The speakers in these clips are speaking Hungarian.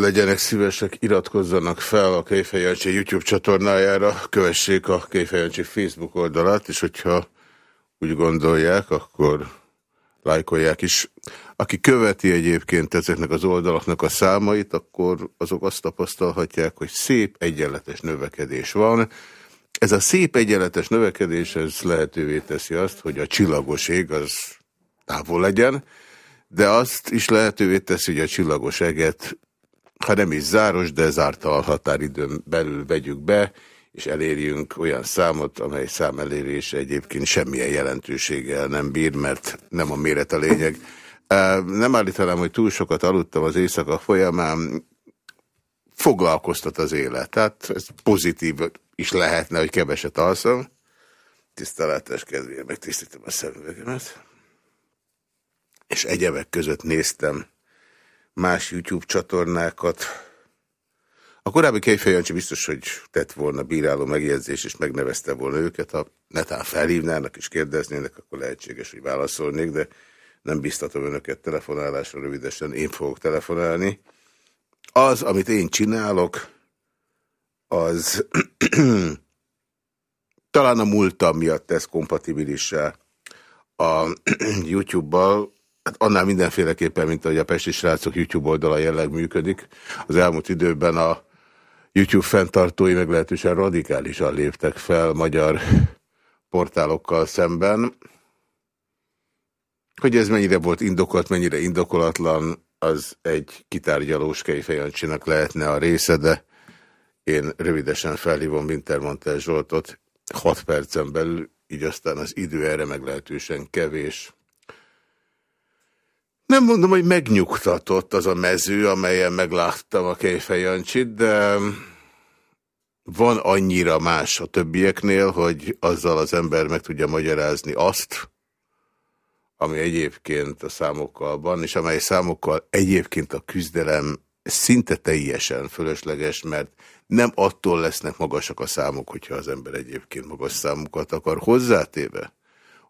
legyenek szívesek, iratkozzanak fel a Kejfejancsi YouTube csatornájára, kövessék a Kejfejancsi Facebook oldalát, és hogyha úgy gondolják, akkor lájkolják is. Aki követi egyébként ezeknek az oldalaknak a számait, akkor azok azt tapasztalhatják, hogy szép egyenletes növekedés van. Ez a szép egyenletes növekedés ez lehetővé teszi azt, hogy a csillagos ég az távol legyen, de azt is lehetővé teszi, hogy a csillagos eget, ha nem is záros, de zártal határidőn belül vegyük be, és elérjünk olyan számot, amely szám elérése egyébként semmilyen jelentőséggel nem bír, mert nem a méret a lényeg. Nem állítanám, hogy túl sokat aludtam az éjszaka folyamán, foglalkoztat az élet. Tehát ez pozitív is lehetne, hogy keveset alszom. Tiszteletes kedvéért megtisztítom a szemüvegemet és egyebek között néztem más YouTube csatornákat. A korábbi Kejfejancsi biztos, hogy tett volna bíráló megjegyzés, és megnevezte volna őket. Ha netán felhívnának és kérdeznének, akkor lehetséges, hogy válaszolnék, de nem biztatom önöket telefonálásra rövidesen, én fogok telefonálni. Az, amit én csinálok, az talán a múltam miatt tesz kompatibilissá a YouTube-bal, Hát annál mindenféleképpen, mint ahogy a Pesti srácok YouTube oldala jelleg működik. Az elmúlt időben a YouTube fenntartói meglehetősen radikálisan léptek fel magyar portálokkal szemben. Hogy ez mennyire volt indokolt, mennyire indokolatlan, az egy kitárgyalós kejfejancsinak lehetne a része, de én rövidesen felhívom Wintermantel Zsoltot 6 percen belül, így aztán az idő erre meglehetősen kevés. Nem mondom, hogy megnyugtatott az a mező, amelyen megláttam a Kejfejancsit, de van annyira más a többieknél, hogy azzal az ember meg tudja magyarázni azt, ami egyébként a számokkal van, és amely számokkal egyébként a küzdelem szinte teljesen fölösleges, mert nem attól lesznek magasak a számok, hogyha az ember egyébként magas számokat akar hozzátéve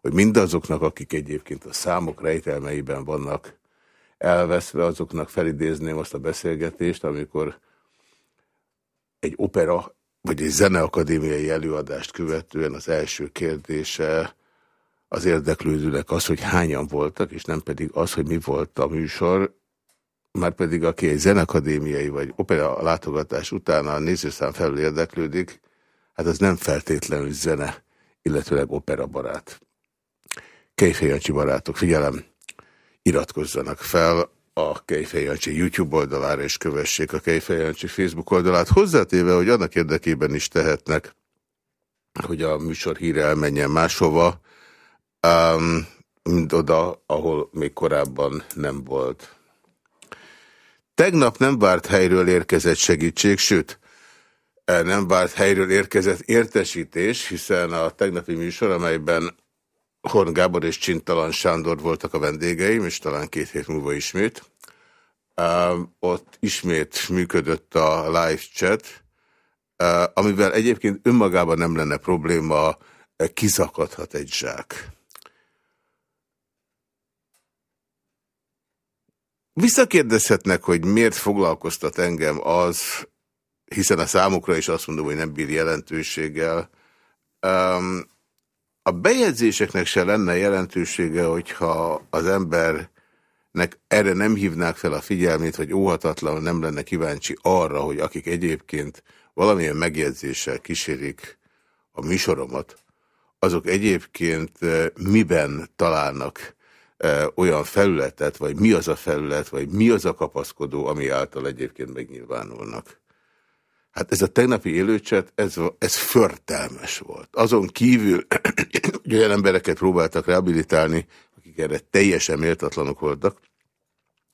hogy mindazoknak, akik egyébként a számok rejtelmeiben vannak elveszve, azoknak felidézném azt a beszélgetést, amikor egy opera vagy egy zeneakadémiai előadást követően az első kérdése az érdeklődőnek az, hogy hányan voltak, és nem pedig az, hogy mi volt a műsor, már pedig aki egy zenakadémiai vagy opera látogatás után a nézőszám felül érdeklődik, hát az nem feltétlenül zene, illetőleg opera barát. Kejfejancsi barátok, figyelem! Iratkozzanak fel a Kejfejancsi YouTube oldalára, és kövessék a Kejfejancsi Facebook oldalát, hozzátéve, hogy annak érdekében is tehetnek, hogy a műsor híre elmenjen máshova, um, mint oda, ahol még korábban nem volt. Tegnap nem várt helyről érkezett segítség, sőt, nem várt helyről érkezett értesítés, hiszen a tegnapi műsor, amelyben Horn Gábor és Csintalan Sándor voltak a vendégeim, és talán két hét múlva ismét. Uh, ott ismét működött a live chat, uh, amivel egyébként önmagában nem lenne probléma, kizakadhat egy zsák. Visszakérdezhetnek, hogy miért foglalkoztat engem az, hiszen a számukra is azt mondom, hogy nem bír jelentőséggel. Um, a bejegyzéseknek se lenne jelentősége, hogyha az embernek erre nem hívnák fel a figyelmét, vagy óhatatlan nem lenne kíváncsi arra, hogy akik egyébként valamilyen megjegyzéssel kísérik a műsoromat, azok egyébként eh, miben találnak eh, olyan felületet, vagy mi az a felület, vagy mi az a kapaszkodó, ami által egyébként megnyilvánulnak. Hát ez a tegnapi élőcset, ez, ez förtelmes volt. Azon kívül olyan embereket próbáltak rehabilitálni, akik erre teljesen méltatlanok voltak,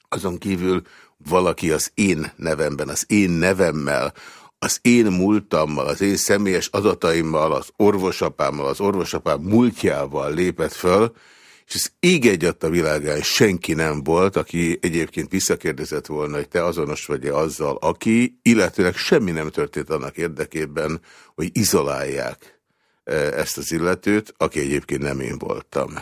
azon kívül valaki az én nevemben, az én nevemmel, az én múltammal, az én személyes adataimmal, az orvosapámmal, az orvosapám múltjával lépett föl, és ez ég egyat a világán senki nem volt, aki egyébként visszakérdezett volna, hogy te azonos vagy-e azzal, aki, illetőleg semmi nem történt annak érdekében, hogy izolálják e, ezt az illetőt, aki egyébként nem én voltam.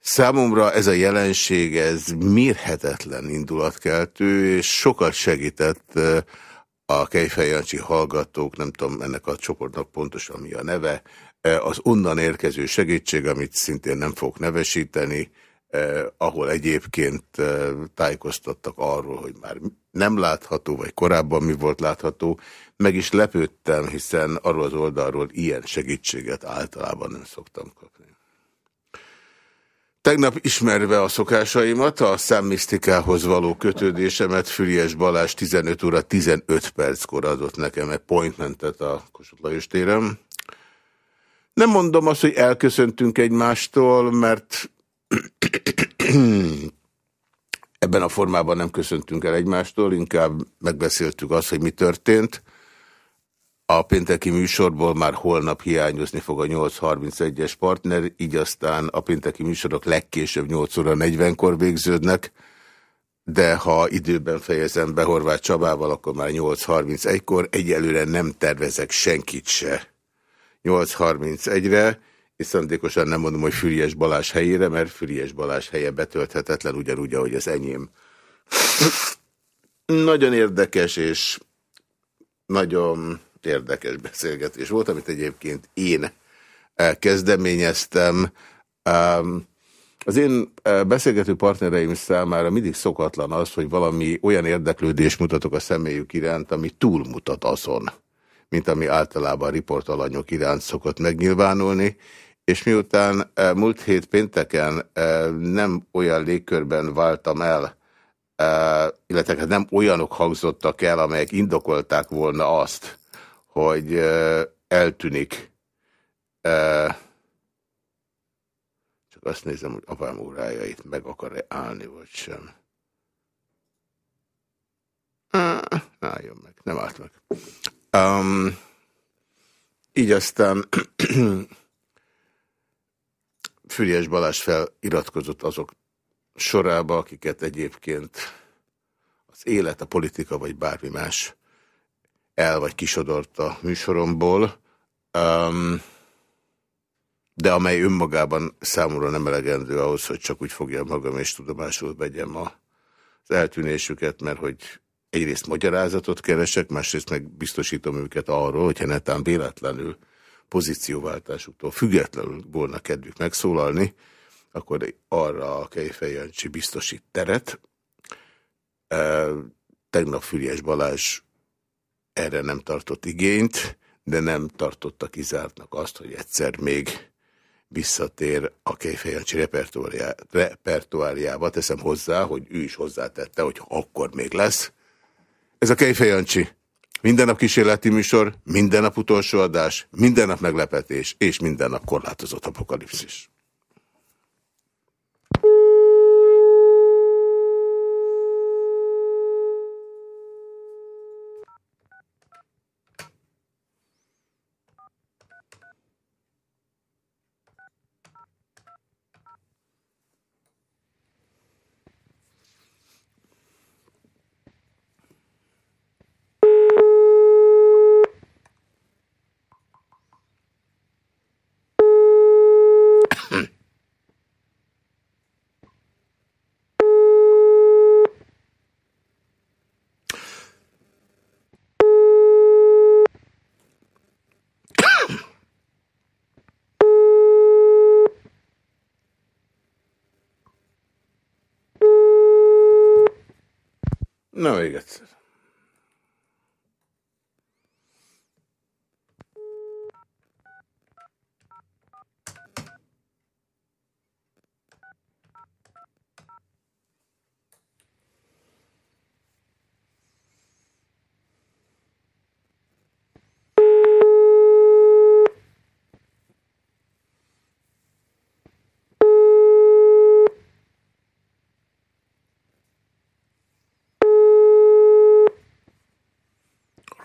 Számomra ez a jelenség, ez mérhetetlen indulatkeltő, és sokat segített a Kejfej Jancsi hallgatók, nem tudom ennek a csoportnak pontosan mi a neve, az onnan érkező segítség, amit szintén nem fogok nevesíteni, eh, ahol egyébként eh, tájékoztattak arról, hogy már nem látható, vagy korábban mi volt látható, meg is lepődtem, hiszen arról az oldalról ilyen segítséget általában nem szoktam kapni. Tegnap ismerve a szokásaimat, a számmisztikához való kötődésemet Füriás Balázs 15 óra 15 perckor adott nekem egy pointmentet a Kossuth Lajos téren. Nem mondom azt, hogy elköszöntünk egymástól, mert ebben a formában nem köszöntünk el egymástól, inkább megbeszéltük azt, hogy mi történt. A pénteki műsorból már holnap hiányozni fog a 8.31-es partner, így aztán a pénteki műsorok legkésőbb 8 óra 40-kor végződnek, de ha időben fejezem be Horváth Csabával, akkor már 8.31-kor. Egyelőre nem tervezek senkit se 8.31-re, és szándékosan nem mondom, hogy Füriás Balázs helyére, mert Füriás Balázs helye betölthetetlen, ugyanúgy, ahogy az enyém. Nagyon érdekes és nagyon érdekes beszélgetés volt, amit egyébként én kezdeményeztem. Az én beszélgető partnereim számára mindig szokatlan az, hogy valami olyan érdeklődést mutatok a személyük iránt, ami túlmutat azon mint ami általában riportalanyok iránt szokott megnyilvánulni, és miután e, múlt hét pénteken e, nem olyan légkörben váltam el, e, illetve hát nem olyanok hangzottak el, amelyek indokolták volna azt, hogy eltűnik. Csak azt nézem, hogy apám órájait meg akar-e állni, vagy sem. Álljon meg, nem állt meg. Um, így aztán Füriás Balázs feliratkozott azok sorába, akiket egyébként az élet, a politika vagy bármi más el vagy kisodort a műsoromból, um, de amely önmagában számomra nem elegendő ahhoz, hogy csak úgy fogja magam és tudomásul vegyem az eltűnésüket, mert hogy egyrészt magyarázatot keresek, másrészt meg biztosítom őket arról, hogyha netán véletlenül pozícióváltásuktól függetlenül volna kedvük megszólalni, akkor arra a Kejfej biztosít teret. E, tegnap Füriás Balázs erre nem tartott igényt, de nem tartotta kizártnak azt, hogy egyszer még visszatér a Kejfej Jancsi repertoáriába. Teszem hozzá, hogy ő is hozzátette, hogy akkor még lesz, ez a Kejfej Jancsi. Minden nap kísérleti műsor, minden nap utolsó adás, minden nap meglepetés, és minden nap korlátozott apokalipszis. Na, még egyszer.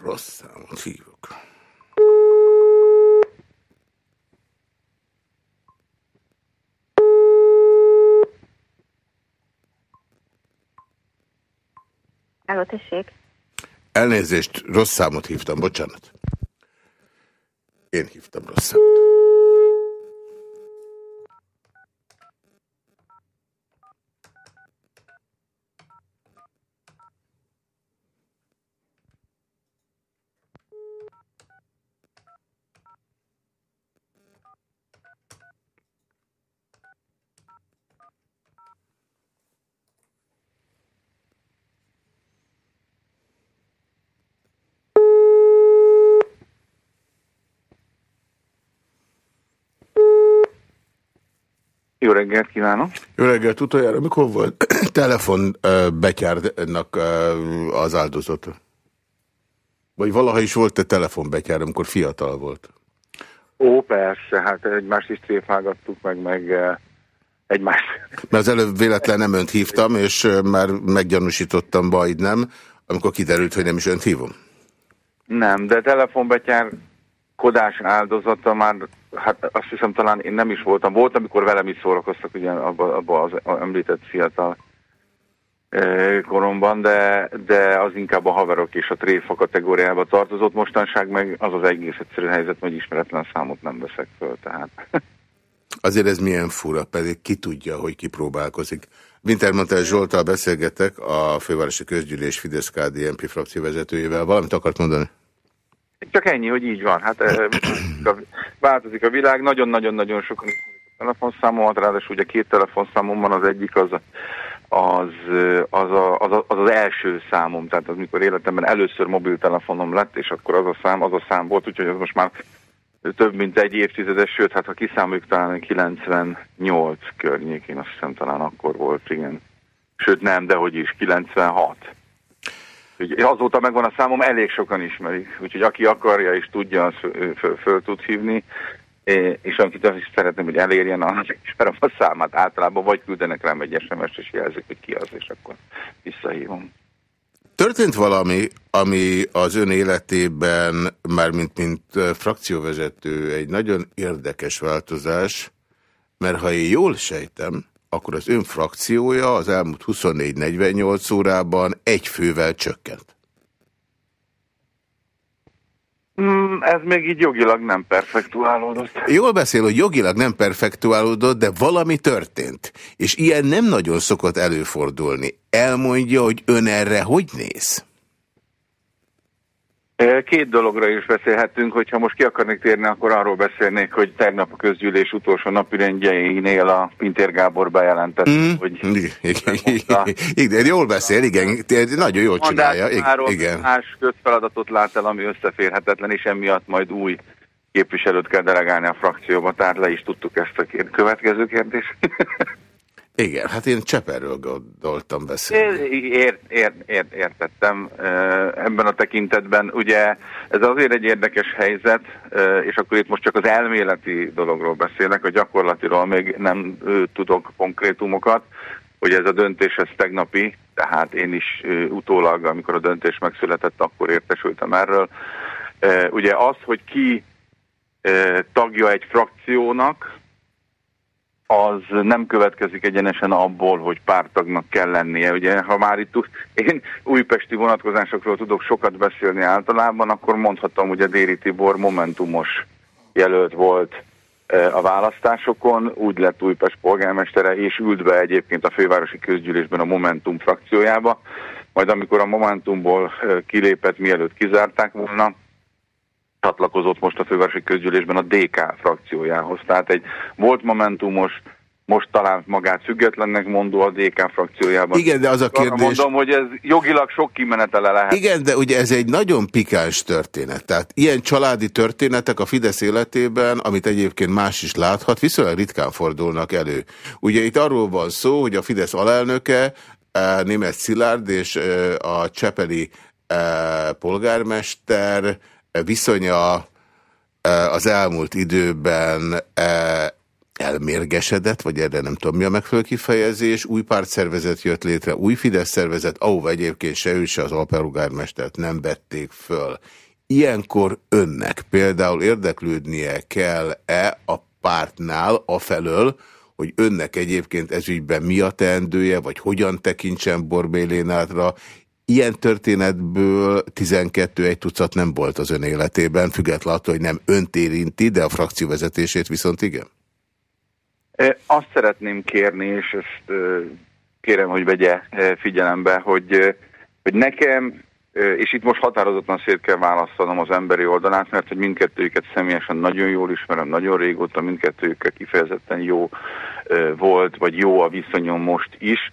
Rossz számot hívok. Tessék. Elnézést, rossz számot hívtam, bocsánat. Én hívtam rossz számot. Jó reggelt kívánok! Jó reggelt! Utoljára mikor volt telefon betyárnak az áldozata? Vagy valaha is volt-e telefonbetyár, amikor fiatal volt? Ó, persze, hát egymást is tréfálgattuk meg, meg egymást. Mert az előbb véletlen nem önt hívtam, és már meggyanúsítottam, majd nem, amikor kiderült, hogy nem is önt hívom. Nem, de telefonbetyár kodás áldozata már, hát azt hiszem talán én nem is voltam. Volt, amikor velem is szórakoztak ugye abba, abba az említett fiatal koromban, de, de az inkább a haverok és a tréfa kategóriába tartozott. Mostanság meg az az egész egyszerű helyzet, hogy ismeretlen számot nem veszek föl, tehát... Azért ez milyen fura, pedig ki tudja, hogy ki próbálkozik. Wintermantel Zsoltal beszélgetek, a Fővárosi Közgyűlés Fidesz KDNP frakció vezetőjével. Valamit akart mondani? Csak ennyi, hogy így van. Hát változik a világ, nagyon-nagyon-nagyon sokan a telefonszámomat, ráadásul ugye két telefonszámom van, az egyik az az, az, a, az, a, az az első számom, tehát az mikor életemben először mobiltelefonom lett, és akkor az a szám, az a szám volt, úgyhogy az most már több mint egy évtizedes, sőt, hát ha kiszámoljuk talán 98 környékén, azt hiszem talán akkor volt, igen. Sőt nem, de hogy is, 96. Úgyhogy azóta megvan a számom, elég sokan ismerik, úgyhogy aki akarja és tudja, az föl, tud hívni, és akit azt is szeretném, hogy elérjen, az ismerem a számát. Általában, vagy küldenek rám egy SMS-t, és jelzik, hogy ki az, és akkor visszahívom. Történt valami, ami az ön életében, már mint, mint frakcióvezető, egy nagyon érdekes változás, mert ha én jól sejtem, akkor az ön frakciója az elmúlt 24-48 órában egy fővel csökkent. Mm, ez még így jogilag nem perfektuálódott. Jól beszél, hogy jogilag nem perfektuálódott, de valami történt. És ilyen nem nagyon szokott előfordulni. Elmondja, hogy ön erre hogy néz? Két dologra is beszélhetünk, hogyha most ki akarnék térni, akkor arról beszélnék, hogy tegnap a közgyűlés utolsó napirendjeinél a Pintér Gábor bejelentett, mm. hogy... Igen, jól beszél, igen, nagyon jól csinálja. Igen. Más közfeladatot lát el, ami összeférhetetlen, és emiatt majd új képviselőt kell delegálni a frakcióba, tehát le is tudtuk ezt a kérd következő kérdést. Igen, hát én Cseperről gondoltam beszélni. Ért, ért, ért, értettem ebben a tekintetben. Ugye ez azért egy érdekes helyzet, és akkor itt most csak az elméleti dologról beszélek, a gyakorlatiról még nem tudok konkrétumokat, hogy ez a döntés ez tegnapi, tehát én is utólag, amikor a döntés megszületett, akkor értesültem erről. Ugye az, hogy ki tagja egy frakciónak, az nem következik egyenesen abból, hogy pártagnak kell lennie. Ugye, ha már itt én újpesti vonatkozásokról tudok sokat beszélni általában, akkor mondhatom, hogy a Déri Tibor momentumos jelölt volt e, a választásokon, úgy lett Újpest polgármestere, és ült be egyébként a fővárosi közgyűlésben a Momentum frakciójába, majd amikor a Momentumból e, kilépett, mielőtt kizárták volna, csatlakozott most a fővárosi közgyűlésben a DK frakciójához. Tehát egy volt momentumos, most talán magát függetlennek mondó a DK frakciójában. Igen, de az a kérdés... Mondom, hogy ez jogilag sok kimenetele lehet. Igen, de ugye ez egy nagyon pikáns történet. Tehát ilyen családi történetek a Fidesz életében, amit egyébként más is láthat, viszonylag ritkán fordulnak elő. Ugye itt arról van szó, hogy a Fidesz alelnöke, eh, német Szilárd és eh, a Csepeli eh, polgármester viszonya e, az elmúlt időben e, elmérgesedett, vagy erre nem tudom mi a megfelelő kifejezés, új pártszervezet jött létre, új Fidesz szervezet, ahova egyébként se ő, se az alperugármestert nem vették föl. Ilyenkor önnek például érdeklődnie kell-e a pártnál afelől, hogy önnek egyébként ezügyben mi a teendője, vagy hogyan tekintsen Borbélénátra, Ilyen történetből 12 egy tucat nem volt az ön életében, függetlenül attól, hogy nem önt érinti, de a frakció vezetését viszont igen? Azt szeretném kérni, és ezt kérem, hogy vegye figyelembe, hogy, hogy nekem, és itt most határozottan szét kell választanom az emberi oldalát, mert hogy mindkettőjüket személyesen nagyon jól ismerem, nagyon régóta mindkettőjükkel kifejezetten jó volt, vagy jó a viszonyom most is,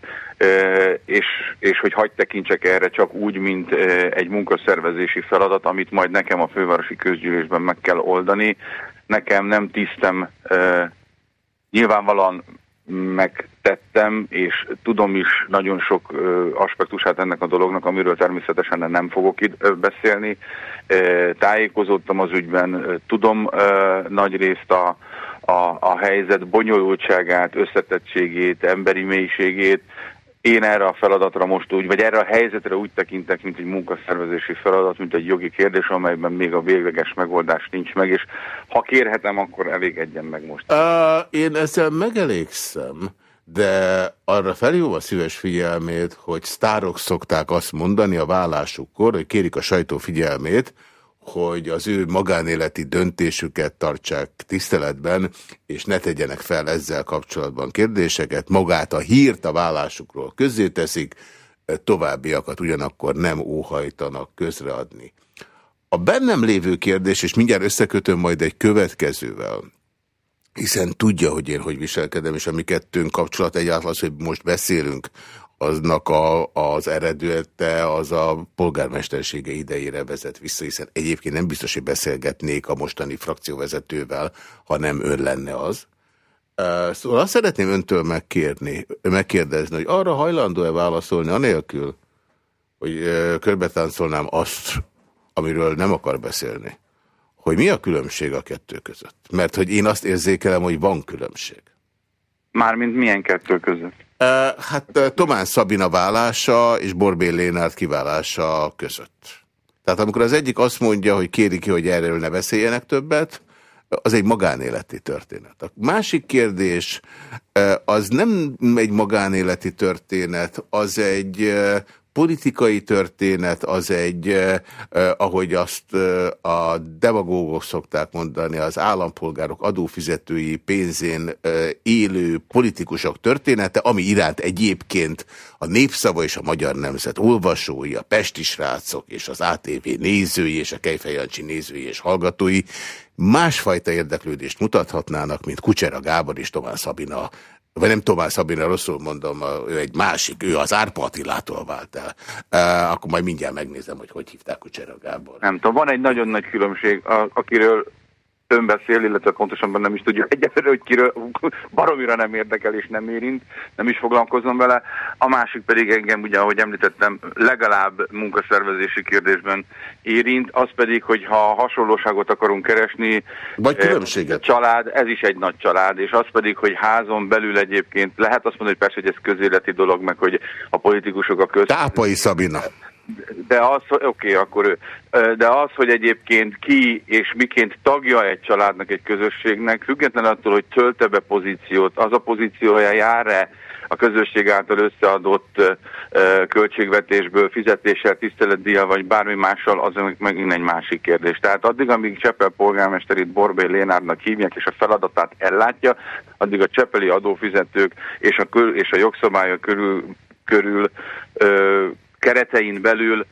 és, és hogy hagyd tekintsek erre csak úgy, mint egy munkaszervezési feladat, amit majd nekem a fővárosi közgyűlésben meg kell oldani. Nekem nem tisztem nyilvánvalóan megtettem, és tudom is nagyon sok aspektusát ennek a dolognak, amiről természetesen nem fogok itt beszélni. Tájékozottam az ügyben, tudom nagy részt a, a, a helyzet bonyolultságát, összetettségét, emberi mélységét, én erre a feladatra most úgy, vagy erre a helyzetre úgy tekintek, mint egy munkaszervezési feladat, mint egy jogi kérdés, amelyben még a végleges megoldás nincs meg, és ha kérhetem, akkor elégedjen meg most. Uh, én ezzel megelégszem, de arra felhívom a szíves figyelmét, hogy sztárok szokták azt mondani a vállásukkor, hogy kérik a sajtó figyelmét, hogy az ő magánéleti döntésüket tartsák tiszteletben, és ne tegyenek fel ezzel kapcsolatban kérdéseket. Magát a hírt a vállásukról közzéteszik, továbbiakat ugyanakkor nem óhajtanak közreadni. A bennem lévő kérdés, és mindjárt összekötöm majd egy következővel, hiszen tudja, hogy én hogy viselkedem, és a mi kettőnk kapcsolat egyáltalán hogy most beszélünk, aznak a, az eredőte az a polgármestersége idejére vezet vissza, hiszen egyébként nem biztos, hogy beszélgetnék a mostani frakcióvezetővel, ha nem ön lenne az. Szóval azt szeretném öntől megkérni, megkérdezni, hogy arra hajlandó-e válaszolni anélkül, hogy körbetáncolnám azt, amiről nem akar beszélni, hogy mi a különbség a kettő között? Mert hogy én azt érzékelem, hogy van különbség. Mármint milyen kettő között? Hát Tomán Szabina válása és Borbél Lénárt kiválása között. Tehát amikor az egyik azt mondja, hogy kéri ki, hogy erről ne beszéljenek többet, az egy magánéleti történet. A másik kérdés, az nem egy magánéleti történet, az egy politikai történet az egy, eh, eh, ahogy azt eh, a demagógok szokták mondani, az állampolgárok adófizetői pénzén élő politikusok története, ami iránt egyébként a népszava és a magyar nemzet olvasói, a pesti srácok és az ATV nézői és a Kejfejancsi nézői és hallgatói másfajta érdeklődést mutathatnának, mint Kucsera Gábor és Tomás Szabina vagy nem Tomás Szabina, rosszul mondom, ő egy másik, ő az Árpa Attilától vált el. Uh, akkor majd mindjárt megnézem, hogy hogy hívták Kucsera Gábor. Nem tudom, van egy nagyon nagy különbség, akiről ön beszél, illetve pontosabban nem is tudja egyelőre, hogy kiről baromira nem érdekel és nem érint, nem is foglalkozom vele. A másik pedig engem, ugye, ahogy említettem, legalább munkaszervezési kérdésben érint, az pedig, hogy ha hasonlóságot akarunk keresni, Vagy eh, különbséget. család, ez is egy nagy család, és az pedig, hogy házon belül egyébként lehet azt mondani, hogy persze, hogy ez közéleti dolog, meg hogy a politikusok a köz... Tápai Szabina de az, oké, okay, akkor ő, de az, hogy egyébként ki és miként tagja egy családnak, egy közösségnek, független attól, hogy tölte be pozíciót, az a pozíciója jár-e a közösség által összeadott költségvetésből, fizetéssel, tiszteletdíjjal vagy bármi mással, az megint egy másik kérdés. Tehát addig, amíg Csepel polgármesterét Borbé Lénárnak hívják, és a feladatát ellátja, addig a csepeli adófizetők és a, és a jogszabályok körül, körül ö, keretein belül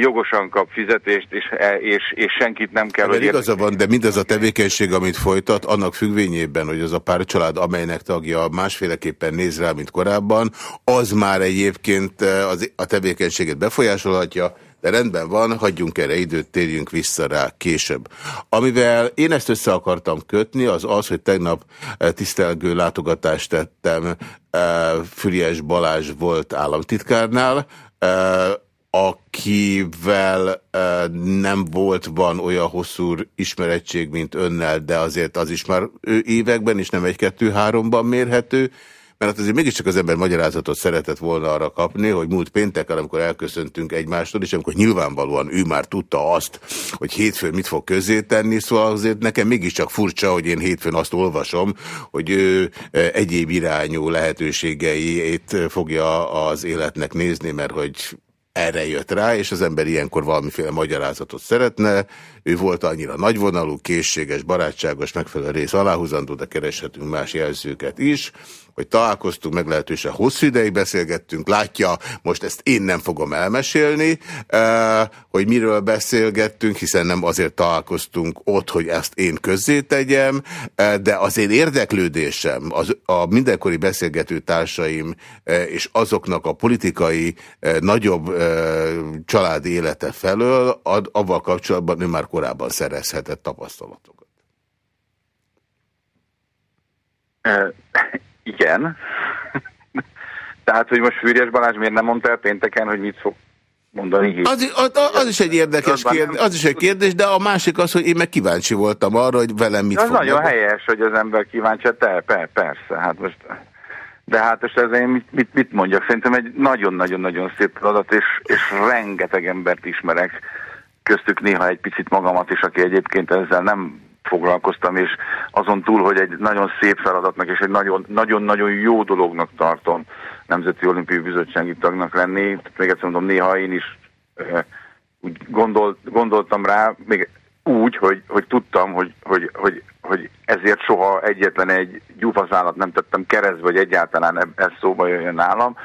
jogosan kap fizetést, és, e, és, és senkit nem kell, hogy... Igaza van, de mindez a tevékenység, amit folytat, annak függvényében, hogy az a párcsalád, amelynek tagja másféleképpen néz rá, mint korábban, az már egyébként az, a tevékenységet befolyásolhatja, de rendben van, hagyjunk erre időt, térjünk vissza rá később. Amivel én ezt össze akartam kötni, az az, hogy tegnap tisztelgő látogatást tettem Füriás Balázs volt államtitkárnál, akivel nem volt, van olyan hosszú ismerettség, mint önnel, de azért az is már ő években, és nem egy-kettő-háromban mérhető, mert hát azért mégiscsak az ember magyarázatot szeretett volna arra kapni, hogy múlt pénteken, amikor elköszöntünk egymástól, és amikor nyilvánvalóan ő már tudta azt, hogy hétfőn mit fog tenni, szóval azért nekem mégiscsak furcsa, hogy én hétfőn azt olvasom, hogy ő egyéb irányú lehetőségeit fogja az életnek nézni, mert hogy erre jött rá, és az ember ilyenkor valamiféle magyarázatot szeretne. Ő volt annyira nagyvonalú, készséges, barátságos, megfelelő rész aláhúzandó, de kereshetünk más jelzőket is. Hogy találkoztunk, meglehetősen hosszú ideig beszélgettünk, látja, most ezt én nem fogom elmesélni, eh, hogy miről beszélgettünk, hiszen nem azért találkoztunk ott, hogy ezt én közzé tegyem, eh, de az én érdeklődésem, az, a mindenkori beszélgető társaim eh, és azoknak a politikai nagyobb családi élete felől, avval kapcsolatban ő már korábban szerezhetett tapasztalatokat Igen. Tehát, hogy most Fűrjes Balázs miért nem mondta el pénteken, hogy mit fog mondani? Az, az, az is egy érdekes kérdés, az is egy kérdés, de a másik az, hogy én meg kíváncsi voltam arra, hogy velem mit az fog. nagyon helyes, hogy az ember kíváncsi, te, per, persze, hát most... De hát most ez én mit, mit, mit mondjak? Szerintem egy nagyon-nagyon-nagyon szép feladat, és, és rengeteg embert ismerek, köztük néha egy picit magamat is, aki egyébként ezzel nem foglalkoztam, és azon túl, hogy egy nagyon szép feladatnak és egy nagyon-nagyon jó dolognak tartom Nemzeti Olimpiai Bizottsági tagnak lenni. Még egyszer mondom, néha én is uh, úgy gondolt, gondoltam rá, még úgy, hogy, hogy tudtam, hogy, hogy, hogy, hogy ezért soha egyetlen egy gyufaszálat nem tettem keresztbe, hogy egyáltalán ez szóba jöjjön nálam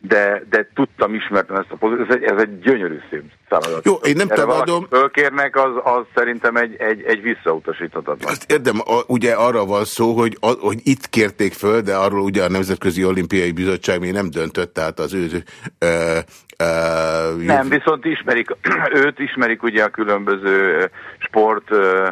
de, de tudtam ismertem ezt a pozíciót, ez egy, ez egy gyönyörű szép feladat. Jó, én nem tagadom. Fölkérnek, az, az szerintem egy, egy, egy visszautasíthatatlan. Azt érdem, a, ugye arra van szó, hogy, a, hogy itt kérték föl, de arról ugye a Nemzetközi Olimpiai Bizottság még nem döntött, tehát az ő... Ö, ö, nem, viszont ismerik, őt ismerik ugye a különböző sport... Ö,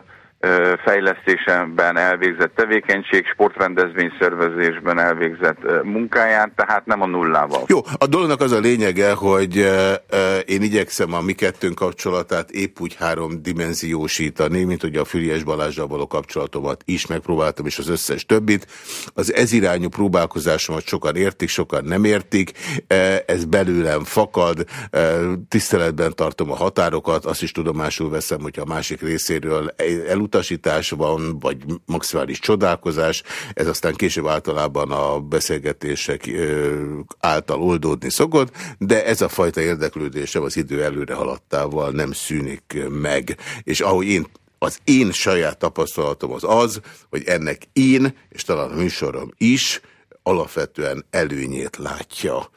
fejlesztésemben elvégzett tevékenység, sportrendezvény szervezésben elvégzett munkáját, tehát nem a nullával. Jó, a dolognak az a lényege, hogy én igyekszem a mi kettőnk kapcsolatát épp úgy három dimenziósítani, mint hogy a Füriás Balázsral való kapcsolatomat is megpróbáltam, és az összes többit. Az ezirányú próbálkozásomat sokan értik, sokan nem értik, ez belőlem fakad, tiszteletben tartom a határokat, azt is tudomásul veszem, hogyha a másik részéről elutasítom, utasítás van, vagy maximális csodálkozás, ez aztán később általában a beszélgetések által oldódni szokott, de ez a fajta érdeklődésem az idő előre haladtával nem szűnik meg. És ahogy én az én saját tapasztalatom az az, hogy ennek én, és talán a műsorom is, alapvetően előnyét látja.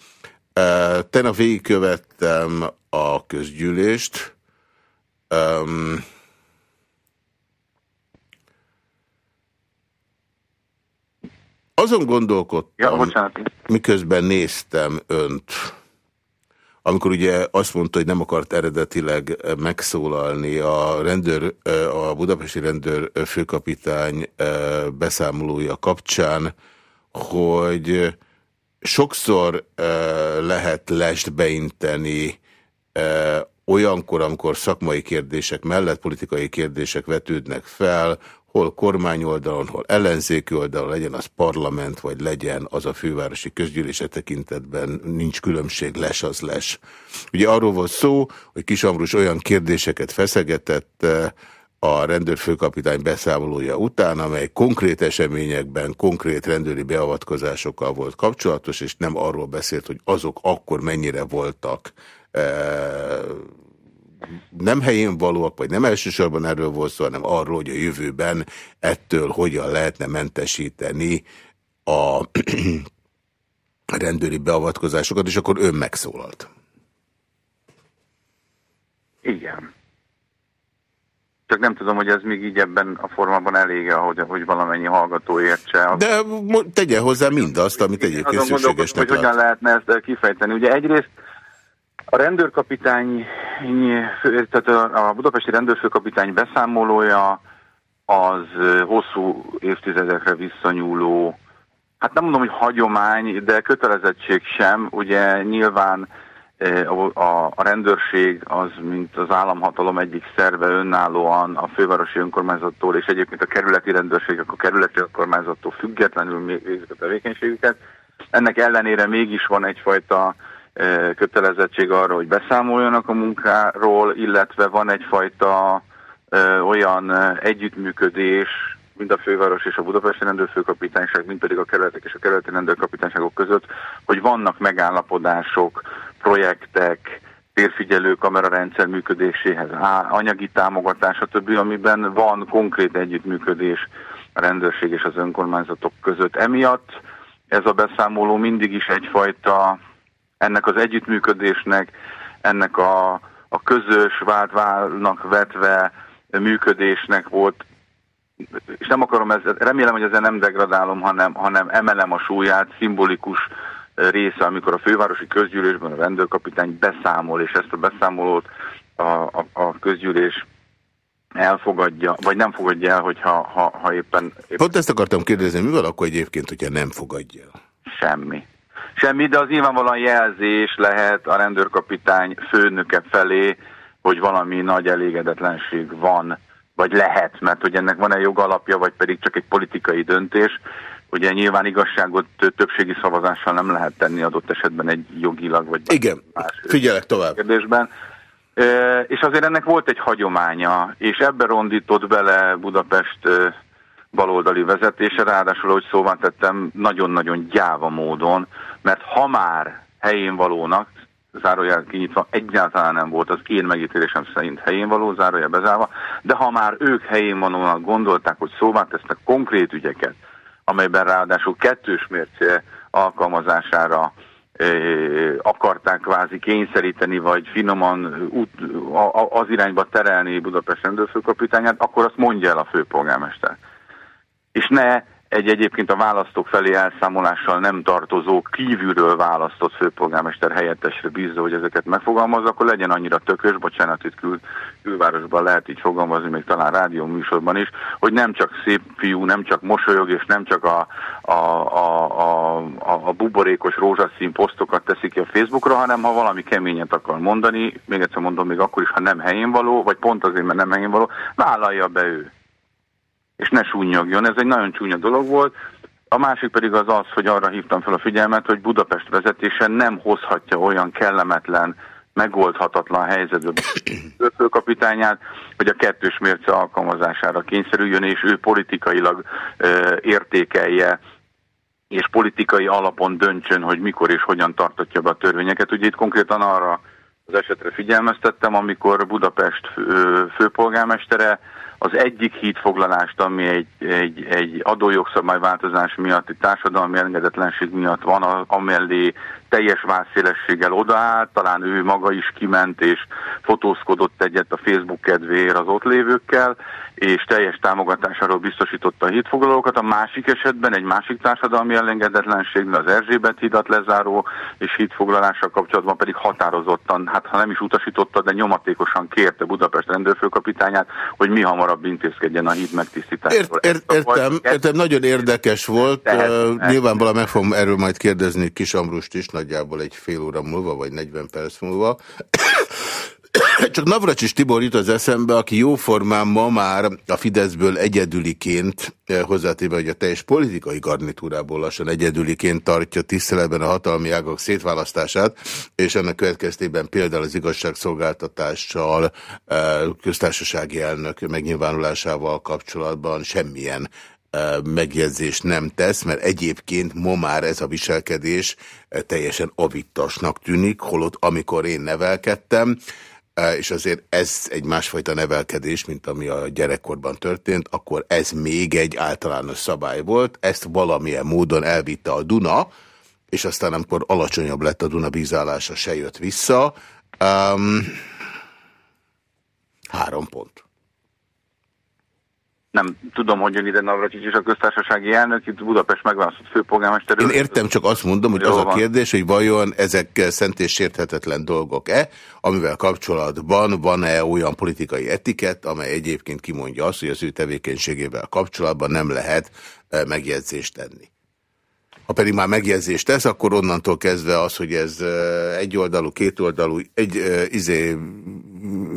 Tegnap végigkövettem a közgyűlést, um, Azon gondolkodtam, ja, miközben néztem önt, amikor ugye azt mondta, hogy nem akart eredetileg megszólalni a, rendőr, a budapesti rendőr főkapitány beszámolója kapcsán, hogy sokszor lehet lest beinteni olyankor, amikor szakmai kérdések mellett politikai kérdések vetődnek fel, hol kormányoldalon, hol ellenzéki oldalon, legyen az parlament, vagy legyen az a fővárosi közgyűlése tekintetben nincs különbség, les az les. Ugye arról volt szó, hogy Kisamrus olyan kérdéseket feszegetett eh, a rendőrfőkapitány beszámolója után, amely konkrét eseményekben, konkrét rendőri beavatkozásokkal volt kapcsolatos, és nem arról beszélt, hogy azok akkor mennyire voltak eh, nem helyén valóak, vagy nem elsősorban erről volt szó, hanem arról, hogy a jövőben ettől hogyan lehetne mentesíteni a rendőri beavatkozásokat, és akkor ön megszólalt. Igen. Csak nem tudom, hogy ez még így ebben a formában elége, hogy, hogy valamennyi hallgató értse. De tegye hozzá mindazt, amit egyébként szükségesnek hogy hogyan lehetne ezt kifejteni. Ugye egyrészt a rendőrkapitány, tehát a budapesti rendőrfőkapitány beszámolója az hosszú évtizedekre visszanyúló, hát nem mondom, hogy hagyomány, de kötelezettség sem. Ugye nyilván a, rendőrség az, mint az államhatalom egyik szerve önállóan a fővárosi önkormányzattól, és egyébként a kerületi rendőrségek a kerületi önkormányzattól függetlenül végzik a tevékenységüket. Ennek ellenére mégis van egyfajta kötelezettség arra, hogy beszámoljanak a munkáról, illetve van egyfajta olyan együttműködés, mind a főváros és a budapesti rendőrfőkapitányság, mind pedig a kerületek és a kerületi rendőrkapitányságok között, hogy vannak megállapodások, projektek, térfigyelő kamerarendszer működéséhez, anyagi támogatás, stb., amiben van konkrét együttműködés a rendőrség és az önkormányzatok között. Emiatt ez a beszámoló mindig is egyfajta ennek az együttműködésnek, ennek a, a közös vált válnak vetve működésnek volt, és nem akarom, ez, remélem, hogy ezzel nem degradálom, hanem, hanem emelem a súlyát, szimbolikus része, amikor a fővárosi közgyűlésben a rendőrkapitány beszámol, és ezt a beszámolót a, a, a közgyűlés elfogadja, vagy nem fogadja el, hogyha ha, ha éppen, éppen... Pont ezt akartam kérdezni, mi van akkor egyébként, hogyha nem fogadja el? Semmi. Semmi, de az nyilvánvalóan jelzés lehet a rendőrkapitány főnöke felé, hogy valami nagy elégedetlenség van, vagy lehet, mert hogy ennek van-e jogalapja, vagy pedig csak egy politikai döntés. Ugye nyilván igazságot többségi szavazással nem lehet tenni adott esetben egy jogilag, vagy Igen, más figyelek tovább. Kérdésben. És azért ennek volt egy hagyománya, és ebbe rondított bele Budapest baloldali vezetése, ráadásul, hogy szóval tettem, nagyon-nagyon gyáva módon, mert ha már helyén valónak, zárójel kinyitva, egyáltalán nem volt az én megítélésem szerint helyén való, zárójel bezárva, de ha már ők helyén valónak gondolták, hogy szóvá tesznek konkrét ügyeket, amelyben ráadásul kettős mérce alkalmazására akarták kvázi kényszeríteni, vagy finoman út, az irányba terelni Budapest rendőrfőkapitányát, akkor azt mondja el a főpolgármester. És ne egy egyébként a választók felé elszámolással nem tartozó, kívülről választott főpolgármester helyettesre bízza, hogy ezeket megfogalmaz, akkor legyen annyira tökös, bocsánat, itt kül, külvárosban lehet így fogalmazni, még talán rádió műsorban is, hogy nem csak szép fiú, nem csak mosolyog, és nem csak a, a, a, a, a, a buborékos rózsaszín posztokat teszik ki a Facebookra, hanem ha valami keményet akar mondani, még egyszer mondom, még akkor is, ha nem helyén való, vagy pont azért, mert nem helyén való, vállalja be ő és ne súnyogjon. Ez egy nagyon csúnya dolog volt. A másik pedig az az, hogy arra hívtam fel a figyelmet, hogy Budapest vezetése nem hozhatja olyan kellemetlen, megoldhatatlan helyzetbe főkapitányát, hogy a kettős mérce alkalmazására kényszerüljön, és ő politikailag ö, értékelje és politikai alapon döntsön, hogy mikor és hogyan tartatja be a törvényeket. Ugye itt konkrétan arra az esetre figyelmeztettem, amikor Budapest főpolgármestere az egyik hídfoglalást, ami egy, egy, egy adójogszabályváltozás miatti társadalmi engedetlenség miatt van, amellé teljes vászélességgel odaállt, talán ő maga is kiment és fotózkodott egyet a Facebook kedvéért az ott lévőkkel, és teljes támogatásáról biztosította a hídfoglalókat. A másik esetben egy másik társadalmi ellengedetlenség, az Erzsébet hídat lezáró és hídfoglalással kapcsolatban pedig határozottan, hát ha nem is utasította, de nyomatékosan kérte Budapest rendőrfőkapitányát, hogy mi hamarabb intézkedjen a híd megtisztításával. Ért, ért, értem, értem, nagyon érdekes volt. Uh, nyilvánvalóan meg fogom erről majd kérdezni Kis Ambrust is, nagyjából egy fél óra múlva, vagy 40 perc múlva. Csak Navracsis Tibor jut az eszembe, aki jóformán ma már a Fideszből egyedüliként, eh, hozzátéve, hogy a teljes politikai garnitúrából lassan egyedüliként tartja tiszteletben a hatalmi ágak szétválasztását, és ennek következtében például az igazságszolgáltatással, eh, köztársasági elnök megnyilvánulásával kapcsolatban semmilyen megjegyzést nem tesz, mert egyébként ma már ez a viselkedés teljesen avittasnak tűnik, holott amikor én nevelkedtem, és azért ez egy másfajta nevelkedés, mint ami a gyerekkorban történt, akkor ez még egy általános szabály volt, ezt valamilyen módon elvitte a Duna, és aztán amikor alacsonyabb lett a Duna bízálása, se jött vissza. Um, három pont nem tudom, hogy jön ide Navracsics és a köztársasági elnök, itt Budapest megválasztott főpolgármester. Én értem, csak azt mondom, hogy az a kérdés, hogy vajon ezek szent és sérthetetlen dolgok-e, amivel kapcsolatban van-e olyan politikai etikett, amely egyébként kimondja azt, hogy az ő tevékenységével kapcsolatban nem lehet eh, megjegyzést tenni. Ha pedig már megjegyzést tesz, akkor onnantól kezdve az, hogy ez egyoldalú, kétoldalú, egy izé,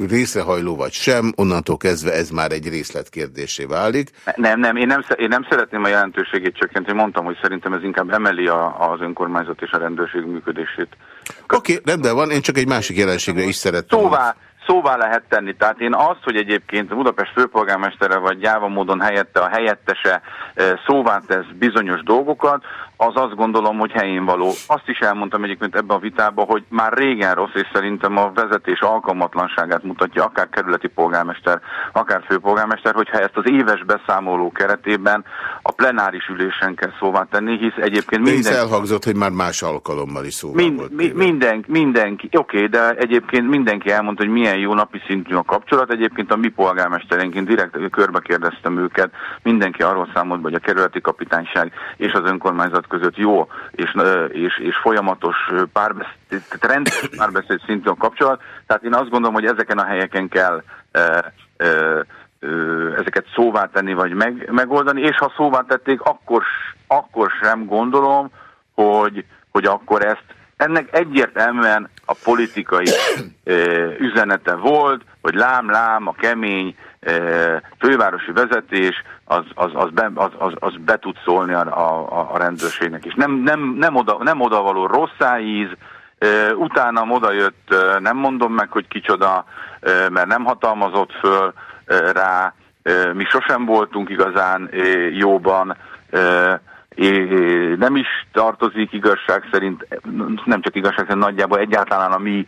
részrehajló vagy sem, onnantól kezdve ez már egy részletkérdésé válik. Nem, nem, én nem, én nem szeretném a jelentőségét csökkenteni, mondtam, hogy szerintem ez inkább emeli a, az önkormányzat és a rendőrség működését. Oké, okay, rendben van, én csak egy másik jelenségre is szeretném. Szóval, szóvá lehet tenni. Tehát én azt, hogy egyébként Budapest főpolgármestere vagy gyáva módon helyette a helyettese szóvá tesz bizonyos dolgokat, az azt gondolom, hogy helyén való. Azt is elmondtam egyébként ebben a vitában, hogy már régen rossz, és szerintem a vezetés alkalmatlanságát mutatja akár kerületi polgármester, akár főpolgármester, hogyha ezt az éves beszámoló keretében a plenáris ülésen kell szóvá tenni, hisz egyébként minden... De elhangzott, hogy már más alkalommal is szóvá mind, volt. Mi, minden, mindenki, oké, okay, de egyébként mindenki elmondta, hogy milyen jó napi szintű a kapcsolat. Egyébként a mi polgármesterenként direkt körbe kérdeztem őket, mindenki arról számolt, hogy a kerületi kapitányság és az önkormányzat között jó és, és, és folyamatos párbeszéd, rendes párbeszéd szintű kapcsolat. Tehát én azt gondolom, hogy ezeken a helyeken kell e, e, ezeket szóvá tenni, vagy meg, megoldani, és ha szóvá tették, akkor, akkor sem gondolom, hogy, hogy akkor ezt ennek egyértelműen a politikai üzenete volt, hogy lám-lám, a kemény fővárosi vezetés az, az, az, be, az, az, be tud szólni a, a, a rendőrségnek is. Nem, nem, nem, oda, nem odavaló rosszáíz, utána oda jött, nem mondom meg, hogy kicsoda, mert nem hatalmazott föl rá, mi sosem voltunk igazán jóban, nem is tartozik igazság szerint, nem csak igazság szerint, nagyjából egyáltalán a mi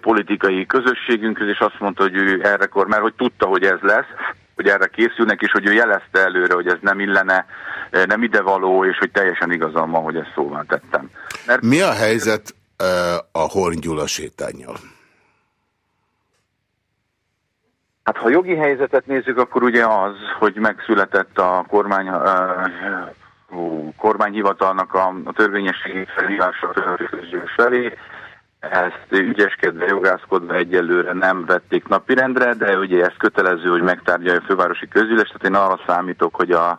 politikai közösségünkhöz, és azt mondta, hogy ő errekor, mert hogy tudta, hogy ez lesz, hogy erre készülnek, és hogy ő jelezte előre, hogy ez nem illene, nem idevaló, és hogy teljesen igazam van, hogy ezt szóval tettem. Mert... Mi a helyzet a Horn Gyula sétányjal? Hát ha jogi helyzetet nézzük, akkor ugye az, hogy megszületett a kormány kormányhivatalnak a, a törvényességi felhívása felé. Ezt ügyeskedve, jogászkodva egyelőre nem vették napirendre, de ugye ez kötelező, hogy megtárgyalja a fővárosi közgyűlés, tehát én arra számítok, hogy a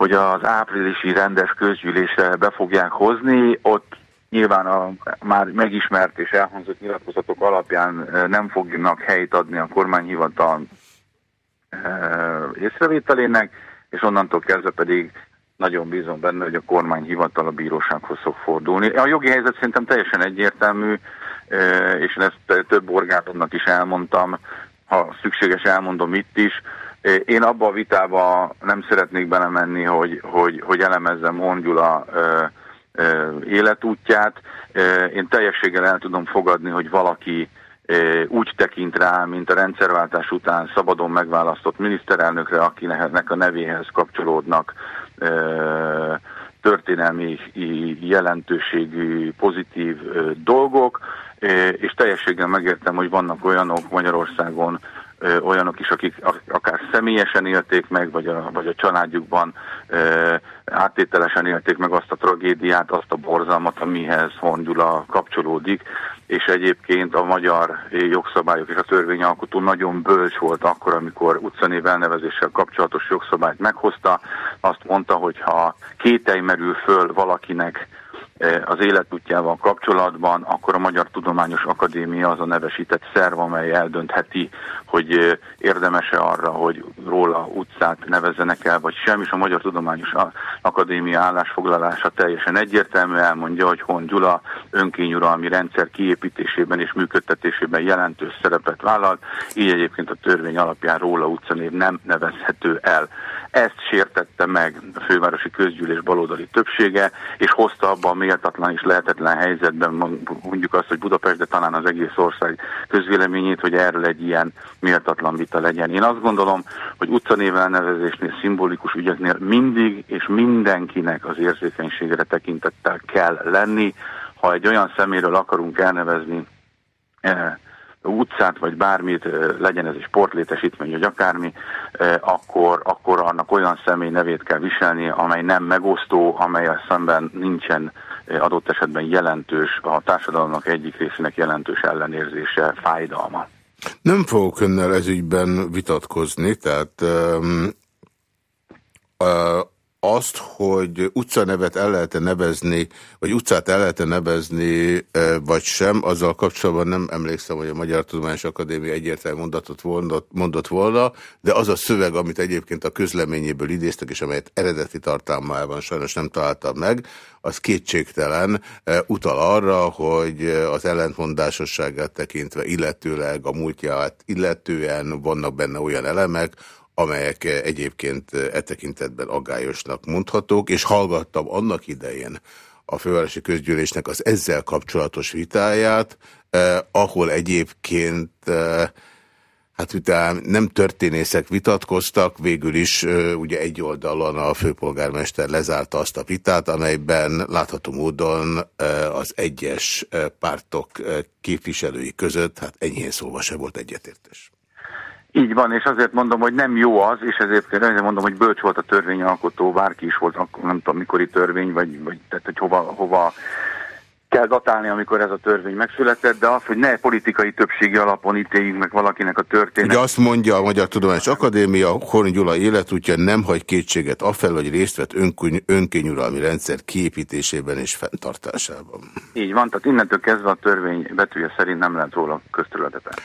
hogy az áprilisi rendes közgyűlésre be fogják hozni, ott nyilván a már megismert és elhangzott nyilatkozatok alapján nem fognak helyt adni a kormányhivatal észrevételének, és onnantól kezdve pedig nagyon bízom benne, hogy a kormány hivatal a bírósághoz fog fordulni. A jogi helyzet szerintem teljesen egyértelmű, és ezt több orgánomnak is elmondtam, ha szükséges elmondom itt is. Én abba a vitába nem szeretnék belemenni, hogy, hogy, hogy elemezzem Hongyula életútját. Én teljességgel el tudom fogadni, hogy valaki úgy tekint rá, mint a rendszerváltás után szabadon megválasztott miniszterelnökre, akinek a nevéhez kapcsolódnak történelmi jelentőségű pozitív dolgok, és teljességgel megértem, hogy vannak olyanok Magyarországon, olyanok is, akik akár személyesen élték meg, vagy a, vagy a családjukban áttételesen élték meg azt a tragédiát, azt a borzalmat, amihez Hongyula kapcsolódik, és egyébként a magyar jogszabályok és a törvényalkotó nagyon bölcs volt akkor, amikor utcanév elnevezéssel kapcsolatos jogszabályt meghozta. Azt mondta, hogy ha kételj merül föl valakinek az életútjával kapcsolatban, akkor a Magyar Tudományos Akadémia az a nevesített szerv, amely eldöntheti, hogy érdemese arra, hogy róla utcát nevezzenek el, vagy sem, és a Magyar Tudományos Akadémia állásfoglalása teljesen egyértelmű, elmondja, hogy Hon Gyula önkényuralmi rendszer kiépítésében és működtetésében jelentős szerepet vállalt, így egyébként a törvény alapján róla utcanév nem nevezhető el. Ezt sértette meg a fővárosi közgyűlés baloldali többsége, és hozta abba a méltatlan és lehetetlen helyzetben, mondjuk azt, hogy Budapest, de talán az egész ország közvéleményét, hogy erről egy ilyen méltatlan vita legyen. Én azt gondolom, hogy utcanév elnevezésnél, szimbolikus ügyeknél mindig és mindenkinek az érzékenységre tekintettel kell lenni. Ha egy olyan szeméről akarunk elnevezni, eh, utcát, vagy bármit, legyen ez egy sportlétesítmény, vagy akármi, akkor, akkor annak olyan személy nevét kell viselni, amely nem megosztó, amely a szemben nincsen adott esetben jelentős, a társadalomnak egyik részének jelentős ellenérzése, fájdalma. Nem fogok önnel ezügyben vitatkozni, tehát um, azt, hogy utcanevet el lehet -e nevezni, vagy utcát el lehet -e nevezni, vagy sem, azzal kapcsolatban nem emlékszem, hogy a Magyar Tudományos Akadémia egyértelmű mondatot mondott, volna, de az a szöveg, amit egyébként a közleményéből idéztek, és amelyet eredeti tartalmában sajnos nem találtam meg, az kétségtelen utal arra, hogy az ellentmondásosságát tekintve, illetőleg a múltját illetően vannak benne olyan elemek, amelyek egyébként e tekintetben aggályosnak mondhatók, és hallgattam annak idején a fővárosi közgyűlésnek az ezzel kapcsolatos vitáját, eh, ahol egyébként eh, hát utána nem történészek vitatkoztak, végül is eh, ugye egy oldalon a főpolgármester lezárta azt a vitát, amelyben látható módon eh, az egyes eh, pártok eh, képviselői között, hát enyhén szóval se volt egyetértés. Így van, és azért mondom, hogy nem jó az, és ezért azért mondom, hogy bölcs volt a törvényalkotó, bárki is volt, akkor nem tudom, mikori törvény, vagy, vagy tehát, hogy hova, hova kell datálni, amikor ez a törvény megszületett, de az, hogy ne politikai többségi alapon ítéljünk meg valakinek a történet. Ugye azt mondja a Magyar Tudományos Akadémia, Horn Gyula életútja nem hagy kétséget afelől, hogy részt vett önkényuralmi rendszer kiépítésében és fenntartásában. Így van, tehát innentől kezdve a törvény betűje szerint nem lehet róla közterületet.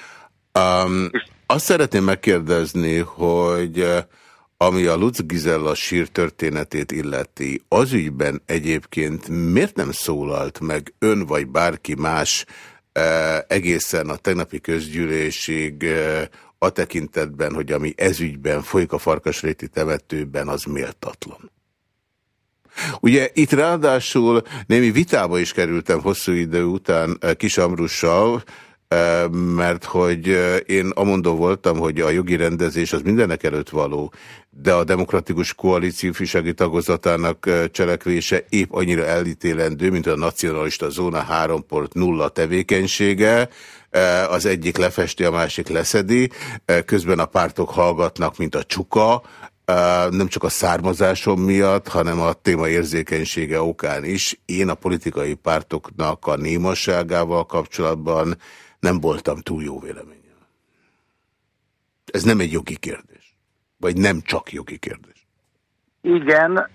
Um, és azt szeretném megkérdezni, hogy ami a Lutz Gizella sír történetét illeti, az ügyben egyébként miért nem szólalt meg ön vagy bárki más e, egészen a tegnapi közgyűlésig e, a tekintetben, hogy ami ezügyben folyik a Farkasréti temetőben, az méltatlan? Ugye itt ráadásul némi vitába is kerültem hosszú idő után Kis Amrussal, mert hogy én amondó voltam, hogy a jogi rendezés az mindenek előtt való, de a demokratikus koalíció fisági tagozatának cselekvése épp annyira elítélendő, mint a nacionalista zóna 3.0 tevékenysége, az egyik lefesti, a másik leszedi, közben a pártok hallgatnak, mint a csuka, nem csak a származásom miatt, hanem a téma érzékenysége okán is. Én a politikai pártoknak a némasságával kapcsolatban nem voltam túl jó véleményen. Ez nem egy jogi kérdés. Vagy nem csak jogi kérdés. Igen,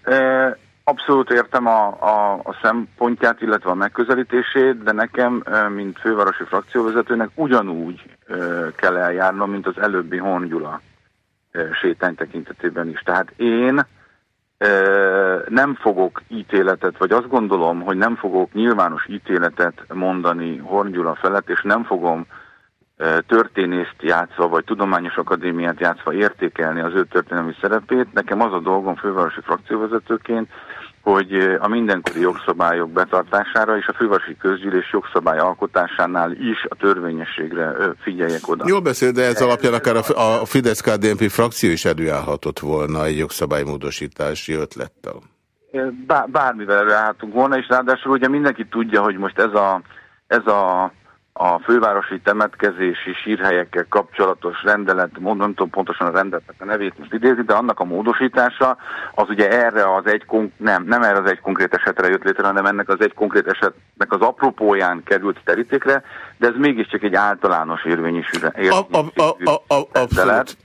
abszolút értem a, a, a szempontját, illetve a megközelítését, de nekem, mint fővárosi frakcióvezetőnek ugyanúgy kell eljárnom, mint az előbbi Hongyula sétány tekintetében is. Tehát én nem fogok ítéletet, vagy azt gondolom, hogy nem fogok nyilvános ítéletet mondani Horn felett, és nem fogom történészt játszva, vagy tudományos akadémiát játszva értékelni az ő történelmi szerepét. Nekem az a dolgom fővárosi frakcióvezetőként, hogy a mindenkori jogszabályok betartására és a fővárosi közgyűlés jogszabály alkotásánál is a törvényességre figyeljek oda. Jól beszél, de ez alapján akár a Fidesz-KDNP frakció is előállhatott volna egy jogszabálymódosítási ötlettel. Bármivel előállhatunk volna, és ráadásul ugye mindenki tudja, hogy most ez a, ez a a fővárosi temetkezési sírhelyekkel kapcsolatos rendelet, mondom, tudom pontosan a rendeletnek a nevét most idézi, de annak a módosítása az ugye erre az egy, nem, nem erre az egy konkrét esetre jött létre, hanem ennek az egy konkrét esetnek az apropóján került terítékre, de ez mégiscsak egy általános érvényű rendelet.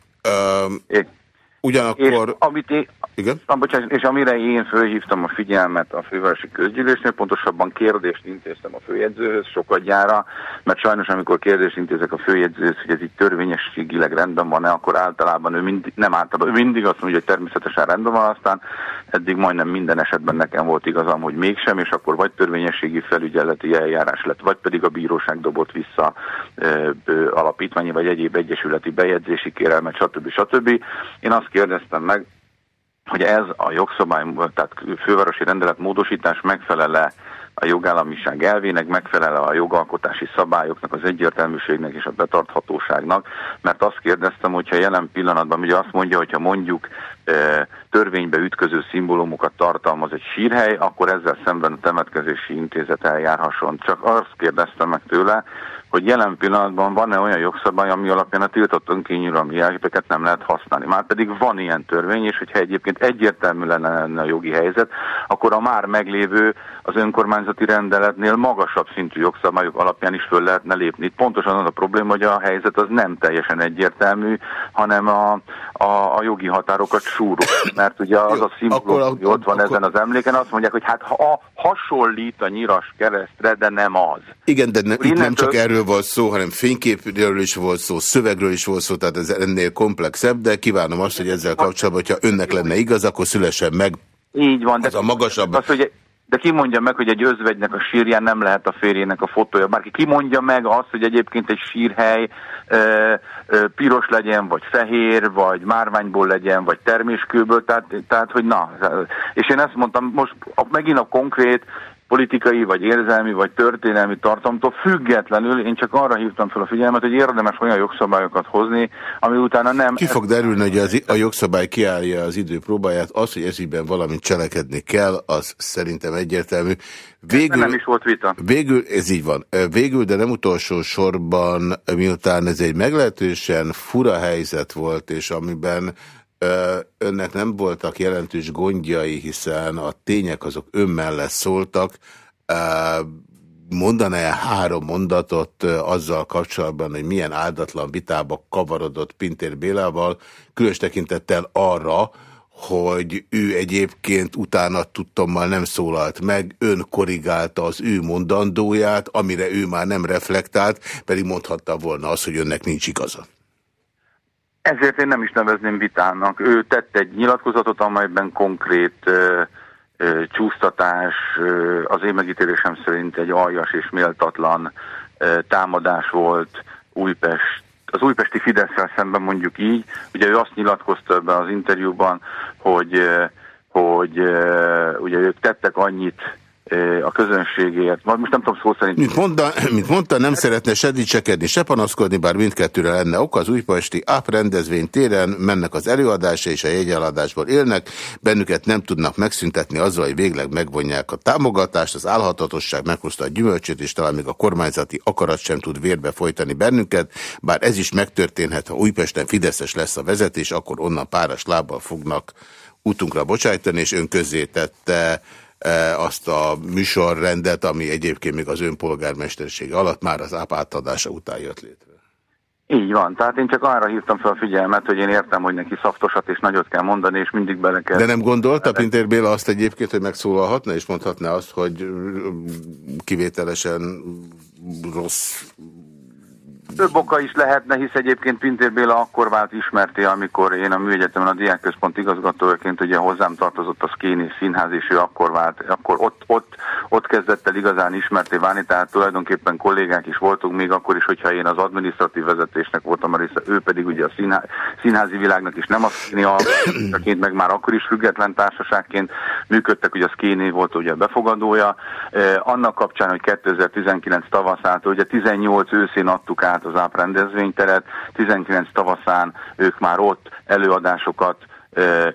Ugyanakkor... És amit igen? Na, bocsánat, és amire én fölhívtam a figyelmet a fővárosi közgyűlésnél, pontosabban kérdést intéztem a főjegyzőhöz sokadjára, mert sajnos amikor kérdést intézek a főjegyzőhöz, hogy ez így törvényességileg rendben van-e, akkor általában ő mindig, nem általában, ő mindig azt mondja, hogy természetesen rendben van, aztán eddig majdnem minden esetben nekem volt igazam, hogy mégsem, és akkor vagy törvényességi felügyeleti eljárás lett, vagy pedig a bíróság dobott vissza ö, ö, alapítványi vagy egyéb egyesületi bejegyzési kérelmet, stb. stb. Én azt kérdeztem meg, hogy ez a jogszabály, tehát fővárosi rendelet módosítás megfelele a jogállamiság elvének, megfelele a jogalkotási szabályoknak, az egyértelműségnek és a betarthatóságnak, mert azt kérdeztem, hogyha jelen pillanatban, ugye azt mondja, hogyha mondjuk törvénybe ütköző szimbólumokat tartalmaz egy sírhely, akkor ezzel szemben a temetkezési intézet eljárhasson. Csak azt kérdeztem meg tőle, hogy jelen pillanatban van-e olyan jogszabály, ami alapján a tiltott önkényuralmi jelképeket nem lehet használni. Már pedig van ilyen törvény, és hogyha egyébként egyértelmű lenne a jogi helyzet, akkor a már meglévő az önkormányzati rendeletnél magasabb szintű jogszabályok alapján is föl lehetne lépni. Pontosan az a probléma, hogy a helyzet az nem teljesen egyértelmű, hanem a, a, a jogi határokat súrul. Mert ugye az a szimbólum, hogy ott van akkor... ezen az emléken, azt mondják, hogy hát ha hasonlít a nyiras keresztre, de nem az. Igen, de ne, itt nem csak erről volt szó, hanem fényképről is volt szó, szövegről is volt szó, tehát ez ennél komplexebb, de kívánom azt, hogy ezzel kapcsolatban, hogyha önnek lenne igaz, akkor szülessen meg így van, de az a magasabb... Az, hogy de ki mondja meg, hogy egy özvegynek a sírján nem lehet a férjének a fotója? Bárki ki mondja meg azt, hogy egyébként egy sírhely e, e, piros legyen, vagy fehér, vagy márványból legyen, vagy terméskőből, tehát, tehát hogy na. És én ezt mondtam, most megint a konkrét politikai, vagy érzelmi, vagy történelmi tartalomtól függetlenül én csak arra hívtam fel a figyelmet, hogy érdemes olyan jogszabályokat hozni, ami utána nem... Ki fog derülni, hogy az, a jogszabály kiállja az idő próbáját, az, hogy ezügyben valamit cselekedni kell, az szerintem egyértelmű. Végül, nem is volt vita. Végül, ez így van. Végül, de nem utolsó sorban, miután ez egy meglehetősen fura helyzet volt, és amiben önnek nem voltak jelentős gondjai, hiszen a tények azok ön mellett szóltak. mondana -e három mondatot azzal kapcsolatban, hogy milyen áldatlan vitába kavarodott Pintér Bélával, különös tekintettel arra, hogy ő egyébként utána tudtommal nem szólalt meg, ön korrigálta az ő mondandóját, amire ő már nem reflektált, pedig mondhatta volna azt, hogy önnek nincs igaza. Ezért én nem is nevezném vitának. Ő tett egy nyilatkozatot, amelyben konkrét ö, ö, csúsztatás, ö, az én megítélésem szerint egy aljas és méltatlan ö, támadás volt Újpest az újpesti fidesz szemben mondjuk így, ugye ő azt nyilatkozta be az interjúban, hogy, hogy ugye ők tettek annyit a közönségért. Most nem tudom szó szerint... Mint mondta, mint mondta nem szeretne se dicsekedni, se panaszkodni, bár mindkettőre lenne ok. Az újpesti AP rendezvény téren mennek az előadása és a jegyeladásból élnek, bennüket nem tudnak megszüntetni azzal, hogy végleg megvonják a támogatást, az állhatatosság meghozta a gyümölcsét, és talán még a kormányzati akarat sem tud vérbe folytani bennünket, bár ez is megtörténhet, ha Újpesten Fideszes lesz a vezetés, akkor onnan páras lábbal fognak útunkra bocsájtani, és ön közzétette azt a műsorrendet, ami egyébként még az önpolgármestersége alatt már az áp átadása után jött létre. Így van, tehát én csak arra hívtam fel a figyelmet, hogy én értem, hogy neki szaftosat és nagyot kell mondani, és mindig bele kell... De nem gondolta Pintér Béla azt egyébként, hogy megszólalhatna, és mondhatná azt, hogy kivételesen rossz több oka is lehetne, hisz egyébként Pintér Béla akkor vált ismerté, amikor én a Műegyetemen a Diákközpont igazgatójaként ugye hozzám tartozott a Szkéni Színház, és ő akkor vált, akkor ott, ott, ott kezdett el igazán ismerté válni, tehát tulajdonképpen kollégák is voltunk még akkor is, hogyha én az adminisztratív vezetésnek voltam a része, ő pedig ugye a színhá, színházi világnak is nem a Szkéni alapjaként, meg már akkor is független társaságként működtek, ugye a Szkéni volt ugye a befogadója. Eh, annak kapcsán, hogy 2019 tavaszától, ugye 18 őszén adtuk át át az ÁP rendezvényteret, 19 tavaszán ők már ott előadásokat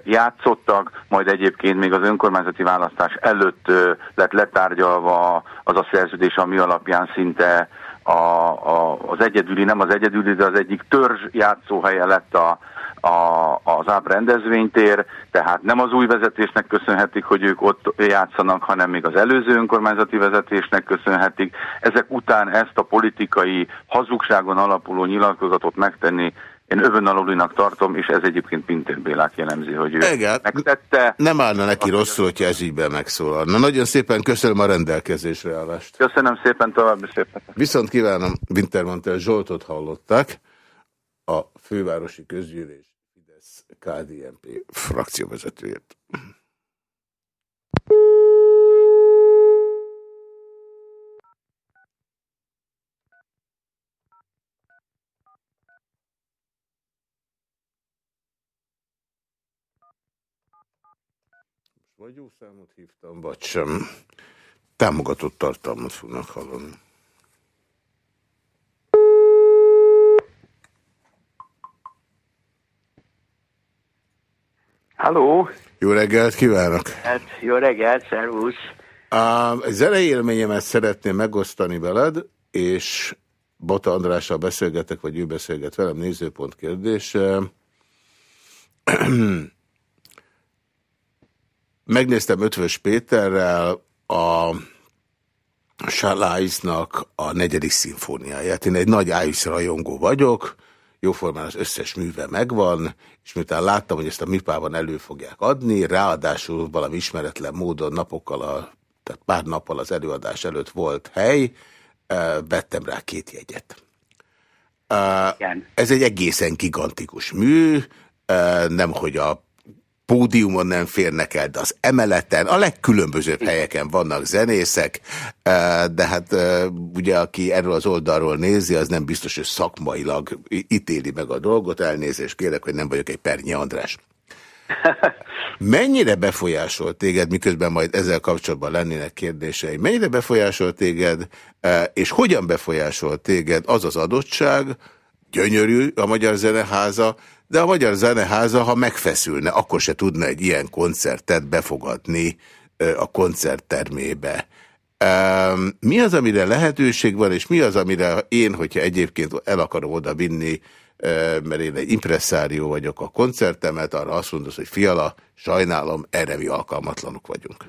játszottak, majd egyébként még az önkormányzati választás előtt lett letárgyalva az a szerződés, ami alapján szinte a, a, az egyedüli, nem az egyedüli, de az egyik törzs játszóhelye lett a, a, az ÁP rendezvénytér, tehát nem az új vezetésnek köszönhetik, hogy ők ott játszanak, hanem még az előző önkormányzati vezetésnek köszönhetik. Ezek után ezt a politikai hazugságon alapuló nyilatkozatot megtenni én övönalulinak tartom, és ez egyébként Pintér Bélát jellemzi, hogy ő Igen, megtette. Nem állna neki rosszul, hogyha ez ígyben megszólal. Na, nagyon szépen köszönöm a rendelkezésre állást. Köszönöm szépen, további szépen. Viszont kívánom, Wintermantel Zsoltot hallották, a fővárosi közgyűlés KDNP frakcióvezetőjét. Vagy jó számot hívtam, vagy sem. Támogatott tartalmat fognak hallani. Halló! Jó reggelt kívánok! Hát, jó reggelt, szervusz! A zenei élményemet szeretném megosztani veled, és Bata Andrással beszélgetek, vagy ő beszélget velem, nézőpont kérdése. Megnéztem Ötvös Péterrel a Saláiznak a negyedik szimfóniáját. Én egy nagy Ájusz rajongó vagyok, jóformán az összes műve megvan, és miután láttam, hogy ezt a műpában elő fogják adni, ráadásul valami ismeretlen módon napokkal, a, tehát pár nappal az előadás előtt volt hely, vettem rá két jegyet. Ez egy egészen gigantikus mű, nemhogy a pódiumon nem férnek el, de az emeleten, a legkülönbözőbb helyeken vannak zenészek, de hát ugye aki erről az oldalról nézi, az nem biztos, hogy szakmailag ítéli meg a dolgot, elnézést kérek, hogy nem vagyok egy Pernyi András. Mennyire befolyásolt téged, miközben majd ezzel kapcsolatban lennének kérdései, mennyire befolyásolt téged, és hogyan befolyásolt téged az az adottság, gyönyörű a Magyar Zeneháza, de a Magyar Zeneháza, ha megfeszülne, akkor se tudna egy ilyen koncertet befogadni a koncerttermébe. Mi az, amire lehetőség van, és mi az, amire én, hogyha egyébként el akarom oda vinni, mert én egy impresszárió vagyok a koncertemet, arra azt mondod, hogy fiala, sajnálom, erre mi alkalmatlanok vagyunk.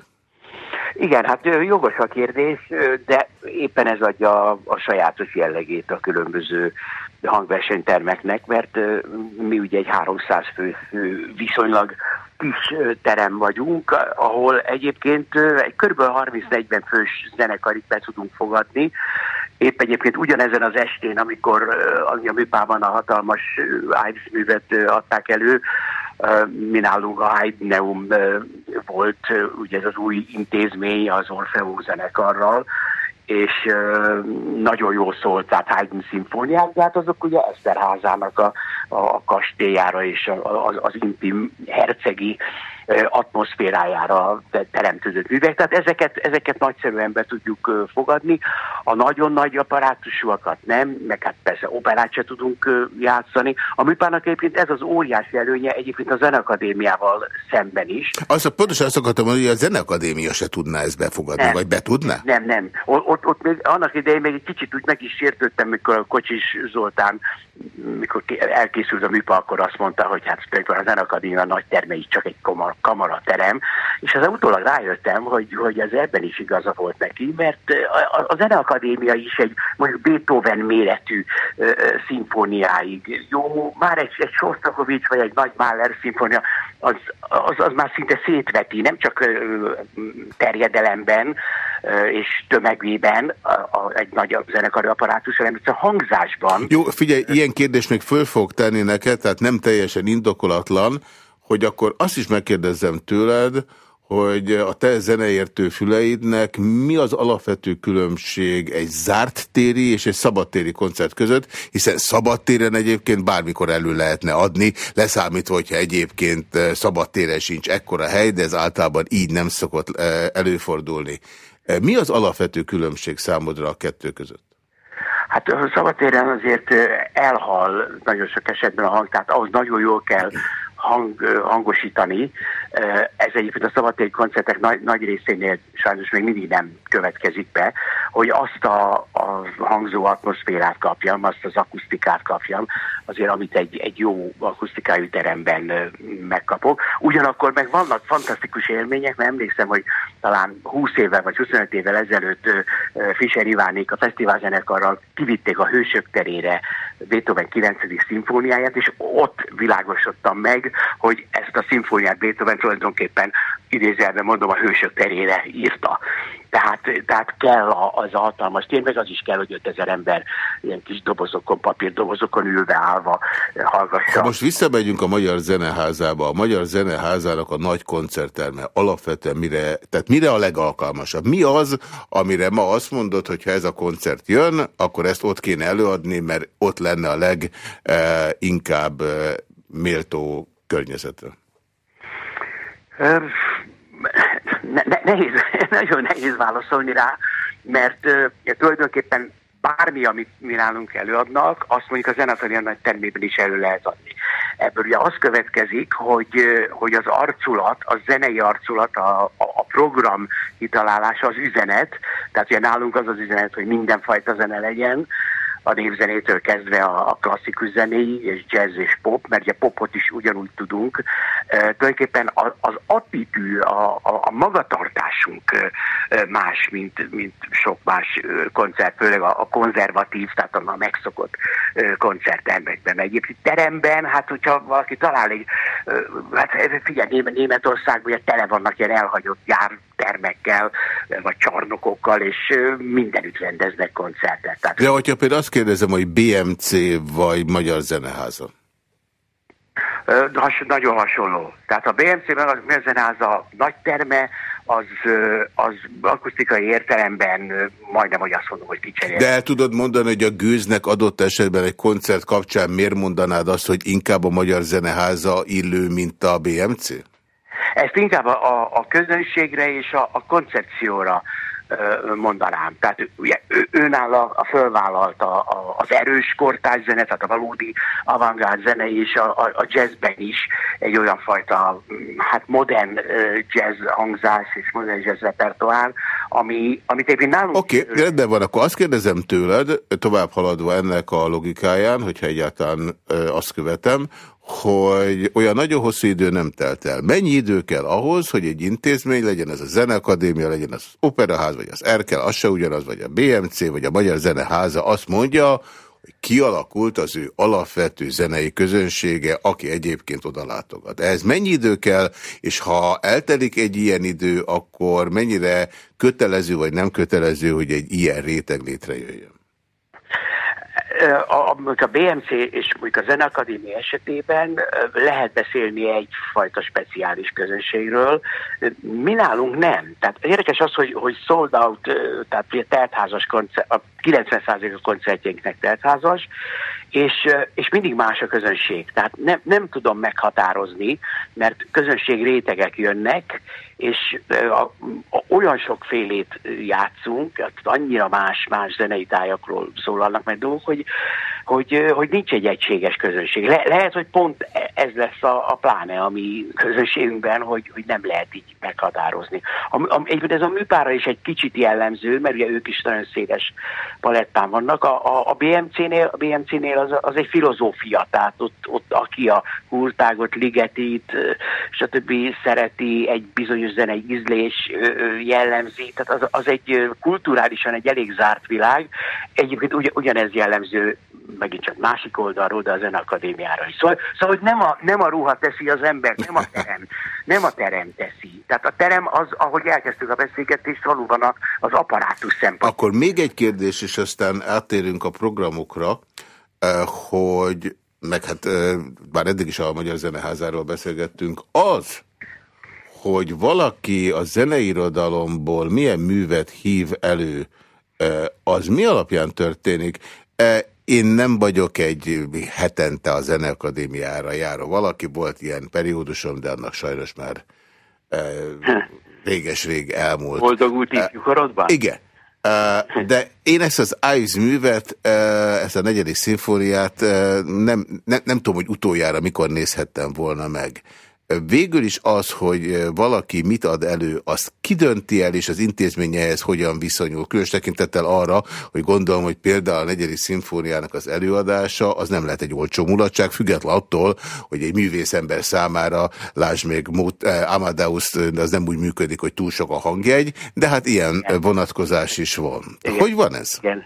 Igen, hát jogos a kérdés, de éppen ez adja a sajátos jellegét a különböző hangversenytermeknek, mert mi ugye egy 300 fő viszonylag kis terem vagyunk, ahol egyébként egy kb. 30-40 fős zenekarit be tudunk fogadni. Épp egyébként ugyanezen az estén, amikor a műpában a hatalmas Ives művet adták elő, mi nálunk a Haydneum volt, ugye ez az új intézmény az Orfeó zenekarral, és nagyon jól szólt, tehát Haydn szimfóniák, de hát azok ugye Eszterházának a, a kastélyára és az, az intim hercegi atmoszférájára teremtődött művek. Tehát ezeket, ezeket nagyszerűen be tudjuk fogadni. A nagyon nagy apparátusúakat nem, meg hát persze operát se tudunk játszani. A műpának egyébként ez az óriási előnye egyébként a Zenakadémiával szemben is. Azt pontosan azt akartam mondani, hogy a Zenakadémia se tudná ezt befogadni, nem, vagy be tudná? Nem, nem. Ott, ott még annak idején még egy kicsit úgy meg is sértődtem, mikor a Kocsis Zoltán mikor elkészült a műpa, akkor azt mondta, hogy hát például a Zenakadémia nagy termei csak egy komar, kamaraterem, és az utólag rájöttem, hogy, hogy ez ebben is igaza volt neki, mert a, a Zeneakadémia is egy mondjuk Beethoven méretű ö, szimfóniáig. Jó, már egy, egy Sostakovics vagy egy nagy Mahler szimfónia, az, az, az már szinte szétveti, nem csak ö, terjedelemben ö, és tömegében a, a, egy nagy zenekari apparátus, hanem a hangzásban. Jó, figyelj, ilyen kérdést még föl fog tenni neked, tehát nem teljesen indokolatlan, hogy akkor azt is megkérdezzem tőled, hogy a te zeneértő füleidnek mi az alapvető különbség egy zárt téri és egy szabadtéri koncert között, hiszen szabadtéren egyébként bármikor elő lehetne adni, leszámítva, hogyha egyébként eh, szabadtéren sincs ekkora hely, de ez általában így nem szokott eh, előfordulni. Eh, mi az alapvető különbség számodra a kettő között? Hát a szabadtéren azért elhal nagyon sok esetben a hang, tehát ahhoz nagyon jól kell hang, hangosítani. Ez egyébként a szabadtéri koncertek nagy, nagy részénél sajnos még mindig nem következik be, hogy azt a, a hangzó atmoszférát kapjam, azt az akusztikát kapjam, azért amit egy, egy jó akusztikájú teremben megkapok. Ugyanakkor meg vannak fantasztikus élmények, mert emlékszem, hogy talán 20 évvel vagy 25 évvel ezelőtt Fischer Ivánék a fesztiválzenekarral kivitték a Hősök terére Beethoven 9. szimfóniáját, és ott világosodtam meg, hogy ezt a szimfóniát Beethoven tulajdonképpen idézőjelben mondom a hősök terére írta. Tehát, tehát kell az hatalmas tér, meg az is kell, hogy 5000 ember ilyen kis dobozokon, papírdobozokon ülve állva hallgassa. Ha most visszamegyünk a Magyar Zeneházába, a Magyar Zeneházának a nagy koncertterme alapvetően mire, tehát mire a legalkalmasabb? Mi az, amire ma azt mondod, hogy ha ez a koncert jön, akkor ezt ott kéne előadni, mert ott lenne a leginkább eh, eh, méltó környezetre? Ne, ne, nehéz, nagyon nehéz válaszolni rá, mert uh, tulajdonképpen bármi, amit mi nálunk előadnak, azt mondjuk a zenekari nagy termében is elő lehet adni. Ebből ugye az következik, hogy, hogy az arculat, a zenei arculat, a, a, a program kitalálása, az üzenet, tehát ugye nálunk az az üzenet, hogy mindenfajta zene legyen, a népzenétől kezdve a, klasszikus zenéig, és jazz és pop, mert ugye popot is ugyanúgy tudunk. E, tulajdonképpen az, attitű, a, a, a magatartásunk más, mint, mint sok más koncert, főleg a, a konzervatív, tehát a megszokott koncerttermekben. Egyébként teremben, hát hogyha valaki talál egy, hát figyelj, Németországban ugye tele vannak ilyen elhagyott gyártermekkel, vagy csarnokokkal, és mindenütt rendeznek koncertet. Tehát, De hogyha például azt kérdezem, hogy BMC vagy Magyar Zeneháza? Has, nagyon hasonló. Tehát a BMC-ben a Zeneháza nagy terme, az, az akusztikai értelemben majdnem, hogy azt mondom, hogy kicserél. De el tudod mondani, hogy a gőznek adott esetben egy koncert kapcsán miért mondanád azt, hogy inkább a Magyar Zeneháza illő, mint a BMC? Ezt inkább a, a közönségre és a, a koncepcióra mondanám. Tehát ugye önáll a fölvállalta az erős kortárs zene, tehát a valódi avantgárd zene és a, a, a jazzben is egy olyan fajta hát modern jazz hangzás és modern jazz repertoár, ami, amit egyébként nálunk... Oké, okay, rendben van, akkor azt kérdezem tőled, tovább haladva ennek a logikáján, hogyha egyáltalán azt követem, hogy olyan nagyon hosszú idő nem telt el. Mennyi idő kell ahhoz, hogy egy intézmény, legyen ez a Zeneakadémia, legyen az Operaház, vagy az Erkel, az se ugyanaz, vagy a BMC, vagy a Magyar Zeneháza, azt mondja, hogy kialakult az ő alapvető zenei közönsége, aki egyébként oda látogat. Ez mennyi idő kell, és ha eltelik egy ilyen idő, akkor mennyire kötelező vagy nem kötelező, hogy egy ilyen réteg létrejöjjön? A, a BMC és mondjuk a Zeneakadémia esetében lehet beszélni egyfajta speciális közönségről. Mi nálunk nem. Tehát érdekes az, hogy, hogy sold out, tehát ugye teltházas koncert, a 90% a koncertjénknek teltházas, és, és mindig más a közönség. Tehát nem, nem tudom meghatározni, mert közönség rétegek jönnek, és a, a, olyan sokfélét játszunk, hát annyira más-más zenei tájakról szólalnak meg dolgok, hogy, hogy, hogy nincs egy egységes közönség. Le, lehet, hogy pont ez lesz a, a pláne a mi közönségünkben, hogy, hogy nem lehet így meghatározni. A, a, egyébként ez a műpára is egy kicsit jellemző, mert ugye ők is nagyon széles palettán vannak. A, a, a BMC-nél, a BMC-nél az, az egy filozófia, tehát ott, ott aki a hurtágot, ligetit, stb. szereti, egy bizonyos zenei ízlés jellemzi, tehát az, az egy kulturálisan egy elég zárt világ. Egyébként ugy, ugyanez jellemző megint csak másik oldalról, de a Zeneakadémiára is. Szóval, szóval hogy nem a, nem a ruha teszi az ember, nem a terem, nem a terem teszi. Tehát a terem az, ahogy elkezdtük a beszélgetést, valóban az apparátus szempont. Akkor még egy kérdés, és aztán áttérünk a programokra, hogy meg hát bár eddig is a Magyar Zeneházáról beszélgettünk, az, hogy valaki a zeneirodalomból milyen művet hív elő, az mi alapján történik? Én nem vagyok egy hetente a Zeneakadémiára járó valaki, volt ilyen periódusom, de annak sajnos már réges-rég elmúlt. Boldogult ifjúkorodban? Igen. De én ezt az Ives művet, ezt a negyedik szimfóniát nem, nem, nem tudom, hogy utoljára mikor nézhettem volna meg. Végül is az, hogy valaki mit ad elő, azt kidönti el, és az intézményehez hogyan viszonyul. Különös tekintettel arra, hogy gondolom, hogy például a negyedik szimfóniának az előadása, az nem lehet egy olcsó mulatság, független attól, hogy egy művész ember számára, lásd még Amadeus, az nem úgy működik, hogy túl sok a hangjegy, de hát ilyen Igen. vonatkozás is van. Igen. Hogy van ez? Igen.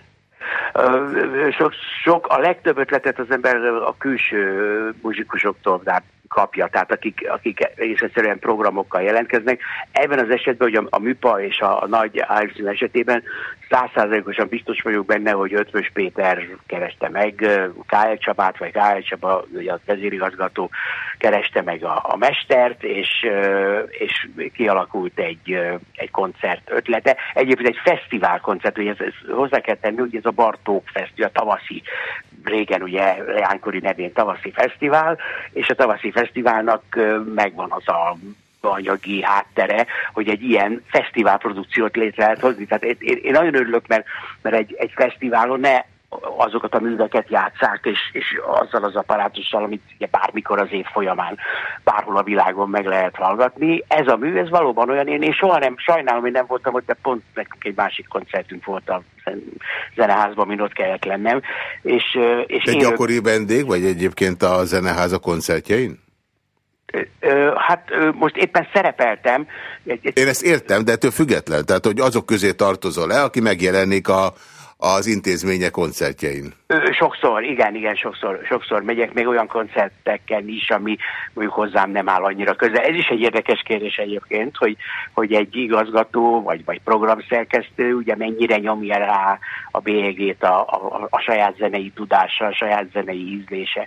Sok, sok, a legtöbb ötletet az ember a külső muzsikusoktól, de kapja, tehát akik, akik és egyszerűen programokkal jelentkeznek. Ebben az esetben, hogy a, a MÜPA és a, a nagy AFC esetében százszázalékosan biztos vagyok benne, hogy Ötvös Péter kereste meg K.L. Csabát, vagy K.L. Csaba, ugye a vezérigazgató kereste meg a, a mestert, és, és kialakult egy, egy koncert ötlete. Egyébként egy fesztivál koncert, hogy ez, ez hozzá kell tenni, hogy ez a Bartók Fesztivál, a tavaszi régen ugye leánykori nevén tavaszi fesztivál, és a tavaszi fesztiválnak megvan az a anyagi háttere, hogy egy ilyen fesztiválprodukciót létre lehet hozni. Tehát én, én nagyon örülök, mert, mert egy, egy fesztiválon ne azokat a műveket játszák, és, és azzal az apparátussal, amit ugye bármikor az év folyamán bárhol a világon meg lehet hallgatni. Ez a mű, ez valóban olyan, én, én soha nem, sajnálom, hogy nem voltam ott, de pont nekünk egy másik koncertünk volt a zeneházban, mint ott kellett lennem. És, és Te én gyakori vendég, vagy egyébként a zeneháza koncertjein? Hát most éppen szerepeltem. Én ezt értem, de ettől független. Tehát, hogy azok közé tartozol-e, aki megjelenik a az intézménye koncertjein? Sokszor, igen, igen, sokszor, sokszor megyek még olyan koncerteken is, ami mondjuk hozzám nem áll annyira közel. Ez is egy érdekes kérdés egyébként, hogy, hogy egy igazgató vagy, vagy programszerkesztő ugye mennyire nyomja rá a bélyegét a, a, a saját zenei tudása, a saját zenei ízlése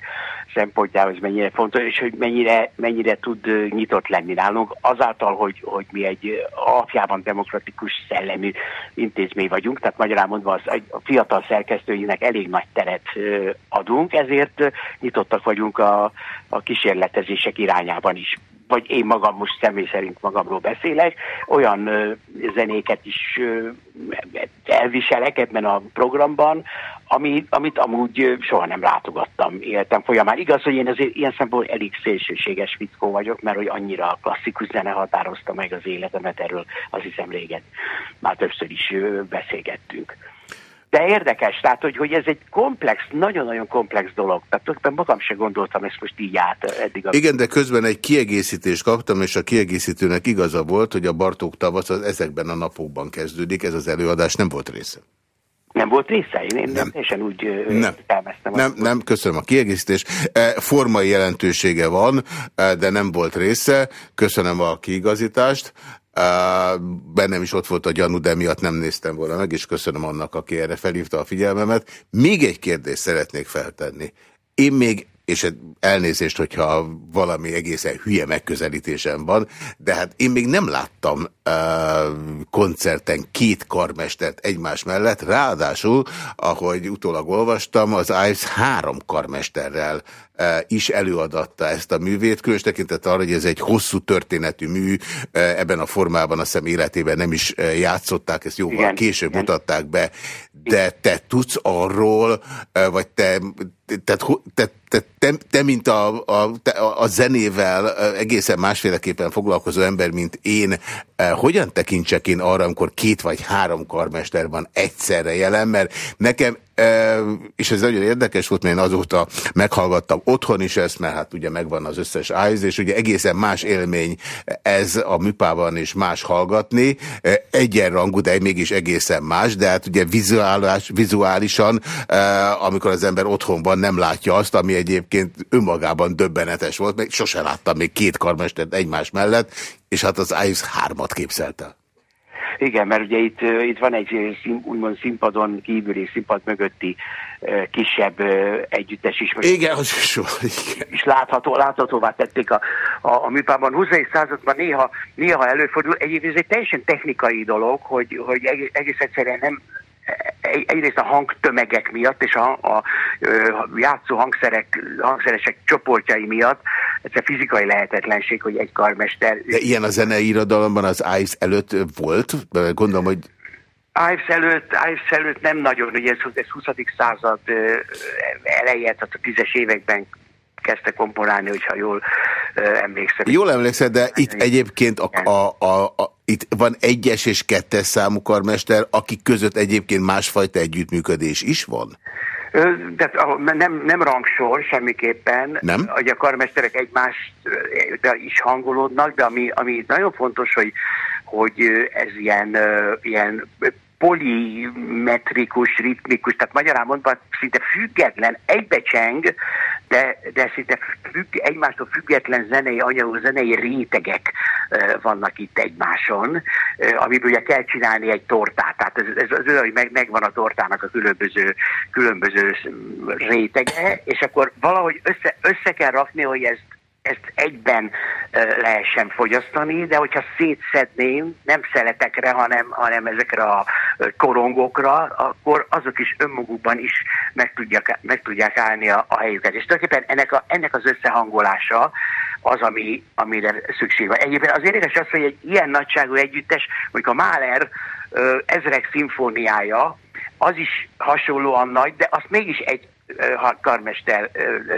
szempontjából, ez mennyire fontos, és hogy mennyire, mennyire tud nyitott lenni nálunk, azáltal, hogy, hogy mi egy alapjában demokratikus szellemű intézmény vagyunk, tehát magyarán mondva az, a fiatal szerkesztőinek elég nagy teret adunk, ezért nyitottak vagyunk a, a kísérletezések irányában is. vagy én magam most személy szerint magamról beszélek, olyan ö, zenéket is ö, elviselek ebben a programban, ami, amit amúgy soha nem látogattam életem folyamán. Igaz, hogy én azért ilyen szempontból elég szélsőséges fickó vagyok, mert hogy annyira klasszikus zene határozta meg az életemet, erről azt hiszem régen már többször is beszélgettünk. De érdekes, tehát hogy, hogy ez egy komplex, nagyon-nagyon komplex dolog. Tehát tulajdonképpen magam se gondoltam ezt most így át eddig. A... Igen, de közben egy kiegészítést kaptam, és a kiegészítőnek igaza volt, hogy a Bartók tavasz az ezekben a napokban kezdődik, ez az előadás nem volt része. Nem volt része? Én, én nem. teljesen úgy nem. Nem, nem, köszönöm a kiegészítést. Formai jelentősége van, de nem volt része. Köszönöm a kiigazítást. Bennem is ott volt a gyanú, de miatt nem néztem volna meg, és köszönöm annak, aki erre felhívta a figyelmemet. Még egy kérdést szeretnék feltenni. Én még és elnézést, hogyha valami egészen hülye megközelítésem van, de hát én még nem láttam uh, koncerten két karmestert egymás mellett, ráadásul, ahogy utólag olvastam, az Ives három karmesterrel is előadatta ezt a művét, különös tekintet arra, hogy ez egy hosszú történetű mű, ebben a formában a szem életében nem is játszották, ezt jóval igen, később igen. mutatták be, de te tudsz arról, vagy te, te, te, te, te, te mint a, a, a zenével egészen másféleképpen foglalkozó ember, mint én, hogyan tekintsek én arra, amikor két vagy három karmester van egyszerre jelen, mert nekem és ez nagyon érdekes volt, mert én azóta meghallgattam otthon is ezt, mert hát ugye megvan az összes eyes, és ugye egészen más élmény ez a műpában is más hallgatni, egyenrangú, de mégis egészen más, de hát ugye vizuális, vizuálisan, amikor az ember otthon van, nem látja azt, ami egyébként önmagában döbbenetes volt, meg sose láttam még két karmestert egymás mellett, és hát az Ives hármat képzelte. Igen, mert ugye itt, itt van egy szín, úgymond színpadon kívüli színpad mögötti kisebb együttes is. Igen, az is van. Igen. És látható, láthatóvá tették a, a, a műpában. 20. században néha, néha előfordul. Egyébként ez egy teljesen technikai dolog, hogy, hogy egész, egész egyszerűen nem, egyrészt a hangtömegek miatt és a, a, a játszó hangszerek, hangszeresek csoportjai miatt ez a fizikai lehetetlenség, hogy egy karmester... De ilyen a zenei irodalomban az Ives előtt volt? Gondolom, hogy Ives előtt, Ives előtt nem nagyon, ugye ez, ez 20. század eleje, tehát a tízes években kezdte komponálni, hogyha jól emlékszem. Jól emlékszem, de itt egyébként a, a, a, a, itt van egyes és kettes számú karmester, akik között egyébként másfajta együttműködés is van? De nem, nem rangsor semmiképpen, nem? hogy a karmesterek egymást is hangolódnak, de ami, ami nagyon fontos, hogy, hogy ez ilyen, ilyen polimetrikus, ritmikus, tehát magyarán mondva szinte független, egybecseng, de, de szinte függ, egymástól független zenei anyagú, zenei rétegek vannak itt egymáson, amiből ugye kell csinálni egy tortát. Tehát ez, ez az olyan, hogy meg, megvan a tortának a különböző, különböző rétege, és akkor valahogy össze, össze kell rakni, hogy ezt ezt egyben lehessen fogyasztani, de hogyha szétszedném, nem szeletekre, hanem, hanem ezekre a korongokra, akkor azok is önmagukban is meg tudják, meg tudják állni a, a helyüket. És tulajdonképpen ennek, a, ennek az összehangolása az, ami, amire szükség van. Egyébként az érdekes az, hogy egy ilyen nagyságú együttes, mondjuk a Mahler ezrek szimfóniája, az is hasonlóan nagy, de azt mégis egy karmester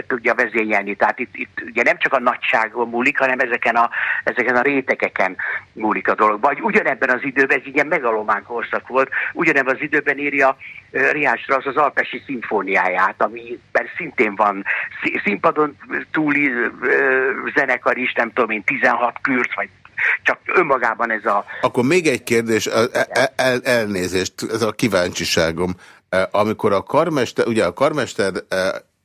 tudja vezényelni. Tehát itt, itt ugye nem csak a nagyságon múlik, hanem ezeken a, ezeken a rétegeken múlik a dolog. Vagy ugyanebben az időben, ez ilyen megalomán korszak volt, ugyanebben az időben írja Riásra az az Alpesi szimfóniáját, amiben szintén van színpadon túli zenekar is, nem tudom én, 16 kürt, vagy csak önmagában ez a... Akkor még egy kérdés, el, el, elnézést, ez a kíváncsiságom. Amikor a karmester, ugye a karmester,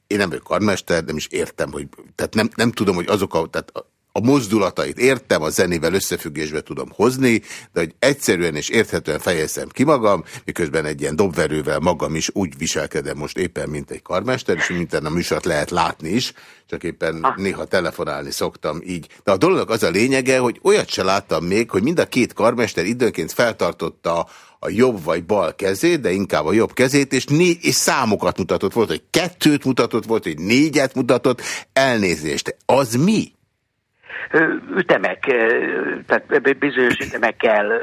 én nem vagyok karmester, nem is értem, hogy, tehát nem, nem tudom, hogy azok a, tehát a mozdulatait értem, a zenével összefüggésbe tudom hozni, de hogy egyszerűen és érthetően fejezem ki magam, miközben egy ilyen dobverővel magam is úgy viselkedem most éppen, mint egy karmester, és mint a műsort lehet látni is, csak éppen ah. néha telefonálni szoktam így. De a dolognak az a lényege, hogy olyat se láttam még, hogy mind a két karmester időnként feltartotta a jobb vagy bal kezét, de inkább a jobb kezét, és, né és számokat mutatott. Volt, hogy kettőt mutatott, volt, hogy négyet mutatott. Elnézést. Az mi? ütemek, tehát bizonyos ütemekkel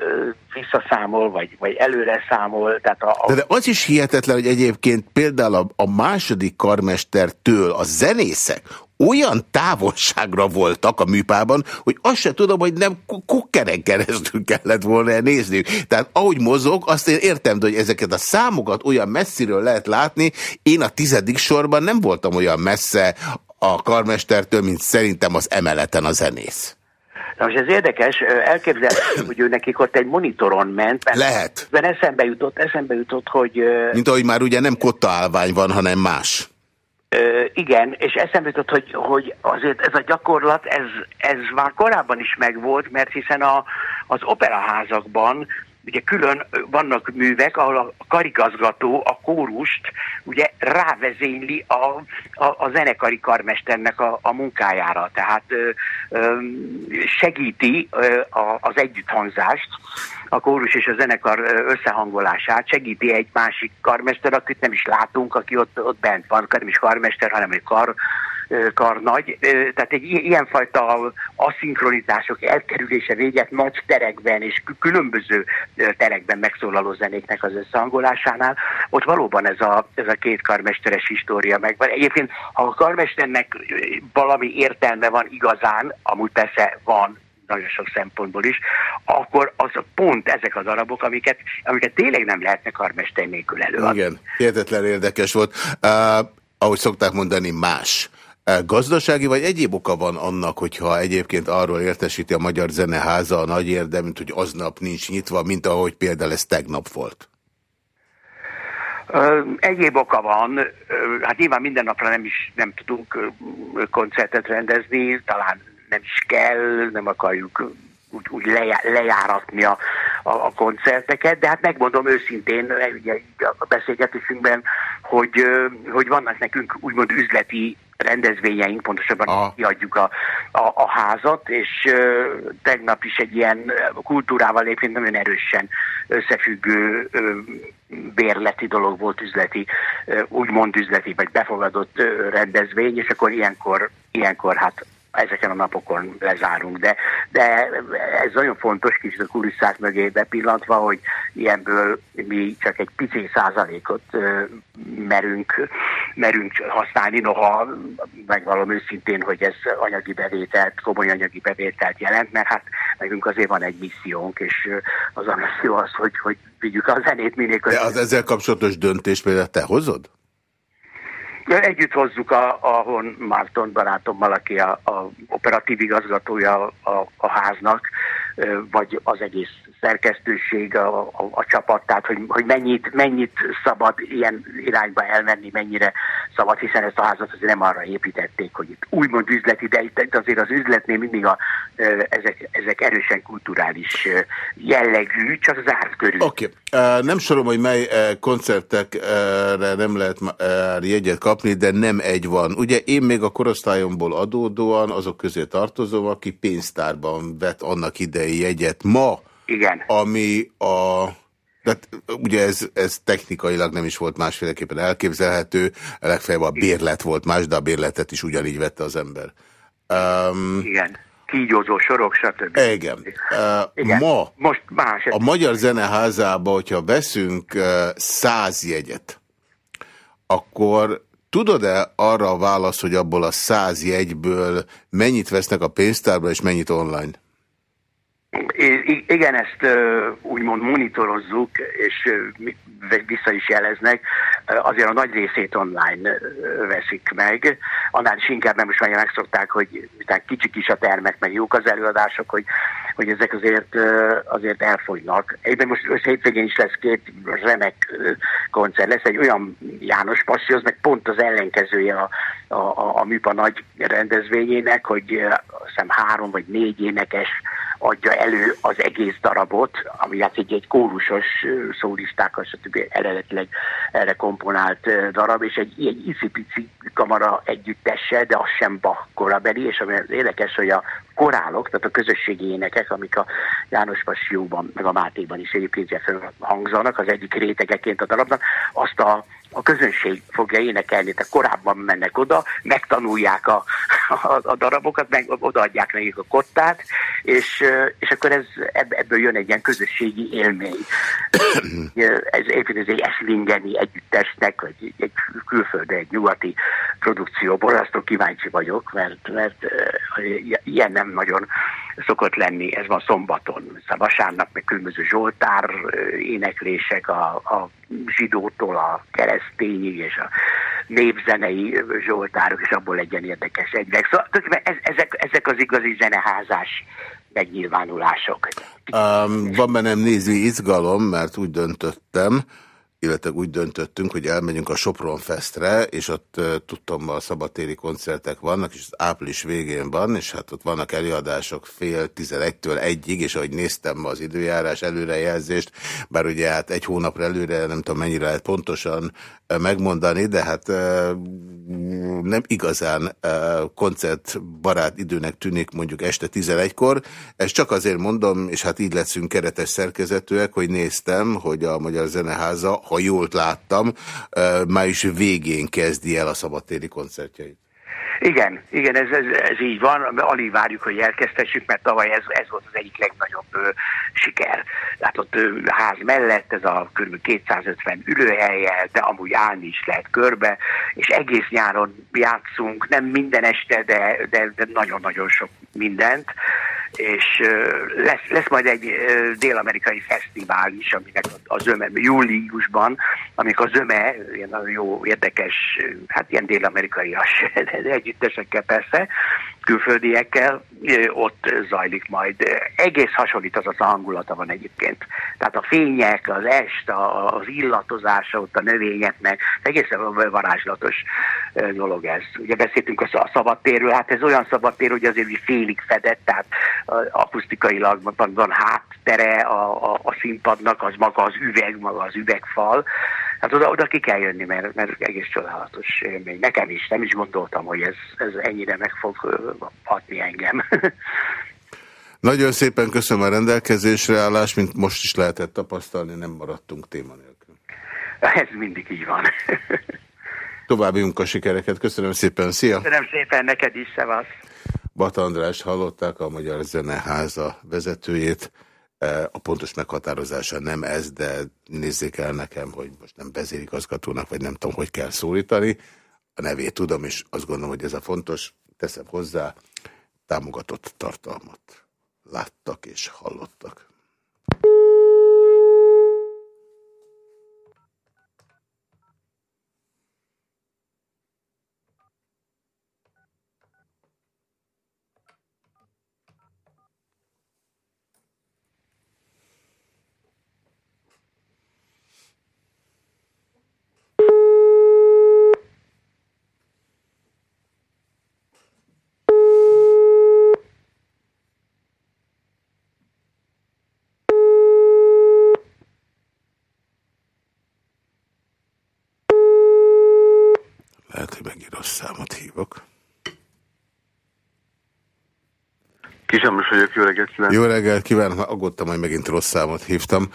visszaszámol, vagy, vagy előre számol. Tehát a, a... De, de az is hihetetlen, hogy egyébként például a, a második karmestertől a zenészek olyan távolságra voltak a műpában, hogy azt se tudom, hogy nem kukkeren keresztül kellett volna nézni. Tehát ahogy mozog, azt én értem, hogy ezeket a számokat olyan messziről lehet látni. Én a tizedik sorban nem voltam olyan messze a karmestertől, mint szerintem az emeleten a zenész. Na most ez érdekes, elképzelhető, hogy ő nekik ott egy monitoron ment. Mert Lehet. Mert eszembe jutott, eszembe jutott, hogy... Mint ahogy már ugye nem kotta állvány van, hanem más. Igen, és eszembe jutott, hogy, hogy azért ez a gyakorlat, ez, ez már korábban is megvolt, mert hiszen a, az operaházakban ugye külön vannak művek, ahol a karigazgató a kórust ugye rávezényli a, a, a zenekari karmesternek a, a munkájára, tehát ö, ö, segíti ö, a, az együtthangzást, a kórus és a zenekar összehangolását, segíti egy másik karmester, akit nem is látunk, aki ott, ott bent van, nem is karmester, hanem egy kar karnagy. Tehát egy ilyenfajta aszinkronitások elkerülése véget nagy terekben és különböző terekben megszólaló zenéknek az összehangolásánál, ott valóban ez a, ez a két karmesteres história megvan. Egyébként, ha a karmesternek valami értelme van igazán, amúgy persze van, nagyon sok szempontból is, akkor az pont ezek a darabok, amiket, amiket tényleg nem lehetne karmester nélkül előadni. Igen, hihetetlen érdekes volt. Uh, ahogy szokták mondani, más. Gazdasági vagy egyéb oka van annak, hogyha egyébként arról értesíti a Magyar Zeneháza a nagy érdeműt, hogy aznap nincs nyitva, mint ahogy például ez tegnap volt? Egyéb oka van, hát nyilván minden napra nem is nem tudunk koncertet rendezni, talán nem is kell, nem akarjuk úgy, úgy lejáratni a, a, a koncerteket, de hát megmondom őszintén, ugye a beszélgetésünkben, hogy, hogy vannak nekünk úgymond üzleti rendezvényeink, pontosabban ah. kiadjuk a, a, a házat, és uh, tegnap is egy ilyen kultúrával lépén nagyon erősen összefüggő uh, bérleti dolog volt üzleti, uh, úgymond üzleti, vagy befogadott uh, rendezvény, és akkor ilyenkor, ilyenkor hát ezeken a napokon lezárunk, de, de ez nagyon fontos kicsit a kulisszák mögé bepillantva, hogy ilyenből mi csak egy pici százalékot merünk, merünk használni, noha megvalom őszintén, hogy ez anyagi bevételt, komoly anyagi bevételt jelent, mert hát nekünk azért van egy missziónk, és az a misszió az, hogy, hogy vigyük a zenét minél De az ezzel kapcsolatos döntés például te hozod? Együtt hozzuk a, a Hon Márton barátommal, aki a, a operatív igazgatója a, a háznak, vagy az egész szerkesztőség, a, a, a csapat, tehát hogy, hogy mennyit, mennyit szabad ilyen irányba elmenni, mennyire szabad, hiszen ezt a házat azért nem arra építették, hogy itt úgymond üzleti, de itt azért az üzletnél mindig a, ezek, ezek erősen kulturális jellegű, csak zárt körül. Oké, okay. nem sorom, hogy mely koncertekre nem lehet jegyet kapni, de nem egy van. Ugye én még a korosztályomból adódóan azok közé tartozom, aki pénztárban vett annak idei jegyet. Ma igen. Ami a... De ugye ez, ez technikailag nem is volt másféleképpen elképzelhető, legfeljebb a bérlet volt más, de a bérletet is ugyanígy vette az ember. Um, igen, kígyózó sorok, stb. Igen. Uh, igen. Ma Most más. a Magyar Zeneházába, hogyha veszünk uh, száz jegyet, akkor tudod-e arra a válasz, hogy abból a száz jegyből mennyit vesznek a pénztárba, és mennyit online? Igen, ezt úgymond monitorozzuk, és vissza is jeleznek. Azért a nagy részét online veszik meg. Annál is inkább nem most már megszokták, hogy kicsik is a termek, meg jók az előadások, hogy, hogy ezek azért, azért elfogynak. Egyben most össze hétvégén is lesz két remek koncert. Lesz egy olyan János Passi, az meg pont az ellenkezője a, a, a, a műpa nagy rendezvényének, hogy azt három vagy négy énekes adja elő az egész darabot, ami hát egy, egy kórusos szólistákkal, stb. eredetileg erre komponált darab, és egy, egy icipici kamara együttesse, de az sem Bach korabeli, és ami érdekes, hogy a korálok, tehát a közösségi énekek, amik a János Passióban, meg a Mátéban is egyébként hangzanak, az egyik rétegeként a darabnak, azt a a közönség fogja énekelni, tehát korábban mennek oda, megtanulják a, a, a darabokat, meg odaadják nekik a kottát, és, és akkor ez, ebből jön egy ilyen közösségi élmény. ez épít egy eszlingeni együttesnek, vagy egy külföldi, egy nyugati produkció. Borzasztó kíváncsi vagyok, mert, mert ilyen nem nagyon szokott lenni, ez van szombaton. Szóval vasárnap meg különböző Zsoltár éneklések a, a zsidótól a keresztényig, és a népzenei Zsoltárok, és abból legyen érdekes egynek. Szóval ez, ezek, ezek az igazi zeneházás megnyilvánulások. Um, van bennem nézői izgalom, mert úgy döntöttem, illetve úgy döntöttünk, hogy elmegyünk a Sopron Festre, és ott tudtam, a szabadtéri koncertek vannak, és az április végén van, és hát ott vannak előadások fél tizenegytől egyig, és ahogy néztem az időjárás előrejelzést, bár ugye hát egy hónapra előre nem tudom mennyire lehet pontosan megmondani, de hát nem igazán koncertbarát időnek tűnik mondjuk este 11-kor. Ez csak azért mondom, és hát így leszünk keretes szerkezetűek, hogy néztem, hogy a Magyar Zeneháza, ha jól láttam, május végén kezdi el a szabadtéri koncertjeit. Igen, igen, ez, ez, ez így van. Alig várjuk, hogy elkezdhessük, mert tavaly ez, ez volt az egyik legnagyobb ö, siker. Tehát ott ö, ház mellett ez a kb. 250 ülőhelye, de amúgy állni is lehet körbe, és egész nyáron játszunk, nem minden este, de nagyon-nagyon sok mindent és lesz, lesz majd egy dél-amerikai fesztivál is, aminek a zöme júliusban, amikor a zöme ilyen nagyon jó, érdekes, hát ilyen dél-amerikaias együttesekkel persze, külföldiekkel, ott zajlik majd. Egész hasonlít az a hangulata van egyébként. Tehát a fények, az est, az illatozása ott a növényeknek, egészen varázslatos dolog ez. Ugye beszéltünk a szabadtérről, hát ez olyan szabadtér, hogy azért félig fedett, tehát akusztikailag van, van háttere a, a, a színpadnak, az maga az üveg, maga az üvegfal, Hát oda, oda ki kell jönni, mert, mert egész csodálatos élmény. Nekem is, nem is gondoltam, hogy ez, ez ennyire meg fog hatni engem. Nagyon szépen köszönöm a rendelkezésre állást, mint most is lehetett tapasztalni, nem maradtunk téma nélkül. Ez mindig így van. További munkasikereket, köszönöm szépen, szia! Köszönöm szépen, neked is, szevasz! Bata András hallották, a Magyar Zeneháza vezetőjét. E, a pontos meghatározása nem ez, de nézzék el nekem, hogy most nem vezérigazgatónak, vagy nem tudom, hogy kell szólítani. A nevét tudom, és azt gondolom, hogy ez a fontos. Teszem hozzá, támogatott tartalmat láttak és hallottak. Számot hívok. Kisemmes vagyok, jó reggelt kívánok. Jó reggelt kívánok, aggódtam, hogy megint rossz számot hívtam.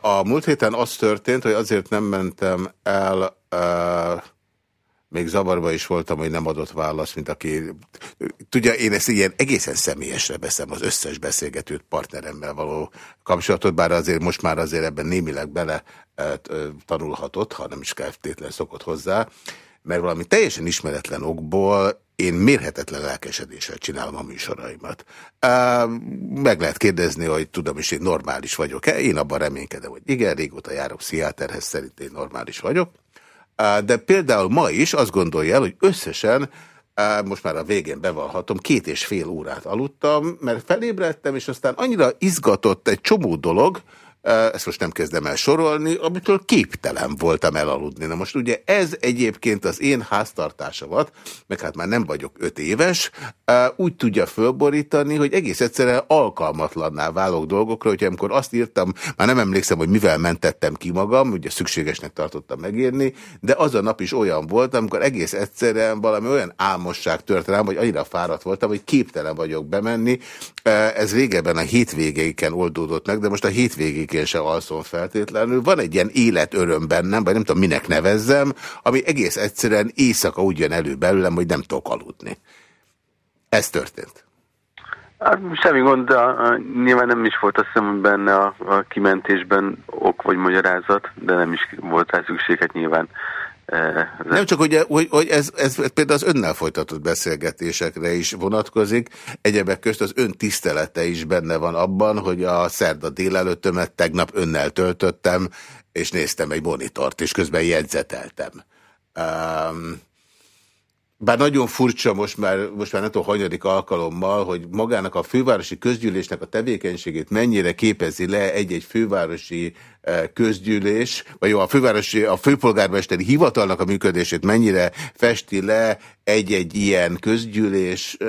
A múlt héten az történt, hogy azért nem mentem el, még zavarba is voltam, hogy nem adott választ, mint aki... Tudja, én ezt ilyen egészen személyesre veszem az összes beszélgetőt partneremmel való kapcsolatot, bár azért most már azért ebben némileg bele tanulhatott, ha nem is kell tétlen szokott hozzá mert valami teljesen ismeretlen okból én mérhetetlen lelkesedéssel csinálom a műsoraimat. Meg lehet kérdezni, hogy tudom is, én normális vagyok-e. Én abban reménykedem, hogy igen, régóta járok pszichiáterhez, szerint én normális vagyok. De például ma is azt gondolja el, hogy összesen most már a végén bevallhatom, két és fél órát aludtam, mert felébredtem, és aztán annyira izgatott egy csomó dolog, ezt most nem kezdem el sorolni, amitől képtelen voltam elaludni. Na most ugye ez egyébként az én háztartásomat, meg hát már nem vagyok öt éves, úgy tudja fölborítani, hogy egész egyszerűen alkalmatlanná válok dolgokra, hogy amikor azt írtam, már nem emlékszem, hogy mivel mentettem ki magam, ugye szükségesnek tartottam megírni, de az a nap is olyan volt, amikor egész egyszerűen valami olyan álmosság tört rám, hogy annyira fáradt voltam, hogy képtelen vagyok bemenni. Ez régebben a hétvégéken oldódott meg, de most a hétvégéken egyébként se alszom feltétlenül. Van egy ilyen életöröm bennem, vagy nem tudom minek nevezzem, ami egész egyszerűen éjszaka úgy jön elő belőlem, hogy nem tudok aludni. Ez történt. Hát, semmi gond, de a, nyilván nem is volt azt hiszem benne a, a kimentésben ok vagy magyarázat, de nem is volt rá szükség, nyilván nem csak, hogy, hogy, hogy ez, ez például az önnel folytatott beszélgetésekre is vonatkozik, egyebek közt az ön tisztelete is benne van abban, hogy a szerda délelőttömet tegnap önnel töltöttem, és néztem egy monitort, és közben jegyzeteltem. Um, bár nagyon furcsa most már, most már nem tudom, hanyadik alkalommal, hogy magának a fővárosi közgyűlésnek a tevékenységét mennyire képezi le egy-egy fővárosi eh, közgyűlés, vagy jó, a fővárosi, a főpolgármesteri hivatalnak a működését mennyire festi le egy-egy ilyen közgyűlés, eh,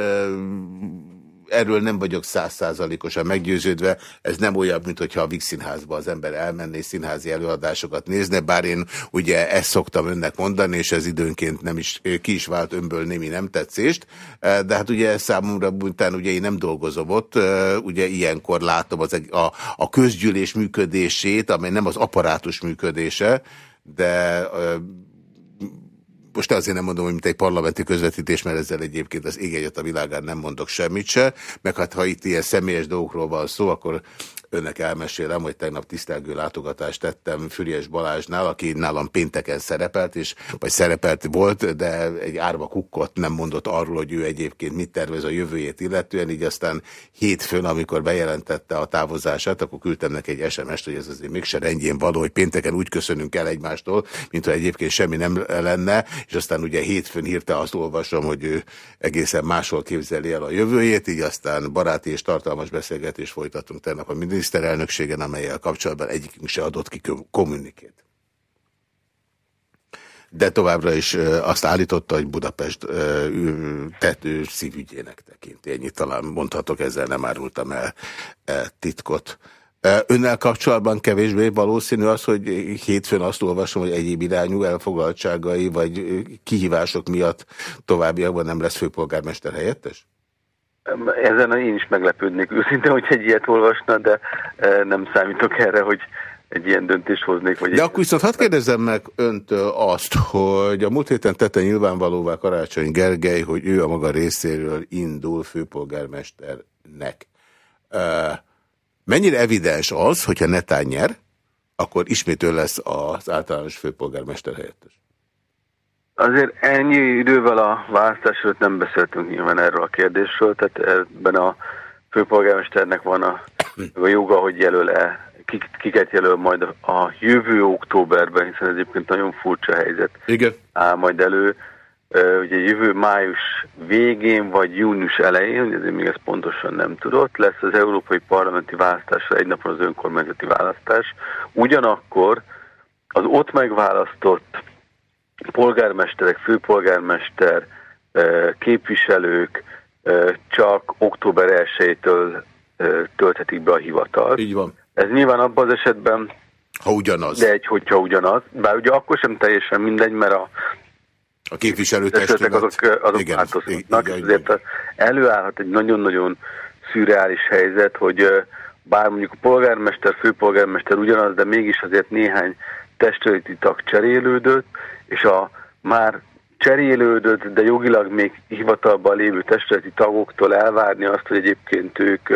erről nem vagyok százszázalékosan meggyőződve, ez nem olyan, mint hogyha a Vix az ember elmenné színházi előadásokat nézne, bár én ugye ezt szoktam önnek mondani, és ez időnként nem is, ki is vált önből némi nem tetszést, de hát ugye számomra után ugye én nem dolgozom ott, ugye ilyenkor látom az, a, a közgyűlés működését, amely nem az apparátus működése, de most azért nem mondom, hogy mint egy parlamenti közvetítés, mert ezzel egyébként az ég a világán nem mondok semmit se, meg hát ha itt ilyen személyes dolgokról van szó, akkor önnek elmesélem, hogy tegnap tisztelgő látogatást tettem Füriás Balázsnál, aki nálam pénteken szerepelt, és, vagy szerepelt volt, de egy árva kukkot nem mondott arról, hogy ő egyébként mit tervez a jövőjét illetően, így aztán hétfőn, amikor bejelentette a távozását, akkor küldtem neki egy SMS-t, hogy ez azért mégse rendjén való, hogy pénteken úgy köszönünk el egymástól, mint ha egyébként semmi nem lenne, és aztán ugye hétfőn hírte azt olvasom, hogy ő egészen máshol képzeli el a jövőjét, így aztán baráti és tartalmas beszélgetés folytatunk tegnap a miniszterelnökségen, amelyel kapcsolatban egyikünk se adott ki kommunikét. De továbbra is azt állította, hogy Budapest tető szívügyének tekinti. Ennyit talán mondhatok, ezzel nem árultam el titkot. Önnel kapcsolatban kevésbé valószínű az, hogy hétfőn azt olvasom, hogy egyéb irányú elfoglaltságai vagy kihívások miatt továbbiakban nem lesz főpolgármester helyettes? Ezen én is meglepődnék őszintén, hogy egy ilyet olvasna, de nem számítok erre, hogy egy ilyen döntést hoznék. Vagy de akkor viszont hadd kérdezzem meg öntől azt, hogy a múlt héten tette nyilvánvalóvá Karácsony Gergely, hogy ő a maga részéről indul főpolgármesternek. Uh, Mennyire evidens az, hogyha Netán nyer, akkor ismét ő lesz az általános főpolgármester helyettes? Azért ennyi idővel a választás előtt nem beszéltünk nyilván erről a kérdésről, tehát ebben a főpolgármesternek van a, a joga, hogy jelöl-e, kiket jelöl majd a jövő októberben, hiszen ez egyébként nagyon furcsa helyzet Igen. áll majd elő ugye jövő május végén vagy június elején, ezért még ezt pontosan nem tudott, lesz az európai parlamenti választásra egy napon az önkormányzati választás. Ugyanakkor az ott megválasztott polgármesterek, főpolgármester, képviselők csak október 1-től tölthetik be a hivatal. Így van. Ez nyilván abban az esetben ha ugyanaz. De egy, hogyha ugyanaz. Bár ugye akkor sem teljesen mindegy, mert a a képviselőtestület. Azok, azok igen, változnak. Igen, Ezért előállhat egy nagyon-nagyon szürreális helyzet, hogy bár mondjuk a polgármester, főpolgármester ugyanaz, de mégis azért néhány testületi tag cserélődött, és a már cserélődött, de jogilag még hivatalban lévő testületi tagoktól elvárni azt, hogy egyébként ők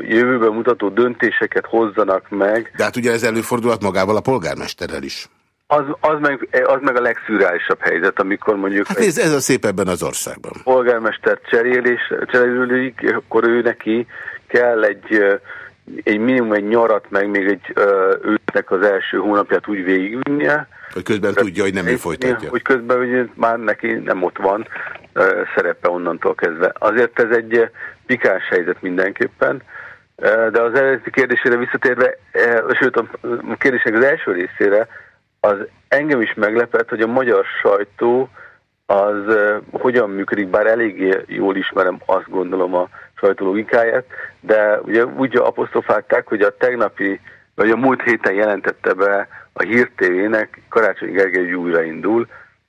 jövőben mutató döntéseket hozzanak meg. De hát ugye ez előfordulhat magával a polgármesterrel is. Az, az, meg, az meg a legszűrálisabb helyzet, amikor mondjuk... Hát ez, ez a szép ebben az országban. Polgármester cserélés, cserélődik, akkor ő neki kell egy, egy minimum egy nyarat, meg még egy őtnek az első hónapját úgy végigvinnie. Hogy közben Tehát, tudja, hogy nem ő folytatja. Hogy közben hogy már neki nem ott van szerepe onnantól kezdve. Azért ez egy pikáns helyzet mindenképpen. De az eredeti kérdésére visszatérve, sőt a kérdésnek az első részére, az engem is meglepett, hogy a magyar sajtó az hogyan működik, bár eléggé jól ismerem azt gondolom a sajtó logikáját, de ugye úgy apostrofálták, hogy a tegnapi, vagy a múlt héten jelentette be a Hír TV-nek Karácsony Gergely újraindul,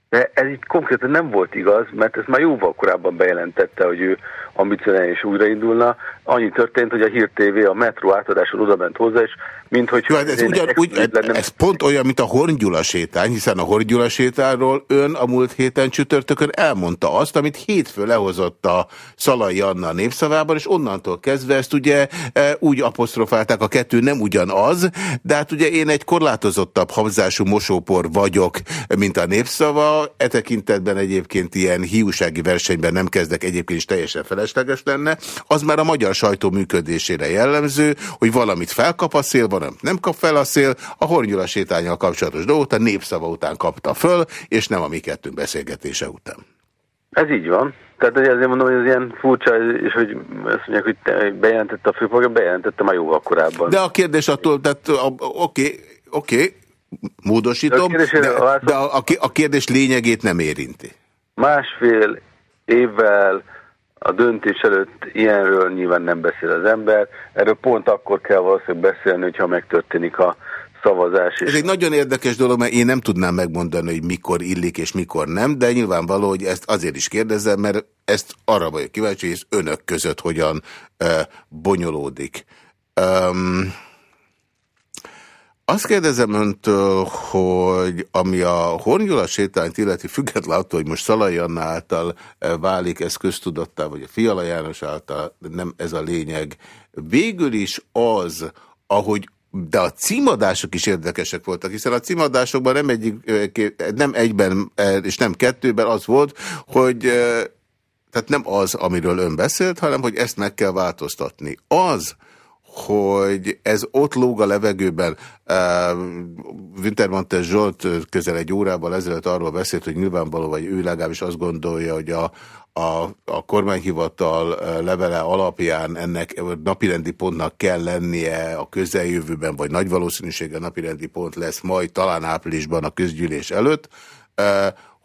De ez így konkrétan nem volt igaz, mert ez már jóval korábban bejelentette, hogy ő ambicionális újraindulna. Annyi történt, hogy a Hír TV a metró átadáson oda ment hozzá, és mint hogy... Jó, hát ez, ugyan, úgy, lenne... ez pont olyan, mint a Horngyula sétány, hiszen a Horngyula sétányról ön a múlt héten csütörtökön elmondta azt, amit hétfő lehozott a Szalai Anna népszavában, és onnantól kezdve ezt ugye e, úgy apostrofálták, a kettő nem ugyanaz, de hát ugye én egy korlátozottabb habzású mosópor vagyok, mint a népszava, e tekintetben egyébként ilyen hiúsági versenyben nem kezdek, egyébként is teljesen felesleges lenne, az már a magyar sajtó működésére jellemző, hogy valamit felkap a szél, hanem nem kap fel a szél, a Hornyula sétányal kapcsolatos dolgot a népszava után kapta föl, és nem a mi kettőnk beszélgetése után. Ez így van. Tehát hogy ezért mondom, hogy ez ilyen furcsa, és hogy azt mondják, hogy te bejelentette a főpolgár, bejelentette már jóval korábban. De a kérdés attól, tehát oké, oké, módosítom, de, a, de, de a, a kérdés lényegét nem érinti. Másfél évvel a döntés előtt ilyenről nyilván nem beszél az ember. Erről pont akkor kell valószínűleg beszélni, hogyha megtörténik a szavazás. Ez egy nagyon érdekes dolog, mert én nem tudnám megmondani, hogy mikor illik és mikor nem, de nyilvánvaló, hogy ezt azért is kérdezem, mert ezt arra vagyok kíváncsi, hogy ez önök között hogyan uh, bonyolódik. Um, azt kérdezem öntől, hogy ami a Hornyula sétányt illeti független attól, hogy most Szalai Anna által eh, válik ez köztudattá, vagy a Fiala János által, nem ez a lényeg. Végül is az, ahogy de a címadások is érdekesek voltak, hiszen a címadásokban nem, egyik, eh, nem egyben eh, és nem kettőben az volt, hogy tehát nem az, amiről ön beszélt, hanem hogy ezt meg kell változtatni. Az, hogy ez ott lóg a levegőben. Wintermantel Zsolt közel egy órával ezelőtt arról beszélt, hogy nyilvánvaló, vagy ő legalábbis azt gondolja, hogy a, a, a kormányhivatal levele alapján ennek napirendi pontnak kell lennie a közeljövőben, vagy nagy valószínűséggel napirendi pont lesz majd talán áprilisban a közgyűlés előtt,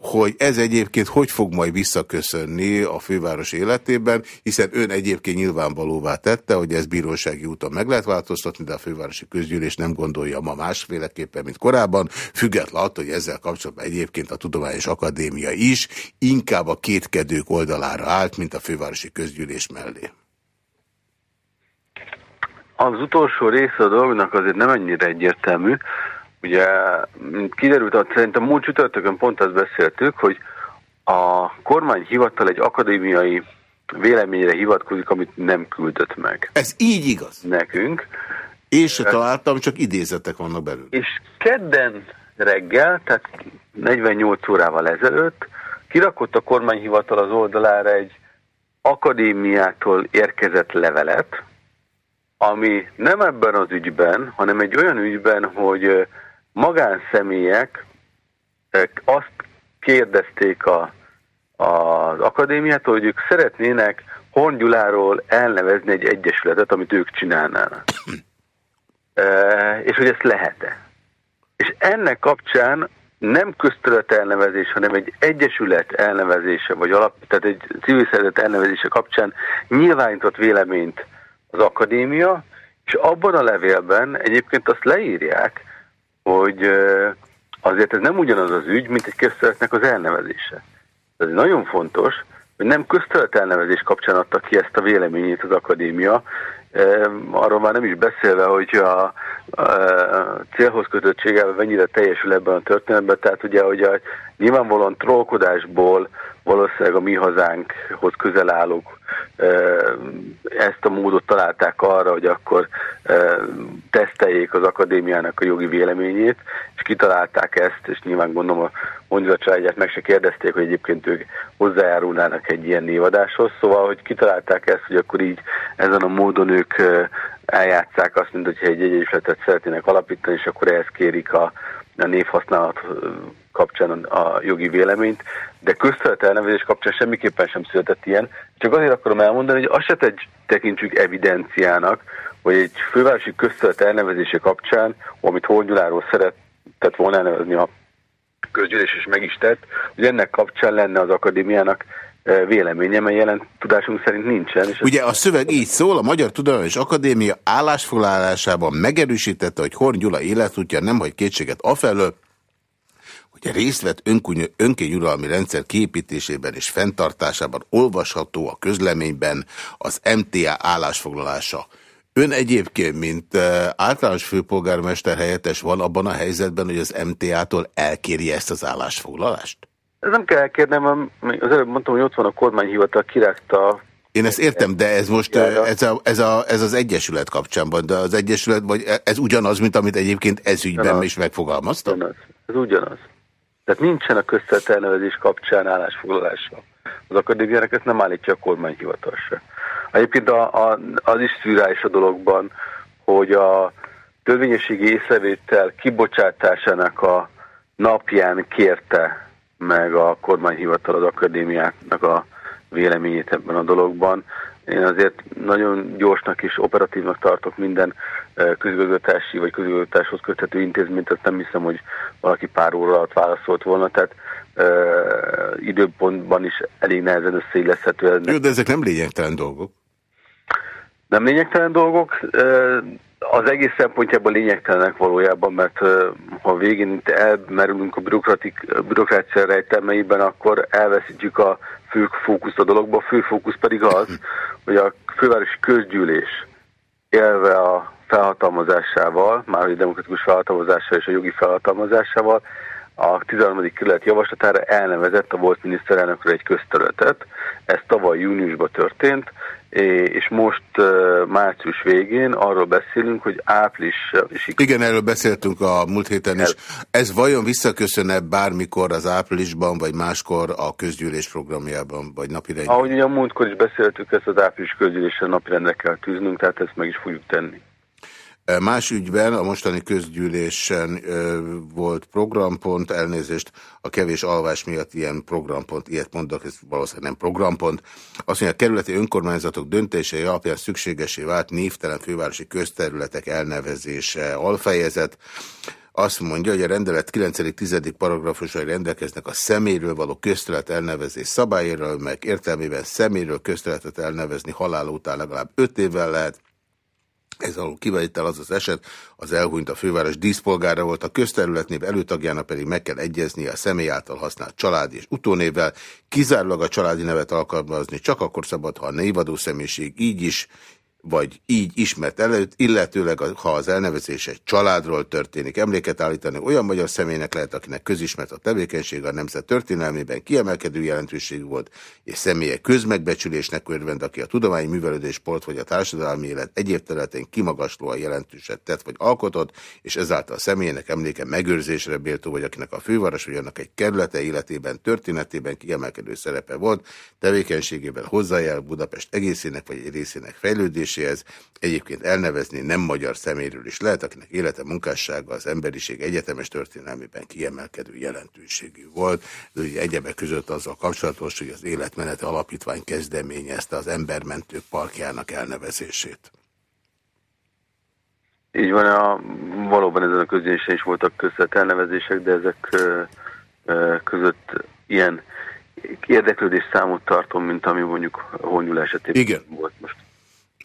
hogy ez egyébként hogy fog majd visszaköszönni a főváros életében, hiszen ön egyébként nyilvánvalóvá tette, hogy ez bírósági úton meg lehet változtatni, de a fővárosi közgyűlés nem gondolja ma másféleképpen, mint korábban, független attól, hogy ezzel kapcsolatban egyébként a Tudományos Akadémia is inkább a kétkedők oldalára állt, mint a fővárosi közgyűlés mellé. Az utolsó része a dolognak azért nem ennyire egyértelmű, Ugye kiderült, hogy szerintem múlt csütörtökön pont azt beszéltük, hogy a kormányhivatal egy akadémiai véleményre hivatkozik, amit nem küldött meg. Ez így igaz? Nekünk. Én se találtam, csak idézetek vannak belül. És kedden reggel, tehát 48 órával ezelőtt kirakott a kormányhivatal az oldalára egy akadémiától érkezett levelet, ami nem ebben az ügyben, hanem egy olyan ügyben, hogy magánszemélyek azt kérdezték a, az akadémiától, hogy ők szeretnének Hongyuláról elnevezni egy egyesületet, amit ők csinálnának. e, és hogy ezt lehet-e. És ennek kapcsán nem köztölet elnevezés, hanem egy egyesület elnevezése, vagy alap, tehát egy civil szervezet elnevezése kapcsán nyilvánított véleményt az akadémia, és abban a levélben egyébként azt leírják, hogy azért ez nem ugyanaz az ügy, mint egy közteletnek az elnevezése. Ez nagyon fontos, hogy nem köztelet elnevezés kapcsán adta ki ezt a véleményét az akadémia, arról már nem is beszélve, hogy a, a célhoz kötöttségében mennyire teljesül ebben a történetben, tehát ugye, hogy a nyilvánvalóan trollkodásból valószínűleg a mi hazánkhoz közel állók ezt a módot találták arra, hogy akkor teszteljék az akadémiának a jogi véleményét, és kitalálták ezt, és nyilván gondolom a mondja családját meg se kérdezték, hogy egyébként ők hozzájárulnának egy ilyen névadáshoz, szóval, hogy kitalálták ezt, hogy akkor így ezen a módon ők eljátszák azt, mint hogyha egy egyesületet szeretnének alapítani, és akkor ehhez kérik a, a névhasználat kapcsán a jogi véleményt, de köztelet elnevezés kapcsán semmiképpen sem született ilyen. Csak azért akarom elmondani, hogy azt se tegy, tekintsük evidenciának, hogy egy fővárosi köztelet elnevezése kapcsán, amit Hornyuláról szeretett volna elnevezni a közgyűlés és meg is tett, hogy ennek kapcsán lenne az akadémiának e, véleménye, mert jelen tudásunk szerint nincsen. És Ugye a szöveg így szól, a Magyar Tudományos Akadémia állásfoglalásában megerősítette, hogy Horn Gyula életútja nem hagy kétséget afelől, részt vett önkényuralmi rendszer kiépítésében és fenntartásában olvasható a közleményben az MTA állásfoglalása. Ön egyébként, mint általános főpolgármester helyettes van abban a helyzetben, hogy az MTA-tól elkéri ezt az állásfoglalást? Ez nem kell elkérnem, az előbb mondtam, hogy ott van a kormányhivatal, kirágta én ezt értem, de ez most ez, a, ez, a, ez az Egyesület kapcsán van, de az Egyesület, vagy ez ugyanaz, mint amit egyébként ez ügyben is megfogalmaztam? Ugyanaz. Ez ugyanaz. Tehát nincsen a közszert elnevezés kapcsán állásfoglalása. Az akadémiának ezt nem állítja a kormányhivatal se. Egyébként a, a, az is szűrális a dologban, hogy a törvényességi észrevétel kibocsátásának a napján kérte meg a kormányhivatal az akadémiáknak a véleményét ebben a dologban. Én azért nagyon gyorsnak és operatívnak tartok minden közigazgatási vagy közigazgatáshoz köthető intézményt, azt nem hiszem, hogy valaki pár óra alatt válaszolt volna, tehát uh, időpontban is elég nehezen összeilleszthető. Jó, de ezek nem lényegtelen dolgok. Nem lényegtelen dolgok, az egész szempontjából lényegtelenek valójában, mert ha végén elmerülünk a bürokrácia rejtelmeiben, akkor elveszítjük a fő fókusz a dologba. A fő fókusz pedig az, hogy a fővárosi közgyűlés élve a felhatalmazásával, már a demokratikus felhatalmazással és a jogi felhatalmazásával a 13. kerület javaslatára elnevezett a volt miniszterelnökről egy közterületet. Ez tavaly júniusban történt, és most március végén arról beszélünk, hogy április... Igen, erről beszéltünk a múlt héten is. Ez vajon visszaköszön-e bármikor az áprilisban, vagy máskor a közgyűlés programjában, vagy napirendben? Ahogy ugye a múltkor is beszéltük, ezt az április közgyűlésen napirendre kell tűznünk, tehát ezt meg is fogjuk tenni. Más ügyben a mostani közgyűlésen volt programpont, elnézést, a kevés alvás miatt ilyen programpont, ilyet mondok, ez valószínűleg nem programpont. Azt mondja, a kerületi önkormányzatok döntései alapján szükségesé vált névtelen fővárosi közterületek elnevezése alfejezet. Azt mondja, hogy a rendelet 9.-10. paragrafusai rendelkeznek a személyről való köztelet elnevezés szabályéről, meg értelmében személyről közteletet elnevezni halál után legalább 5 évvel lehet, ez alól kivétel az az eset, az elhunyt a főváros díszpolgára volt, a közterületnév előtagjának pedig meg kell egyeznie a személy által használt családi és utónévvel, kizárólag a családi nevet alkalmazni, csak akkor szabad, ha a névadó személyiség így is vagy így ismert előtt, illetőleg ha az elnevezés egy családról történik, emléket állítani, olyan magyar személynek lehet, akinek közismert a tevékenysége a nemzet történelmében kiemelkedő jelentőség volt, és személye közmegbecsülésnek örvend, aki a tudományi művelődés, sport vagy a társadalmi élet egyéb területén kimagaslóan jelentőset tett vagy alkotott, és ezáltal a személynek emléke megőrzésre béltó, vagy akinek a főváros vagy annak egy kerülete életében, történetében kiemelkedő szerepe volt, tevékenységében hozzájár Budapest egészének vagy egy részének fejlődés megőrzéséhez. Egyébként elnevezni nem magyar szeméről is lehet, akinek élete munkássága az emberiség egyetemes történelmében kiemelkedő jelentőségű volt. De ugye egyebek között azzal kapcsolatos, hogy az életmenete alapítvány kezdeményezte az embermentők parkjának elnevezését. Így van, a, valóban ezen a közgyűlésen is voltak között elnevezések, de ezek ö, ö, között ilyen érdeklődés számot tartom, mint ami mondjuk Honyul esetében Igen. volt most.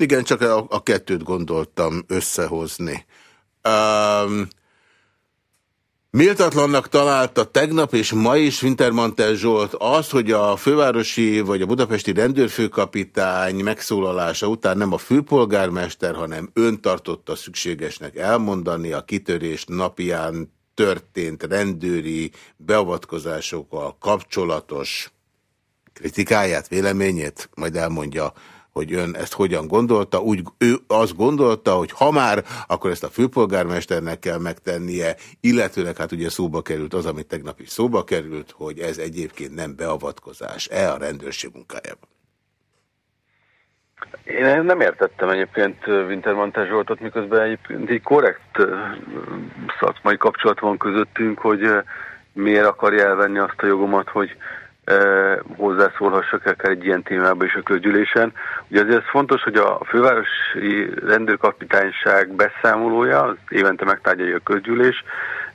Igen, csak a, a kettőt gondoltam összehozni. Um, Méltatlannak találta tegnap és ma is Wintermantel Zsolt az, hogy a fővárosi vagy a budapesti rendőrfőkapitány megszólalása után nem a főpolgármester, hanem ön tartotta szükségesnek elmondani a kitörés napján történt rendőri beavatkozásokkal kapcsolatos kritikáját, véleményét, majd elmondja hogy ön ezt hogyan gondolta. Úgy ő azt gondolta, hogy ha már, akkor ezt a főpolgármesternek kell megtennie, illetőleg hát ugye szóba került az, amit tegnap is szóba került, hogy ez egyébként nem beavatkozás-e a rendőrség munkájában. Én nem értettem egyébként Wintermantel Zsoltot, miközben egyébként egy korrekt szakmai kapcsolat van közöttünk, hogy miért akarja elvenni azt a jogomat, hogy hozzászólhassak akár egy ilyen témában is a közgyűlésen. Ugye azért ez fontos, hogy a fővárosi rendőrkapitányság beszámolója, az évente megtárgyalja a közgyűlés,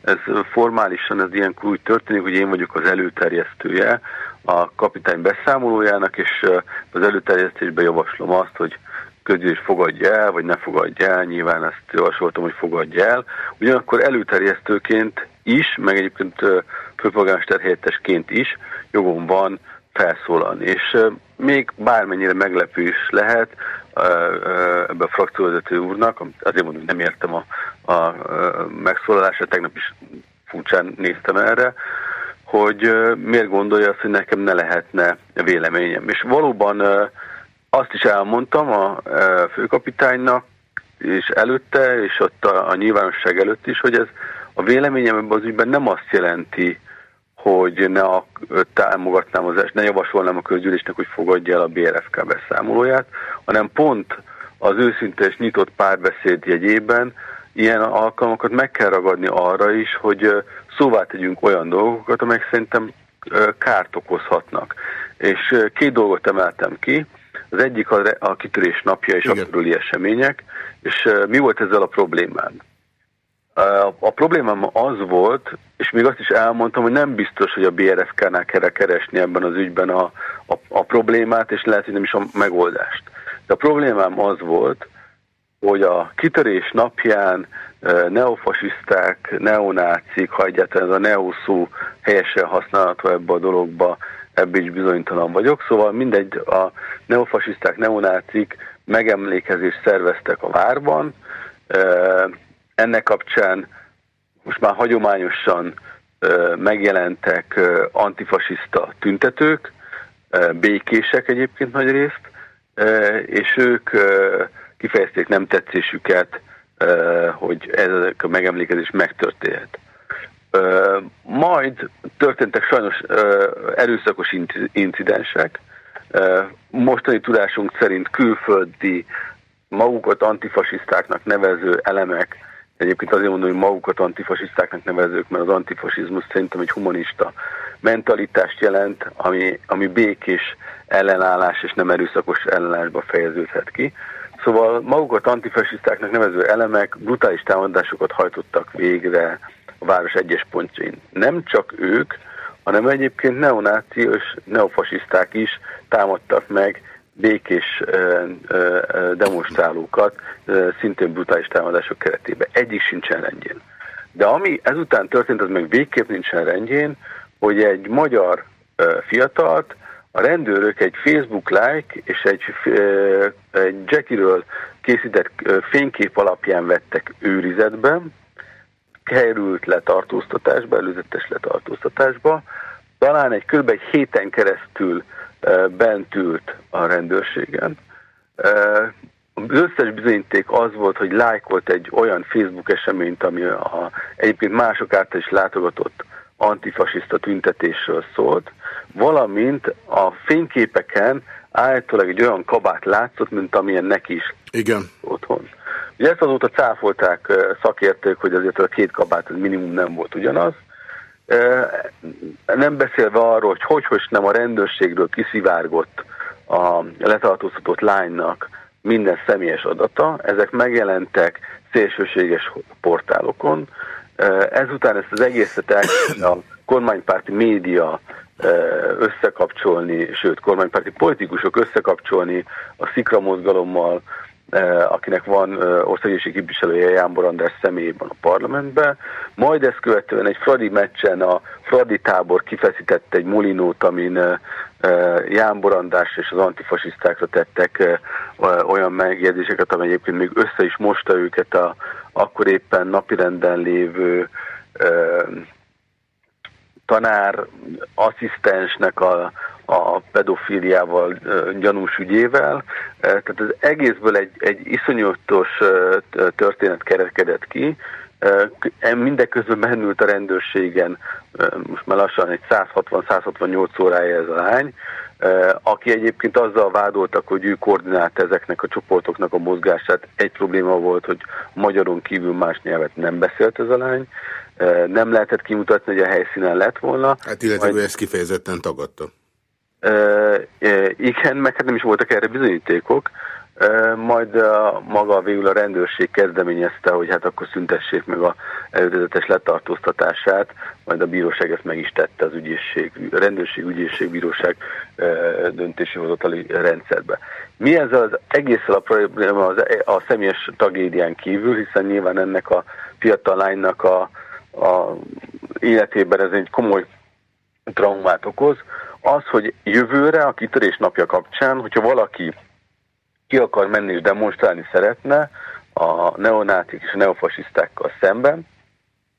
ez formálisan ez ilyenkor úgy történik, hogy én vagyok az előterjesztője a kapitány beszámolójának, és az előterjesztésben javaslom azt, hogy közgyűlés fogadja el, vagy ne fogadja el, nyilván ezt javasoltam, hogy fogadja el. Ugyanakkor előterjesztőként is, meg egyébként főpolgármester helyettesként is jogom van felszólalni. És még bármennyire meglepő is lehet ebbe a frakcióvezető úrnak, azért mondom, nem értem a, a megszólalását, tegnap is furcsán néztem erre, hogy miért gondolja azt, hogy nekem ne lehetne véleményem. És valóban azt is elmondtam a főkapitánynak, és előtte, és ott a, a nyilvánosság előtt is, hogy ez a véleményem ebben az ügyben nem azt jelenti, hogy ne a, támogatnám az, ne javasolnám a közgyűlésnek, hogy fogadja el a BRFK beszámolóját, hanem pont az őszinte és nyitott párbeszéd jegyében ilyen alkalmakat meg kell ragadni arra is, hogy szóvá tegyünk olyan dolgokat, amelyek szerintem kárt okozhatnak. És két dolgot emeltem ki. Az egyik a, a kitörés napja és Igen. a körüli események, és mi volt ezzel a problémám? A problémám az volt, és még azt is elmondtam, hogy nem biztos, hogy a BRFK-nál kell keresni ebben az ügyben a, a, a problémát, és lehet, hogy nem is a megoldást. De a problémám az volt, hogy a kitörés napján neofasiszták, neonácik, ha egyáltalán ez a neoszó helyesen használható ebbe a dologba, ebbe is bizonytalan vagyok. Szóval mindegy, a neofasiszták, neonácik megemlékezést szerveztek a várban, ennek kapcsán most már hagyományosan megjelentek antifasiszta tüntetők, békések egyébként nagy részt, és ők kifejezték nem tetszésüket, hogy ez a megemlékezés megtörténhet. Majd történtek sajnos erőszakos incidensek, mostani tudásunk szerint külföldi magukat antifasisztáknak nevező elemek Egyébként azért mondom, hogy magukat antifasisztáknak nevezők, mert az antifasizmus szerintem egy humanista mentalitást jelent, ami, ami békés ellenállás és nem erőszakos ellenállásba fejeződhet ki. Szóval magukat antifasisztáknak nevező elemek brutális támadásokat hajtottak végre a város egyes pontjain. Nem csak ők, hanem egyébként neonációs neofasiszták is támadtak meg békés demonstrálókat szintén brutális támadások keretében. Egyik sincsen rendjén. De ami ezután történt, az meg végképp nincsen rendjén, hogy egy magyar fiatalt a rendőrök egy Facebook like és egy, egy Jackie-ről készített fénykép alapján vettek őrizetbe, került letartóztatásba, előzetes letartóztatásba, talán egy kb. egy héten keresztül bent ült a rendőrségen. Az összes bizonyíték az volt, hogy lájkolt egy olyan Facebook eseményt, ami a, egyébként mások által is látogatott antifasiszta tüntetésről szólt, valamint a fényképeken állítólag egy olyan kabát látszott, mint amilyen neki is Igen. otthon. Ugye ezt azóta cáfolták szakértők, hogy azért a két kabát minimum nem volt ugyanaz, nem beszélve arról, hogy hogy, hogy nem a rendőrségről kiszivárgott a letartóztatott lánynak minden személyes adata, ezek megjelentek szélsőséges portálokon. Ezután ezt az egészet a kormánypárti média összekapcsolni, sőt, kormánypárti politikusok összekapcsolni a szikra mozgalommal, akinek van eh, országgyűlési képviselője Jánbor András személyében a parlamentben. Majd ezt követően egy Fradi meccsen a Fradi tábor kifeszített egy molinót, amin eh, Jánbor András és az antifasisztákra tettek olyan megjegyzéseket, amely egyébként még össze is mosta őket a akkor éppen napirenden lévő tanár asszisztensnek a a pedofíliával gyanús ügyével. Tehát az egészből egy, egy iszonyatos történet kerekedett ki, mindeközben bennült a rendőrségen, most már lassan egy 160-168 órája ez a lány, aki egyébként azzal vádoltak, hogy ő koordinált ezeknek a csoportoknak a mozgását. Egy probléma volt, hogy magyaron kívül más nyelvet nem beszélt ez a lány, nem lehetett kimutatni, hogy a helyszínen lett volna. Hát illetve majd... ő ezt kifejezetten tagadta. Igen, meg hát nem is voltak erre bizonyítékok, majd a, maga végül a rendőrség kezdeményezte, hogy hát akkor szüntessék meg a előzetes letartóztatását, majd a bíróság ezt meg is tette az ügyészség, a rendőrség, ügyészség, bíróság döntési hozatali rendszerbe. Mi ez az egészen a probléma az, a személyes tragédián kívül, hiszen nyilván ennek a fiatal lánynak a, a életében ez egy komoly traumát okoz, az, hogy jövőre a kitörés napja kapcsán, hogyha valaki ki akar menni és demonstrálni szeretne a neonátik és a neofasisztákkal szemben,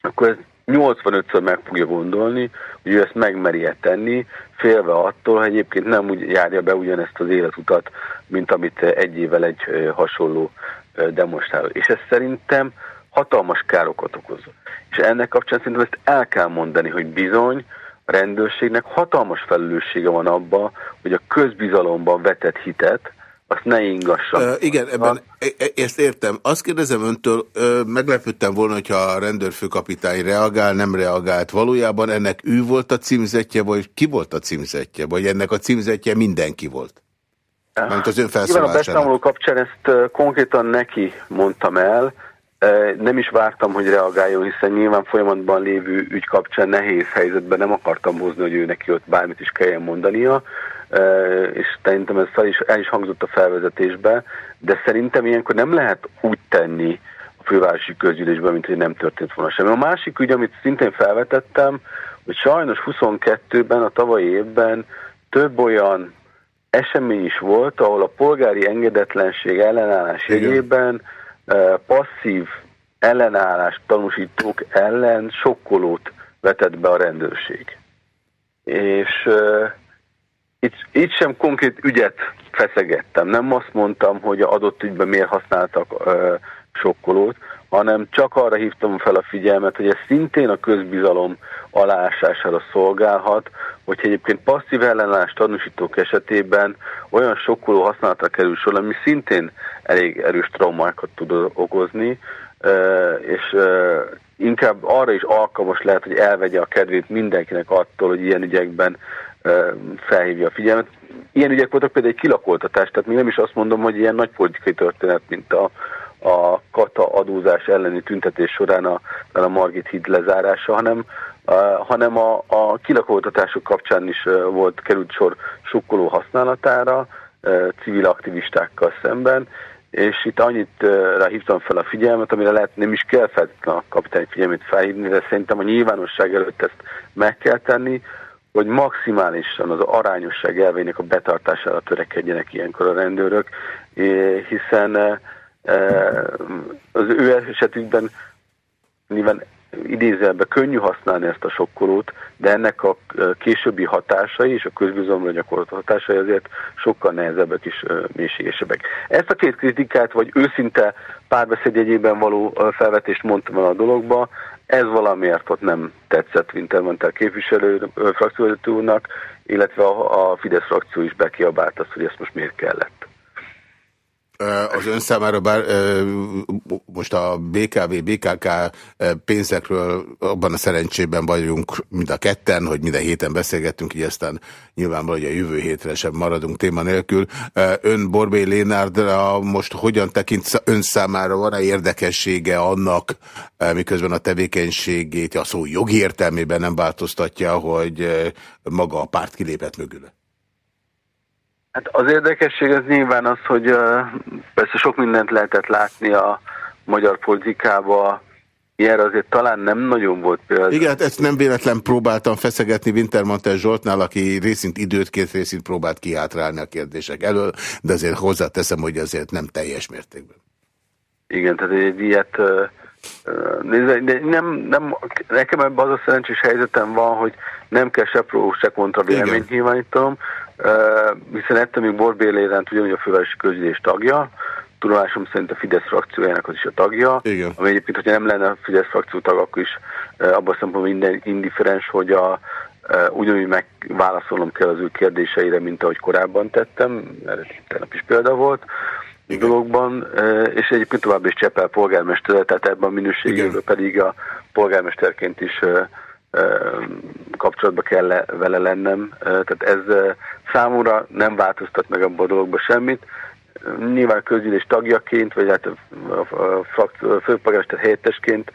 akkor ez 85-ször meg fogja gondolni, hogy ő ezt megmeri -e tenni, félve attól, hogy egyébként nem úgy járja be ugyanezt az életutat, mint amit egy évvel egy hasonló demonstráló. És ez szerintem hatalmas károkat okoz. És ennek kapcsán szerintem ezt el kell mondani, hogy bizony a rendőrségnek hatalmas felelőssége van abba, hogy a közbizalomban vetett hitet, azt ne ingassa. Uh, igen, ebben e, e, ezt értem. Azt kérdezem öntől, uh, meglepődtem volna, hogyha a rendőrfőkapitány reagál, nem reagált. Valójában ennek ő volt a címzetje, vagy ki volt a címzetje? Vagy ennek a címzetje mindenki volt? Mert az ön a beszámoló kapcsán ezt konkrétan neki mondtam el, nem is vártam, hogy reagáljon, hiszen nyilván folyamatban lévő ügy kapcsán nehéz helyzetben nem akartam hozni, hogy ő neki ott bármit is kelljen mondania, és szerintem ez el is, el is hangzott a felvezetésbe, de szerintem ilyenkor nem lehet úgy tenni a fővárosi közgyűlésben, mint hogy nem történt volna semmi. A másik ügy, amit szintén felvetettem, hogy sajnos 22-ben, a tavalyi évben több olyan esemény is volt, ahol a polgári engedetlenség ellenállás jegyében passzív ellenállást tanúsítók ellen sokkolót vetett be a rendőrség. És uh, itt, itt sem konkrét ügyet feszegettem. Nem azt mondtam, hogy adott ügyben miért használtak uh, sokkolót, hanem csak arra hívtam fel a figyelmet, hogy ez szintén a közbizalom alásására szolgálhat, hogy egyébként passzív ellenállás tanúsítók esetében olyan sokkoló használatra kerül sor, ami szintén elég erős traumákat tud okozni, és inkább arra is alkalmas lehet, hogy elvegye a kedvét mindenkinek attól, hogy ilyen ügyekben felhívja a figyelmet. Ilyen ügyek voltak például egy kilakoltatás, tehát még nem is azt mondom, hogy ilyen nagy politikai történet, mint a, a kata adózás elleni tüntetés során a, a Margit híd lezárása, hanem, a, hanem a, a kilakoltatások kapcsán is volt került sor sokkoló használatára civil aktivistákkal szemben, és itt annyit rá hívtam fel a figyelmet, amire lehet nem is kell feltétlenül a kapitány figyelmét felhívni, de szerintem a nyilvánosság előtt ezt meg kell tenni, hogy maximálisan az arányosság elvének a betartására törekedjenek ilyenkor a rendőrök, hiszen az ő esetükben nyilván idézelbe könnyű használni ezt a sokkolót, de ennek a későbbi hatásai és a közbizalomra gyakorolt hatásai azért sokkal nehezebbek és mélységesebbek. Ezt a két kritikát, vagy őszinte párbeszéd jegyében való felvetést mondtam el a dologba, ez valamiért ott nem tetszett Wintermantel képviselő frakcióvezető illetve a Fidesz frakció is bekiabált azt, hogy ezt most miért kellett. Az ön számára bár most a BKV, BKK pénzekről abban a szerencsében vagyunk mind a ketten, hogy minden héten beszélgettünk, így aztán nyilvánvalóan, hogy a jövő hétre sem maradunk téma nélkül. Ön Borbé Lénárdra most hogyan tekint ön számára, van-e érdekessége annak, miközben a tevékenységét a szó jogi értelmében nem változtatja, hogy maga a párt kilépett mögül? Hát az érdekesség az nyilván az, hogy persze sok mindent lehetett látni a magyar politikába, Ilyenre azért talán nem nagyon volt például. Igen, hát ezt nem véletlen próbáltam feszegetni Wintermantel Zsoltnál, aki részint időt két részint próbált kiátrálni a kérdések elől, de azért hozzáteszem, hogy azért nem teljes mértékben. Igen, tehát egy ilyet de nem, nem, nekem ebben az a szerencsés helyzetem van, hogy nem kell se pró, se kontra véleményt nyilvánítom, hiszen ettől még Borbél Lérent ugyanúgy a fővárosi közgyűlés tagja, tudomásom szerint a Fidesz frakciójának az is a tagja, Igen. ami egyébként, hogyha nem lenne a Fidesz frakció tag, akkor is abban a szempontból minden indifferens, hogy a, ugyanúgy megválaszolnom kell az ő kérdéseire, mint ahogy korábban tettem, mert tegnap is példa volt, Igen. dologban, és egyébként tovább is Csepel polgármester, tehát ebben a minőségében pedig a polgármesterként is kapcsolatba kell le, vele lennem. Tehát ez számomra nem változtat meg abban a dologban semmit. Nyilván közgyűlés tagjaként, vagy hát a főpolgármester helyettesként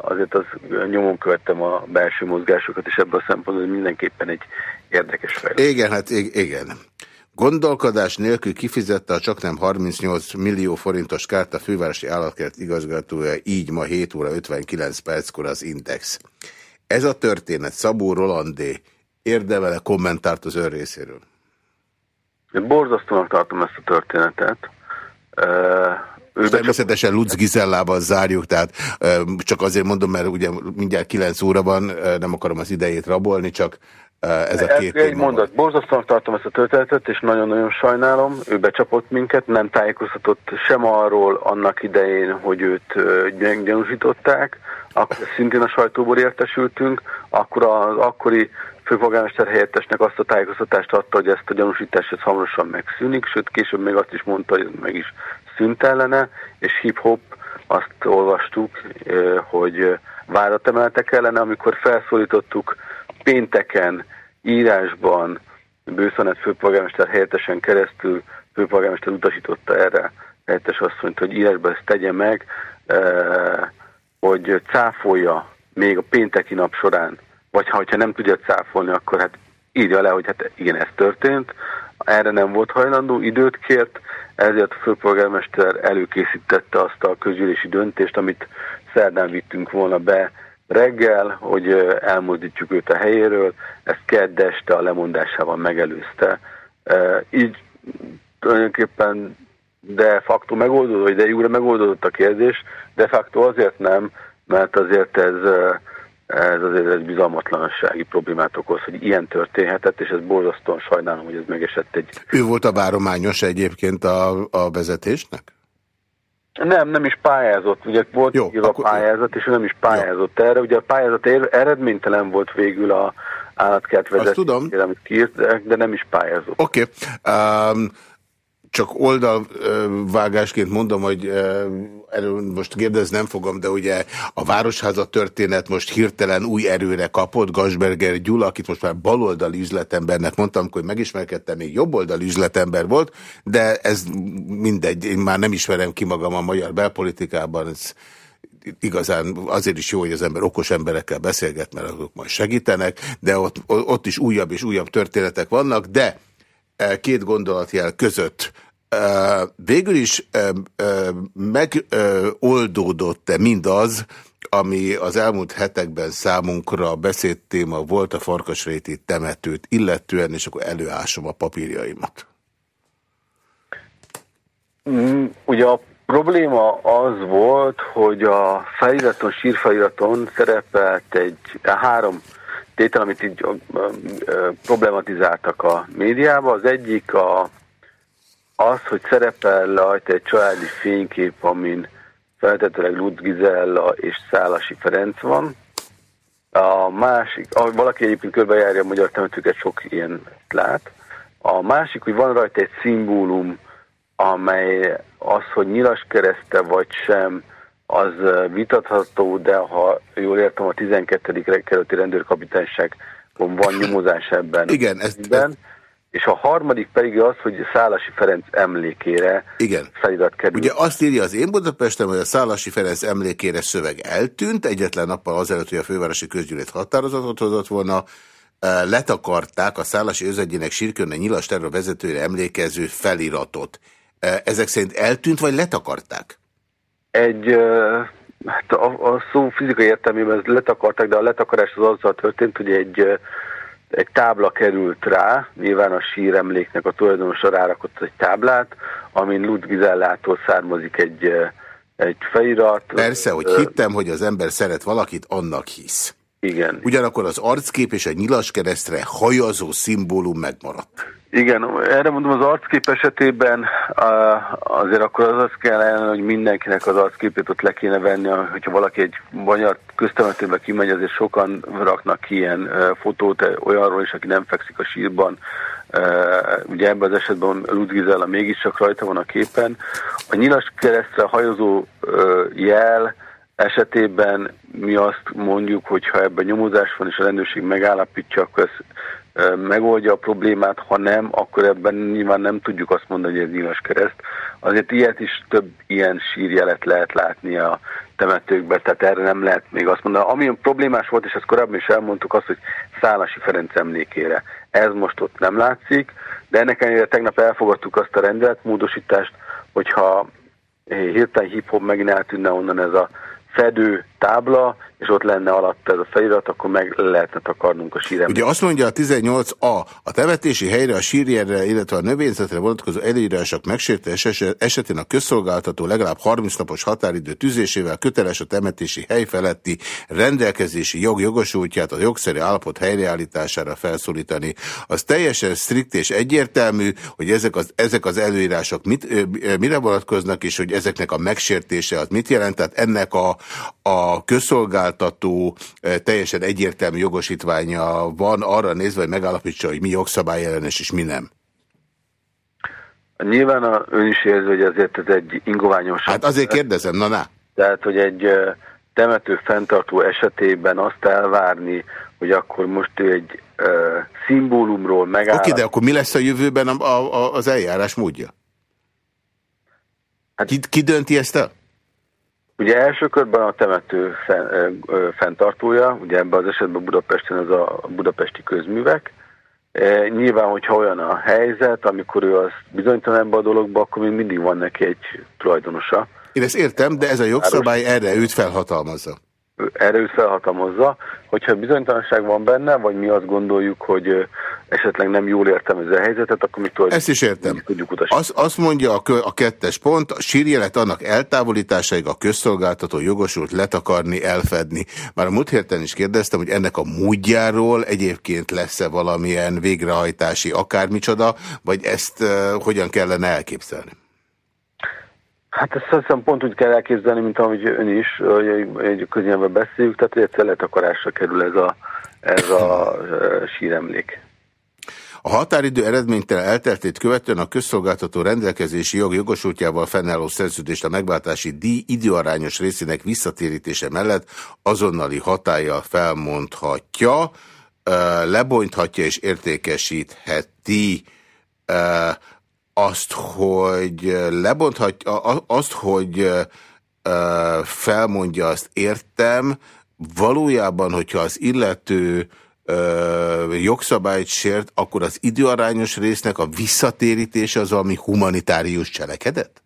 azért az nyomon követtem a belső mozgásokat, és ebből a szempontból mindenképpen egy érdekes fejlődés. Igen, hát igen. Gondolkodás nélkül kifizette a csaknem 38 millió forintos kárt a fővárosi állatkert igazgatója, így ma 7 óra 59 perckor az Index. Ez a történet Szabó Rolandé érdemele kommentárt az ön részéről? Én borzasztónak tartom ezt a történetet. Ő természetesen Lutz Gizellával zárjuk, tehát csak azért mondom, mert ugye mindjárt 9 óra van, nem akarom az idejét rabolni, csak ez a két Egy mondat, borzasztónak tartom ezt a történetet, és nagyon-nagyon sajnálom, ő becsapott minket, nem tájékoztatott sem arról annak idején, hogy őt gyanúsították, akkor szintén a sajtóból értesültünk, akkor az akkori főpolgármester helyettesnek azt a tájékoztatást adta, hogy ezt a gyanúsítást ez hamarosan megszűnik, sőt később még azt is mondta, hogy meg is szűnt ellene, és hip-hop azt olvastuk, hogy várat emeltek ellene, amikor felszólítottuk pénteken, írásban, Bőszonet főpolgármester helyettesen keresztül főpolgármester utasította erre helyettes asszonyt, hogy írásban ezt tegye meg, hogy cáfolja még a pénteki nap során, vagy ha nem tudja cáfolni, akkor hát írja le, hogy hát igen, ez történt, erre nem volt hajlandó, időt kért, ezért a főpolgármester előkészítette azt a közgyűlési döntést, amit szerdán vittünk volna be reggel, hogy elmozdítjuk őt a helyéről, ezt kedd este a lemondásával megelőzte. Így tulajdonképpen de facto megoldódott, vagy de jóra megoldódott a kérdés, de facto azért nem, mert azért ez ez azért egy bizalmatlansági problémát okoz, hogy ilyen történhetett, és ez borzasztóan sajnálom, hogy ez megesett egy... Ő volt a várományos egyébként a, a vezetésnek? Nem, nem is pályázott. Ugye volt Jó, a akkor... pályázat, és ő nem is pályázott Jó. erre. Ugye a pályázat eredménytelen volt végül a állatkert vezetésére, amit kiírt, de nem is pályázott. Oké. Okay. Um, csak oldalvágásként mondom, hogy erről most kérdezni nem fogom, de ugye a Városháza történet most hirtelen új erőre kapott. Gasberger Gyula, akit most már baloldali üzletembernek mondtam, hogy megismerkedtem, még jobboldali üzletember volt, de ez mindegy, én már nem ismerem ki magam a magyar belpolitikában, ez igazán azért is jó, hogy az ember okos emberekkel beszélget, mert azok majd segítenek, de ott, ott is újabb és újabb történetek vannak, de két gondolatjel között végül is megoldódott-e mindaz, ami az elmúlt hetekben számunkra beszédtéma volt a Farkasréti temetőt illetően, és akkor előásom a papírjaimat. Mm, ugye a probléma az volt, hogy a feliraton, sírfeliraton szerepelt egy három tétel, amit így problematizáltak a médiában. Az egyik a, az, hogy szerepel rajta egy családi fénykép, amin feltetőleg Lutz Gizella és Szálasi Ferenc van. A másik, ahogy valaki egyébként körbejárja a magyar temetőket, sok ilyen lát. A másik, hogy van rajta egy szimbólum, amely az, hogy nyilas kereszte vagy sem, az vitatható, de ha jól értem, a 12. kerületi rendőrkapitányságon van nyomozás ebben. Igen, ezt, ezt... És a harmadik pedig az, hogy Szálasi Ferenc emlékére Igen. felirat kerül. Ugye azt írja az én Budapestem, hogy a Szálasi Ferenc emlékére szöveg eltűnt, egyetlen nappal azelőtt, hogy a fővárosi közgyűlés határozatot hozott volna, letakarták a Szálasi özegyének sírkönne nyilas terve vezetőre emlékező feliratot. Ezek szerint eltűnt, vagy letakarták? Egy, hát a, a szó fizikai értelmében ezt letakarták, de a letakarás az azzal történt, hogy egy, egy tábla került rá, nyilván a síremléknek a tulajdonosa rárakott egy táblát, amin Lud Gizellától származik egy, egy felirat. Persze, hogy hittem, hogy az ember szeret valakit, annak hisz. Igen. Ugyanakkor az arckép és a nyilas keresztre hajazó szimbólum megmaradt. Igen, erre mondom az arckép esetében azért akkor az az kell hogy mindenkinek az arcképét ott le kéne venni, hogyha valaki egy magyar köztemetőbe kimegy, azért sokan raknak ilyen fotót olyanról is, aki nem fekszik a sírban. Ugye ebben az esetben Lutz Gizella mégiscsak rajta van a képen. A nyilas keresztre hajozó jel esetében mi azt mondjuk, hogy ha ebben nyomozás van és a rendőrség megállapítja, akkor ez megoldja a problémát, ha nem, akkor ebben nyilván nem tudjuk azt mondani, hogy ez nyilas kereszt. Azért ilyet is több ilyen sírjelet lehet látni a temetőkben, tehát erre nem lehet még azt mondani. Ami problémás volt, és ezt korábban is elmondtuk, az, hogy Szálasi Ferenc emlékére. Ez most ott nem látszik, de ennek ellenére tegnap elfogadtuk azt a rendeletmódosítást, hogyha hirtelen hip-hop megint eltűnne onnan ez a fedő tábla, és ott lenne alatt ez a felirat, akkor meg lehetne takarnunk a síremléket. Ugye azt mondja a 18a, a temetési helyre, a sírjerre, illetve a növényzetre vonatkozó előírások megsértés esetén a közszolgáltató legalább 30 napos határidő tűzésével köteles a temetési hely feletti rendelkezési jog jogosultját a jogszerű állapot helyreállítására felszólítani. Az teljesen strikt és egyértelmű, hogy ezek az, ezek az előírások mit, mire vonatkoznak, és hogy ezeknek a megsértése az mit jelent. Tehát ennek a, a közszolgáltató teljesen egyértelmű jogosítványa van arra nézve, hogy megállapítsa, hogy mi jogszabály ellenes és mi nem. Nyilván a, ön is érzi, hogy azért ez egy ingoványos. Hát azért kérdezem, na na. Tehát, hogy egy temető fenntartó esetében azt elvárni, hogy akkor most ő egy uh, szimbólumról megáll. Oké, de akkor mi lesz a jövőben a, a, az eljárás módja? Hát, ki, ki dönti ezt el? Ugye első körben a temető fenntartója, ugye ebben az esetben Budapesten az a budapesti közművek. E, nyilván, hogyha olyan a helyzet, amikor ő az bizonytalan ebbe a dologba, akkor még mindig van neki egy tulajdonosa. Én ezt értem, de ez a jogszabály erre őt felhatalmazza erre őt felhatalmazza, hogyha bizonytalanság van benne, vagy mi azt gondoljuk, hogy esetleg nem jól értem ez a helyzetet, akkor mi tudjuk, Ezt is értem. tudjuk utasítani. Az, azt mondja a, a kettes pont, a sírjelet annak eltávolításáig a közszolgáltató jogosult letakarni, elfedni. Már a múlt héten is kérdeztem, hogy ennek a módjáról egyébként lesz-e valamilyen végrehajtási akármicsoda, vagy ezt uh, hogyan kellene elképzelni? Hát ezt azt hiszem pont úgy kell elképzelni, mint ahogy ön is, hogy egy köznyelven beszéljük, tehát hogy egyszer letakarásra kerül ez a, ez a síremlék. A határidő eredménytelen elteltét követően a közszolgáltató rendelkezési jog jogosultjával fennálló szerződést a megváltási díj időarányos részének visszatérítése mellett azonnali hatája felmondhatja, lebonthatja és értékesítheti. Azt, hogy lebonthatja, azt, hogy felmondja, azt értem, valójában, hogyha az illető jogszabályt sért, akkor az időarányos résznek a visszatérítése az, ami humanitárius cselekedet?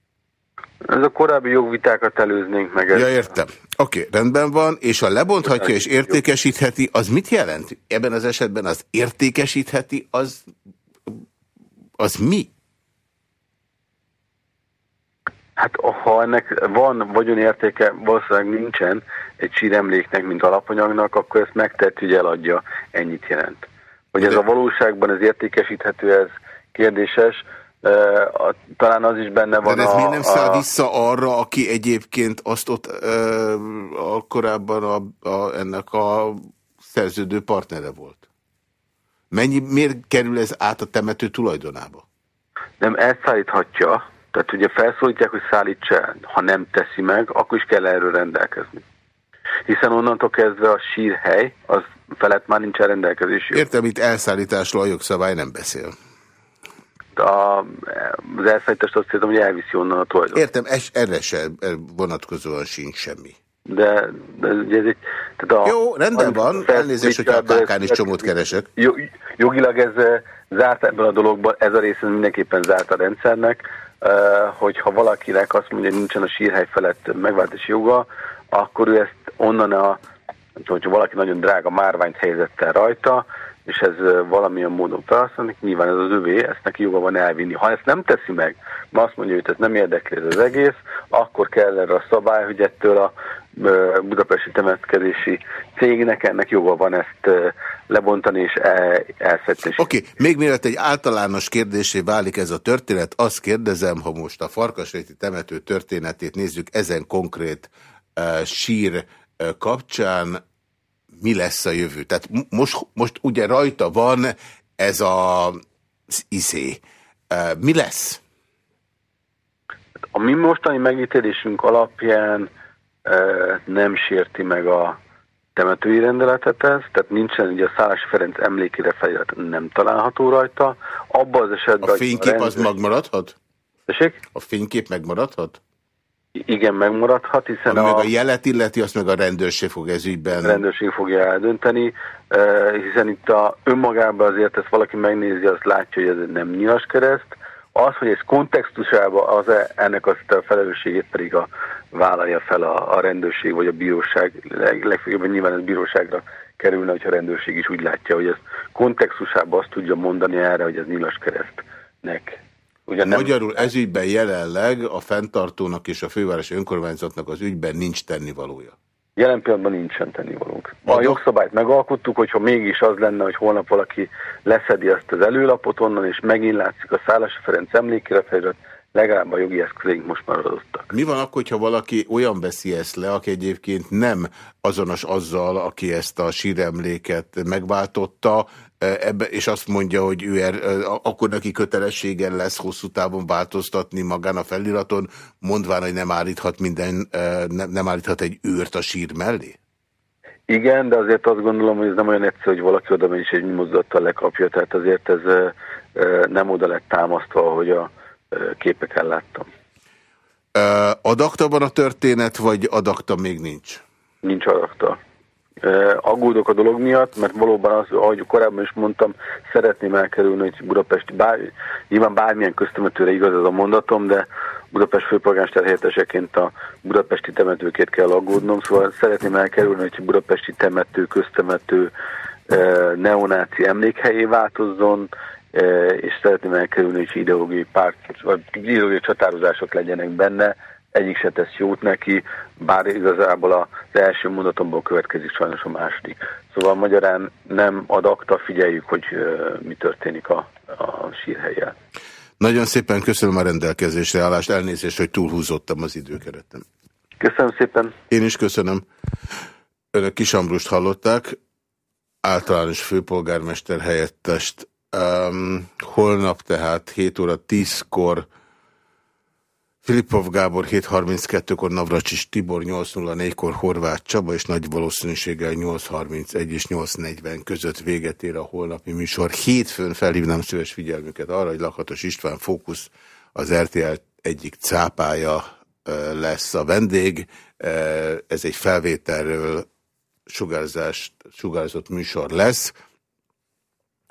Ez a korábbi jogvitákat előznénk meg. Ja, értem. Oké, okay, rendben van, és a lebonthatja és értékesítheti, az mit jelent? Ebben az esetben az értékesítheti, az, az mi? Hát ha ennek van vagyonértéke, valószínűleg nincsen egy síremléknek, mint alapanyagnak, akkor ezt megtett, hogy eladja, ennyit jelent. Hogy ez a valóságban ez értékesíthető, ez kérdéses, Uh, talán az is benne van De ez a... miért nem száll a... vissza arra, aki egyébként azt ott uh, a, korábban a, a, ennek a szerződő partnere volt? Mennyi, miért kerül ez át a temető tulajdonába? Nem, elszállíthatja, tehát ugye felszólítják, hogy szállítsa el. Ha nem teszi meg, akkor is kell erről rendelkezni. Hiszen onnantól kezdve a sírhely, az felett már nincs rendelkezési. Értem, itt elszállításról a jogszabály nem beszél. A, az elszállítást azt hiszem, hogy elviszi onnan a tulajdon. Értem, es, erre sem vonatkozóan sincs semmi. De, de ez egy... Tehát a, Jó, rendben van, elnézést, hogyha a Bákán is csomót keresek. Jogilag ez eh, zárt ebben a dologban, ez a része mindenképpen zárt a rendszernek, hogyha valakinek azt mondja, hogy nincsen a sírhely felett megváltási joga, akkor ő ezt onnan a, hogyha valaki nagyon drága márványt helyzettel rajta, és ez valamilyen módon felhasználni, nyilván ez az övé, ezt neki joga van elvinni. Ha ezt nem teszi meg, mert azt mondja, hogy ez nem érdekli ez az egész, akkor kell erre a szabály, hogy ettől a budapesti temetkezési cégnek ennek joga van ezt lebontani és elszedni. Oké, okay. még mielőtt egy általános kérdésé válik ez a történet, azt kérdezem, ha most a Farkasréti temető történetét nézzük ezen konkrét sír kapcsán, mi lesz a jövő? Tehát most, most ugye rajta van ez a izé. Uh, mi lesz? A mi mostani megítélésünk alapján nem sérti meg a temetői rendeletet ez, tehát nincsen ugye a Szállási Ferenc emlékére felirat nem található rajta. Abba az esetben... A fénykép a rendőr... az megmaradhat? Tessék? A fénykép megmaradhat? Igen, megmaradhat, hiszen Ami a... meg a jelet illeti, azt meg a rendőrség fog ez ügyben... A rendőrség fogja eldönteni, hiszen itt a önmagában azért ezt valaki megnézi, azt látja, hogy ez nem nyilas kereszt, az, hogy ez kontextusában az -e, ennek azt a felelősségét pedig a vállalja fel a, a rendőrség vagy a bíróság, leg, legfőképpen nyilván ez bíróságra kerülne, hogyha a rendőrség is úgy látja, hogy ez kontextusában azt tudja mondani erre, hogy ez nyilas keresztnek. Ugyan nem... Magyarul ez ügyben jelenleg a fenntartónak és a fővárosi önkormányzatnak az ügyben nincs tennivalója. Jelen pillanatban nincsen tennivalónk. A jogszabályt megalkottuk, hogyha mégis az lenne, hogy holnap valaki leszedi ezt az előlapot onnan, és megint látszik a Szálasi Ferenc emlékirat, legalább a jogi eszközeink most már adottak. Mi van akkor, ha valaki olyan veszi ezt le, aki egyébként nem azonos azzal, aki ezt a síremléket megváltotta, e, ebbe, és azt mondja, hogy ő er, e, akkor neki kötelessége lesz hosszú távon változtatni magán a feliraton, mondván, hogy nem állíthat minden, e, nem, nem állíthat egy őrt a sír mellé? Igen, de azért azt gondolom, hogy ez nem olyan egyszerű, hogy valaki oda megy és egy mozdulattal lekapja, tehát azért ez nem oda lett támasztva, hogy a képeken láttam. Adakta van a történet, vagy adakta még nincs? Nincs adakta. Aggódok a dolog miatt, mert valóban az, ahogy korábban is mondtam, szeretném elkerülni, hogy Budapest, bár, nyilván bármilyen köztemetőre igaz ez a mondatom, de Budapest főpolgármester helyetteseként a budapesti temetőkét kell aggódnom, szóval szeretném elkerülni, hogy budapesti temető, köztemető, neonáci emlékhelyé változzon, és szeretném elkerülni, hogy ideológiai párt, vagy ideológiai csatározások legyenek benne, egyik se tesz jót neki, bár igazából az első mondatomból következik sajnos a második. Szóval magyarán nem ad akta, figyeljük, hogy mi történik a, a sírhelyjel. Nagyon szépen köszönöm a rendelkezésre állást, elnézést, hogy túlhúzottam az időkeretem. Köszönöm szépen. Én is köszönöm. Önök Kisambrust hallották, általános főpolgármester helyettest Um, holnap tehát 7 óra 10-kor Filipov Gábor 7.32-kor Navracsis Tibor 8.04-kor Horváth Csaba és nagy valószínűséggel 8.31 és 8.40 között véget ér a holnapi műsor. Hétfőn felhívnám szíves figyelmüket arra, hogy Lakatos István Fókusz az RTL egyik cápája lesz a vendég. Ez egy felvételről sugárzást, sugárzott műsor lesz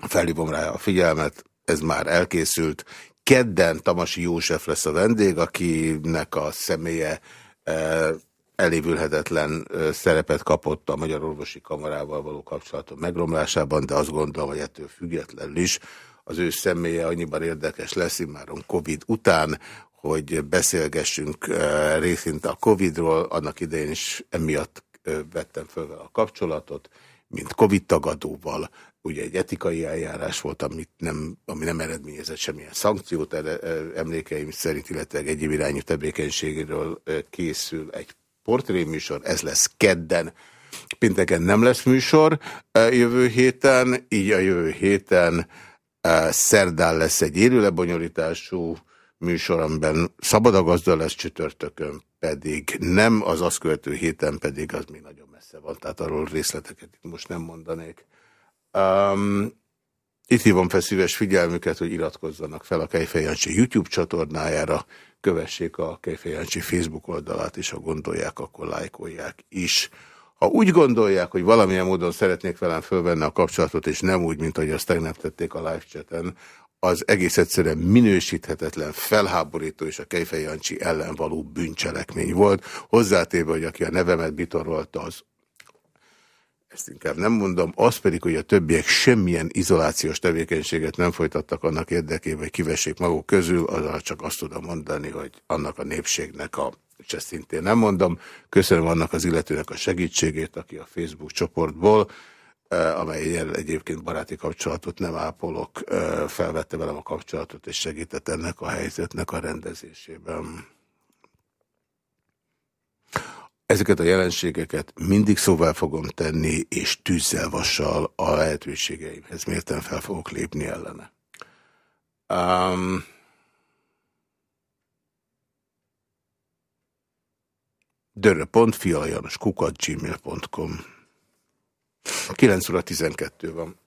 felhívom rá a figyelmet, ez már elkészült. Kedden Tamasi József lesz a vendég, akinek a személye e, elévülhetetlen e, szerepet kapott a Magyar Orvosi Kamarával való kapcsolatom megromlásában, de azt gondolom, hogy ettől függetlenül is az ő személye annyiban érdekes lesz immáron Covid után, hogy beszélgessünk e, részint a Covidról, annak idején is emiatt vettem föl a kapcsolatot, mint Covid tagadóval, ugye egy etikai eljárás volt, amit nem, ami nem eredményezett semmilyen szankciót, emlékeim szerint, illetve egyéb irányú tevékenységről készül egy portréműsor, ez lesz kedden. Pinteken nem lesz műsor jövő héten, így a jövő héten szerdán lesz egy élőlebonyolítású műsor, amiben szabad a gazda lesz csütörtökön, pedig nem, az azt követő héten pedig az még nagyon messze van, tehát arról részleteket itt most nem mondanék. Um, itt hívom fel szíves figyelmüket, hogy iratkozzanak fel a Kejfejancsi YouTube csatornájára, kövessék a Kejfejancsi Facebook oldalát, és ha gondolják, akkor lájkolják is. Ha úgy gondolják, hogy valamilyen módon szeretnék velem fölvenni a kapcsolatot, és nem úgy, mint ahogy azt tegnap tették a live chaten, az egész egyszerűen minősíthetetlen, felháborító és a Kejfej ellen való bűncselekmény volt. Hozzátéve, hogy aki a nevemet bitorolta, az ezt inkább nem mondom, az pedig, hogy a többiek semmilyen izolációs tevékenységet nem folytattak annak érdekében, hogy kivessék maguk közül, azzal csak azt tudom mondani, hogy annak a népségnek a és ezt szintén nem mondom. Köszönöm annak az illetőnek a segítségét, aki a Facebook csoportból, amelyel egyébként baráti kapcsolatot nem ápolok, felvette velem a kapcsolatot, és segített ennek a helyzetnek a rendezésében. Ezeket a jelenségeket mindig szóvá fogom tenni, és tűzzel vassal a lehetőségeimhez mérten fel fogok lépni ellene. Um, dörre.fialajanos kukat gmail.com 9 óra 12 van.